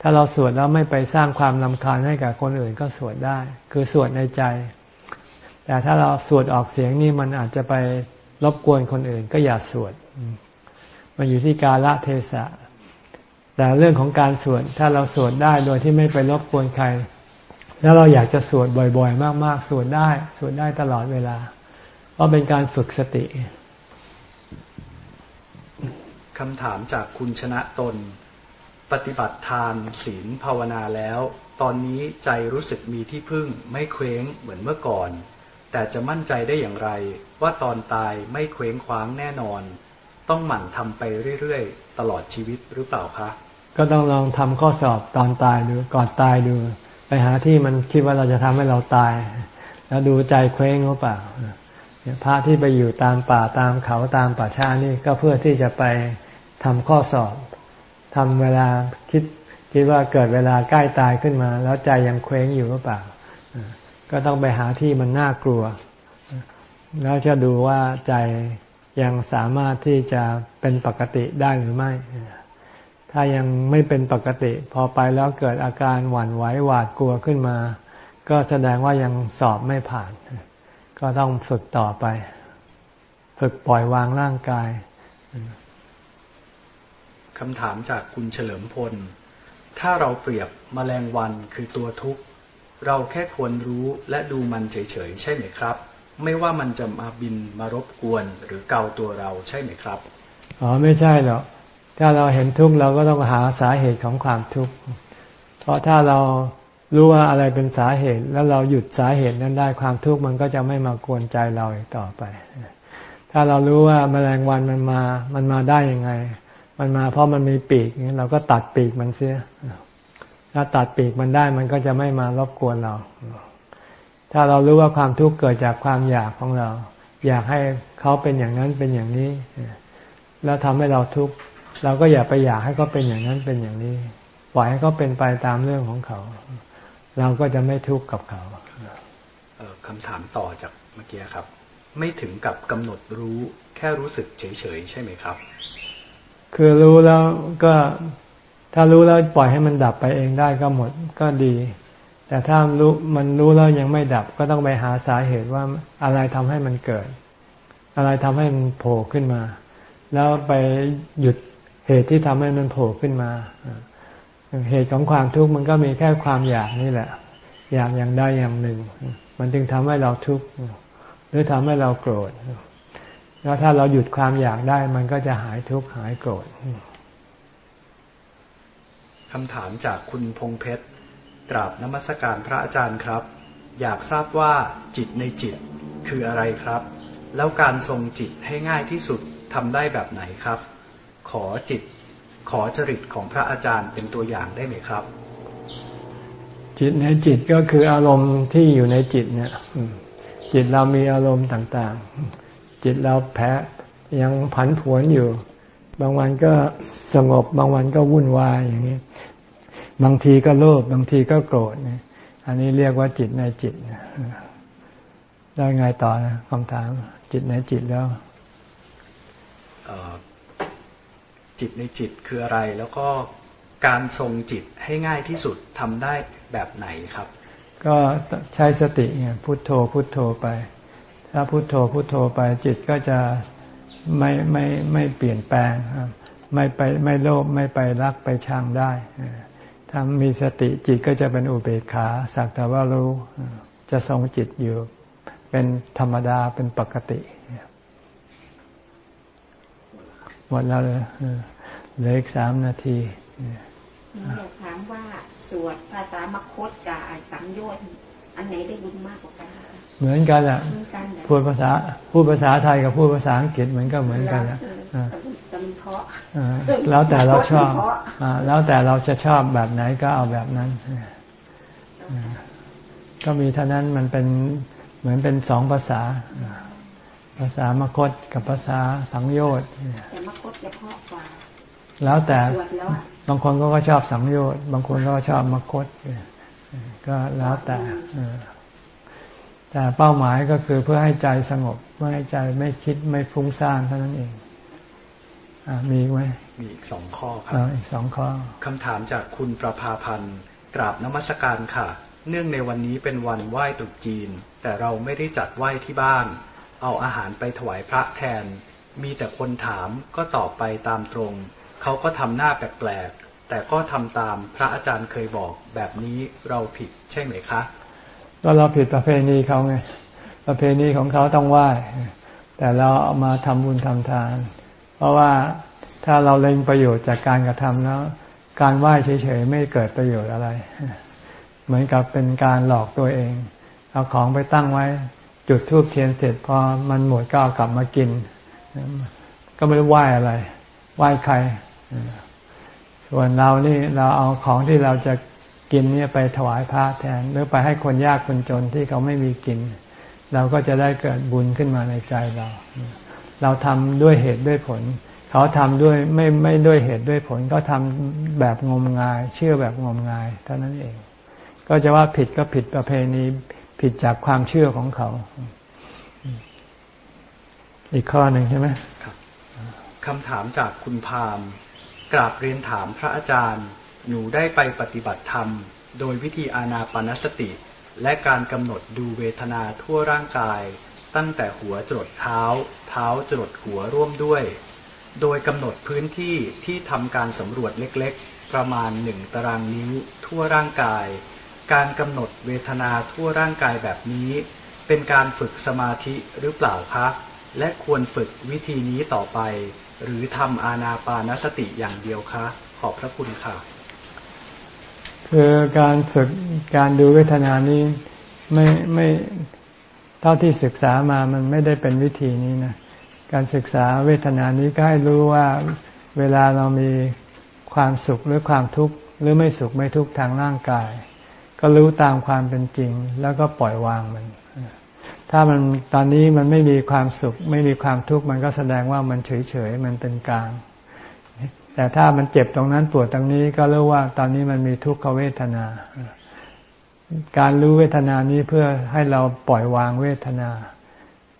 ถ้าเราสวดแล้วไม่ไปสร้างความลำคาญให้กับคนอื่นก็สวดได้ คือสวดในใจ แต่ถ้าเราสวดออกเสียงนี่มันอาจจะไปรบกวนคนอื่น ก็อย่าสวด มันอยู่ที่กาละเทศะ แต่เรื่องของการสวด ถ้าเราสวดได้โดยที่ไม่ไปรบกวนใคร แล้วเราอยากจะสวดบ่อยๆ มากๆ สวดได้ สวดได้ตลอดเวลา เพราะเป็นการฝึกสติคำถามจากคุณชนะตน ปฏิบัติทานศีลภาวนาแล้ว ตอนนี้ใจรู้สึกมีที่พึ่งไม่เคว้งเหมือนเมื่อก่อน แต่จะมั่นใจได้อย่างไร ว่าตอนตายไม่เคว้งคว้างแน่นอน ต้องหมั่นทำไปเรื่อยๆ ตลอดชีวิตหรือเปล่าคะ ก็ต้องลองทำข้อสอบตอนตายดูก่อนตายดู ไปหาที่มันคิดว่าเราจะทำให้เราตาย แล้วดูใจเคว้งหรือเปล่าพระที่ไปอยู่ตามป่าตามเขาตามป่าช้านี่ก็เพื่อที่จะไปทำข้อสอบทำเวลาคิดคิดว่าเกิดเวลาใกล้ตายขึ้นมา แล้วใจยังเคว้งอยู่หรือเปล่า ก็ต้องไปหาที่มันน่ากลัว แล้วจะดูว่าใจยังสามารถที่จะเป็นปกติได้หรือไม่ ถ้ายังไม่เป็นปกติ พอไปแล้วเกิดอาการหวั่นไหวหวาดกลัวขึ้นมา ก็แสดงว่ายังสอบไม่ผ่าน ก็ต้องฝึกต่อไป ฝึกปล่อยวางร่างกายคำถามจากคุณเฉลิมพล ถ้าเราเปรียบมแมลงวันคือตัวทุกข์ เราแค่ควรรู้และดูมันเฉยๆ ใช่ไหมครับ ไม่ว่ามันจะมาบินมารบกวนหรือเกาตัวเราใช่ไหมครับอ๋อไม่ใช่หรอกถ้าเราเห็นทุกข์เราก็ต้องหาสาเหตุของความทุกข์เพราะถ้าเรารู้ว่าอะไรเป็นสาเหตุ แล้วเราหยุดสาเหตุนั้นได้ความทุกข์มันก็จะไม่มากวนใจเราอีกต่อไป ถ้าเรารู้ว่าแมลงวันมันมา มันมาได้ยังไง มันมาเพราะมันมีปีกเราก็ตัดปีกมันเสีย ถ้าตัดปีกมันได้มันก็จะไม่มารบกวนเรา ถ้าเรารู้ว่าความทุกข์เกิดจากความอยากของเรา อยากให้เขาเป็นอย่างนั้นเป็นอย่างนี้ แล้วทำให้เราทุกข์เราก็อย่าไปอยากให้เขาเป็นอย่างนั้นเป็นอย่างนี้ ปล่อยให้เขาเป็นไปตามเรื่องของเขา เราก็จะไม่ทุกข์กับเขาคำถามต่อจากเมื่อกี้ครับ ไม่ถึงกับกำหนดรู้แค่รู้สึกเฉยๆใช่ไหมครับ คือรู้แล้วก็ ถ้ารู้แล้วปล่อยให้มันดับไปเองได้ก็หมดก็ดี แต่ถ้ารู้มันรู้แล้วยังไม่ดับก็ต้องไปหาสาเหตุว่าอะไรทำให้มันเกิด อะไรทำให้มันโผล่ขึ้นมา แล้วไปหยุดเหตุที่ทำให้มันโผล่ขึ้นมา เหตุของความทุกข์มันก็มีแค่ความอยากนี่แหละ อยากอย่างใดอย่างหนึ่ง มันจึงทำให้เราทุกข์หรือทำให้เราโกรธแล้วถ้าเราหยุดความอยากได้มันก็จะหายทุกข์หายโกรธ คำถามจากคุณพงเพชรกราบนมัสการพระอาจารย์ครับ อยากทราบว่าจิตในจิตคืออะไรครับ แล้วการทรงจิตให้ง่ายที่สุดทำได้แบบไหนครับ ขอจิต ขอจริตของพระอาจารย์เป็นตัวอย่างได้ไหมครับ จิตในจิตก็คืออารมณ์ที่อยู่ในจิตเนี่ยจิตเรามีอารมณ์ต่างๆ จิตเราแพ้ยังผันผวนอยู่ บางวันก็สงบบางวันก็วุ่นวายอย่างนี้ บางทีก็โลภบางทีก็โกรธเนี่ยอันนี้เรียกว่าจิตในจิตได้ไงต่อนะคำถาม จิตในจิตแล้วจิตในจิตคืออะไร แล้วก็การทรงจิตให้ง่ายที่สุดทำได้แบบไหนครับ ก็ใช้สติไงพุโทโธพุโทโธไป ถ้าพุโทโธพุโทโธไป จิตก็จะ ไม่ไม่ไม่เปลี่ยนแปลง ไม่ไปไม่โลภไม่ไปรักไปชังได้ถ้ามีสติจิตก็จะเป็นอุเบกขาสักแต่ว่ารู้จะทรงจิตอยู่ เป็นธรรมดาเป็นปกติหมดแล้วเลยเหลืออีกสามนาทีอยากถามว่าสวดภาษามคตกับสังโยชน์อันไหนได้บุญมากกว่ากัน เหมือนกันอะพูดภาษาพูดภาษาไทยกับพูดภาษาอังกฤษเหมือนก็เหมือนกันอะแล้วแต่เราชอบแล้วแต่เราจะชอบแบบไหนก็เอาแบบนั้นก็มีเท่านั้นมันเป็นเหมือนเป็นสองภาษา ภาษามคตกับภาษาสังโยชน์แต่มคตจะเพาะกว่าแล้วแต่บางคนก็ชอบสังโยชน์บางคนก็ชอบมคตก็แล้วแต่ แต่เป้าหมายก็คือเพื่อให้ใจสงบเพื่อให้ใจไม่คิดไม่ฟุ้งซ่านเท่านั้นเองมีไหมมีอีกสองข้อครับอีกสองข้อคำถามจากคุณประภาพันธ์กราบนมัสการค่ะ เนื่องในวันนี้เป็นวันไหว้ตรุษจีน แต่เราไม่ได้จัดไหว้ที่บ้าน เอาอาหารไปถวายพระแทน มีแต่คนถามก็ตอบไปตามตรง เขาก็ทำหน้าแปลกๆแต่ก็ทำตามพระอาจารย์เคยบอกแบบนี้เราผิดใช่ไหมคะ ก็เราผิดประเพณีเขาไง ประเพณีของเขาต้องไหว้ แต่เราเอามาทำบุญทำทาน เพราะว่าถ้าเราเล็งประโยชน์จากการกระทำแล้ว การไหว้เฉยๆไม่เกิดประโยชน์อะไร เหมือนกับเป็นการหลอกตัวเอง เอาของไปตั้งไว้ จุดทูบเทียนเสร็จพอมันหมดก็เอากลับมากิน ก็ไม่รู้ไหว้อะไร ไหว้ใคร ส่วนเรานี่เราเอาของที่เราจะ กินเนี่ยไปถวายพระแทน หรือไปให้คนยากคนจนที่เขาไม่มีกิน เราก็จะได้เกิดบุญขึ้นมาในใจเรา เราทำด้วยเหตุด้วยผล เขาทำด้วยไม่ไม่ด้วยเหตุด้วยผล ก็ทำแบบงมงาย เชื่อแบบงมงายเท่านั้นเอง ก็จะว่าผิดก็ผิดประเพณีผิดจากความเชื่อของเขา อีกข้อหนึ่งใช่ไหมครับคำถามจากคุณพามกราบเรียนถามพระอาจารย์ หนูได้ไปปฏิบัติธรรม โดยวิธีอานาปานสติ และการกำหนดดูเวทนาทั่วร่างกาย ตั้งแต่หัวจรดเท้า เท้าจรดหัวร่วมด้วย โดยกำหนดพื้นที่ที่ทำการสำรวจเล็กๆ ประมาณหนึ่งตารางนิ้วทั่วร่างกาย การกำหนดเวทนาทั่วร่างกายแบบนี้ เป็นการฝึกสมาธิหรือเปล่าคะ และควรฝึกวิธีนี้ต่อไป หรือทำอานาปานสติอย่างเดียวคะ ขอบพระคุณค่ะ คือการฝึกการดูเวทนานี้ไม่ไม่เท่าที่ศึกษามามันไม่ได้เป็นวิธีนี้นะการศึกษาเวทนานี้ก็ให้รู้ว่าเวลาเรามีความสุขหรือความทุกข์หรือไม่สุขไม่ทุกข์ทางร่างกาย ก็รู้ตามความเป็นจริง แล้วก็ปล่อยวางมัน ถ้ามันตอนนี้มันไม่มีความสุข ไม่มีความทุกข์มันก็แสดงว่ามันเฉยเฉยมันเป็นกลาง แต่ถ้ามันเจ็บตรงนั้นปวดตรงนี้ก็รู้ว่าตอนนี้มันมีทุกขเวทนา การรู้เวทนานี้เพื่อให้เราปล่อยวางเวทนา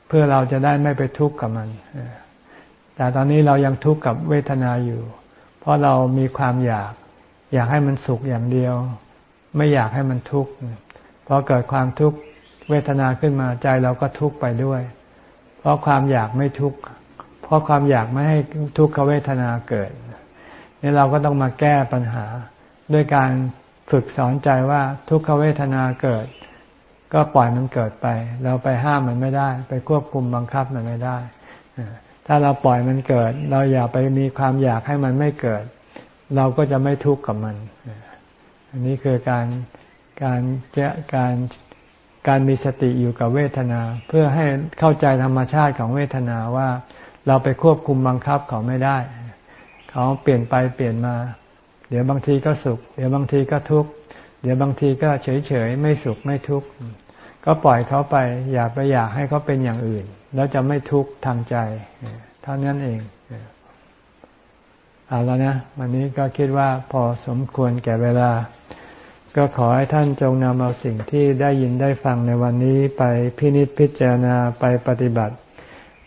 เพื่อเราจะได้ไม่ไปทุกข์กับมัน แต่ตอนนี้เรายังทุกข์กับเวทนาอยู่ เพราะเรามีความอยาก อยากให้มันสุขอย่างเดียว ไม่อยากให้มันทุกข์พอเกิดความทุกข์เวทนาขึ้นมาใจเราก็ทุกข์ไปด้วย เพราะความอยากไม่ทุกข์เพราะความอยากไม่ให้ทุกขเวทนาเกิด นี่เราก็ต้องมาแก้ปัญหา ด้วยการฝึกสอนใจว่าทุกขเวทนาเกิด ก็ปล่อยมันเกิดไป เราไปห้ามมันไม่ได้ ไปควบคุมบังคับมันไม่ได้ ถ้าเราปล่อยมันเกิด เราอย่าไปมีความอยากให้มันไม่เกิด เราก็จะไม่ทุกข์กับมัน อันนี้คือการการจะการการมีสติอยู่กับเวทนา เพื่อให้เข้าใจธรรมชาติของเวทนาว่า เราไปควบคุมบังคับเขาไม่ได้ เขาเปลี่ยนไปเปลี่ยนมา เดี๋ยวบางทีก็สุข เดี๋ยวบางทีก็ทุกข์เดี๋ยวบางทีก็เฉยเฉยไม่สุขไม่ทุกข์ก็ปล่อยเขาไป อย่าไปอยากให้เขาเป็นอย่างอื่น แล้วจะไม่ทุกข์ทางใจเท่านั้นเองเอาแล้วนะ วันนี้ก็คิดว่าพอสมควรแก่เวลา ก็ขอให้ท่านจงนำเอาสิ่งที่ได้ยินได้ฟังในวันนี้ไปพินิจพิจารณาไปปฏิบัติ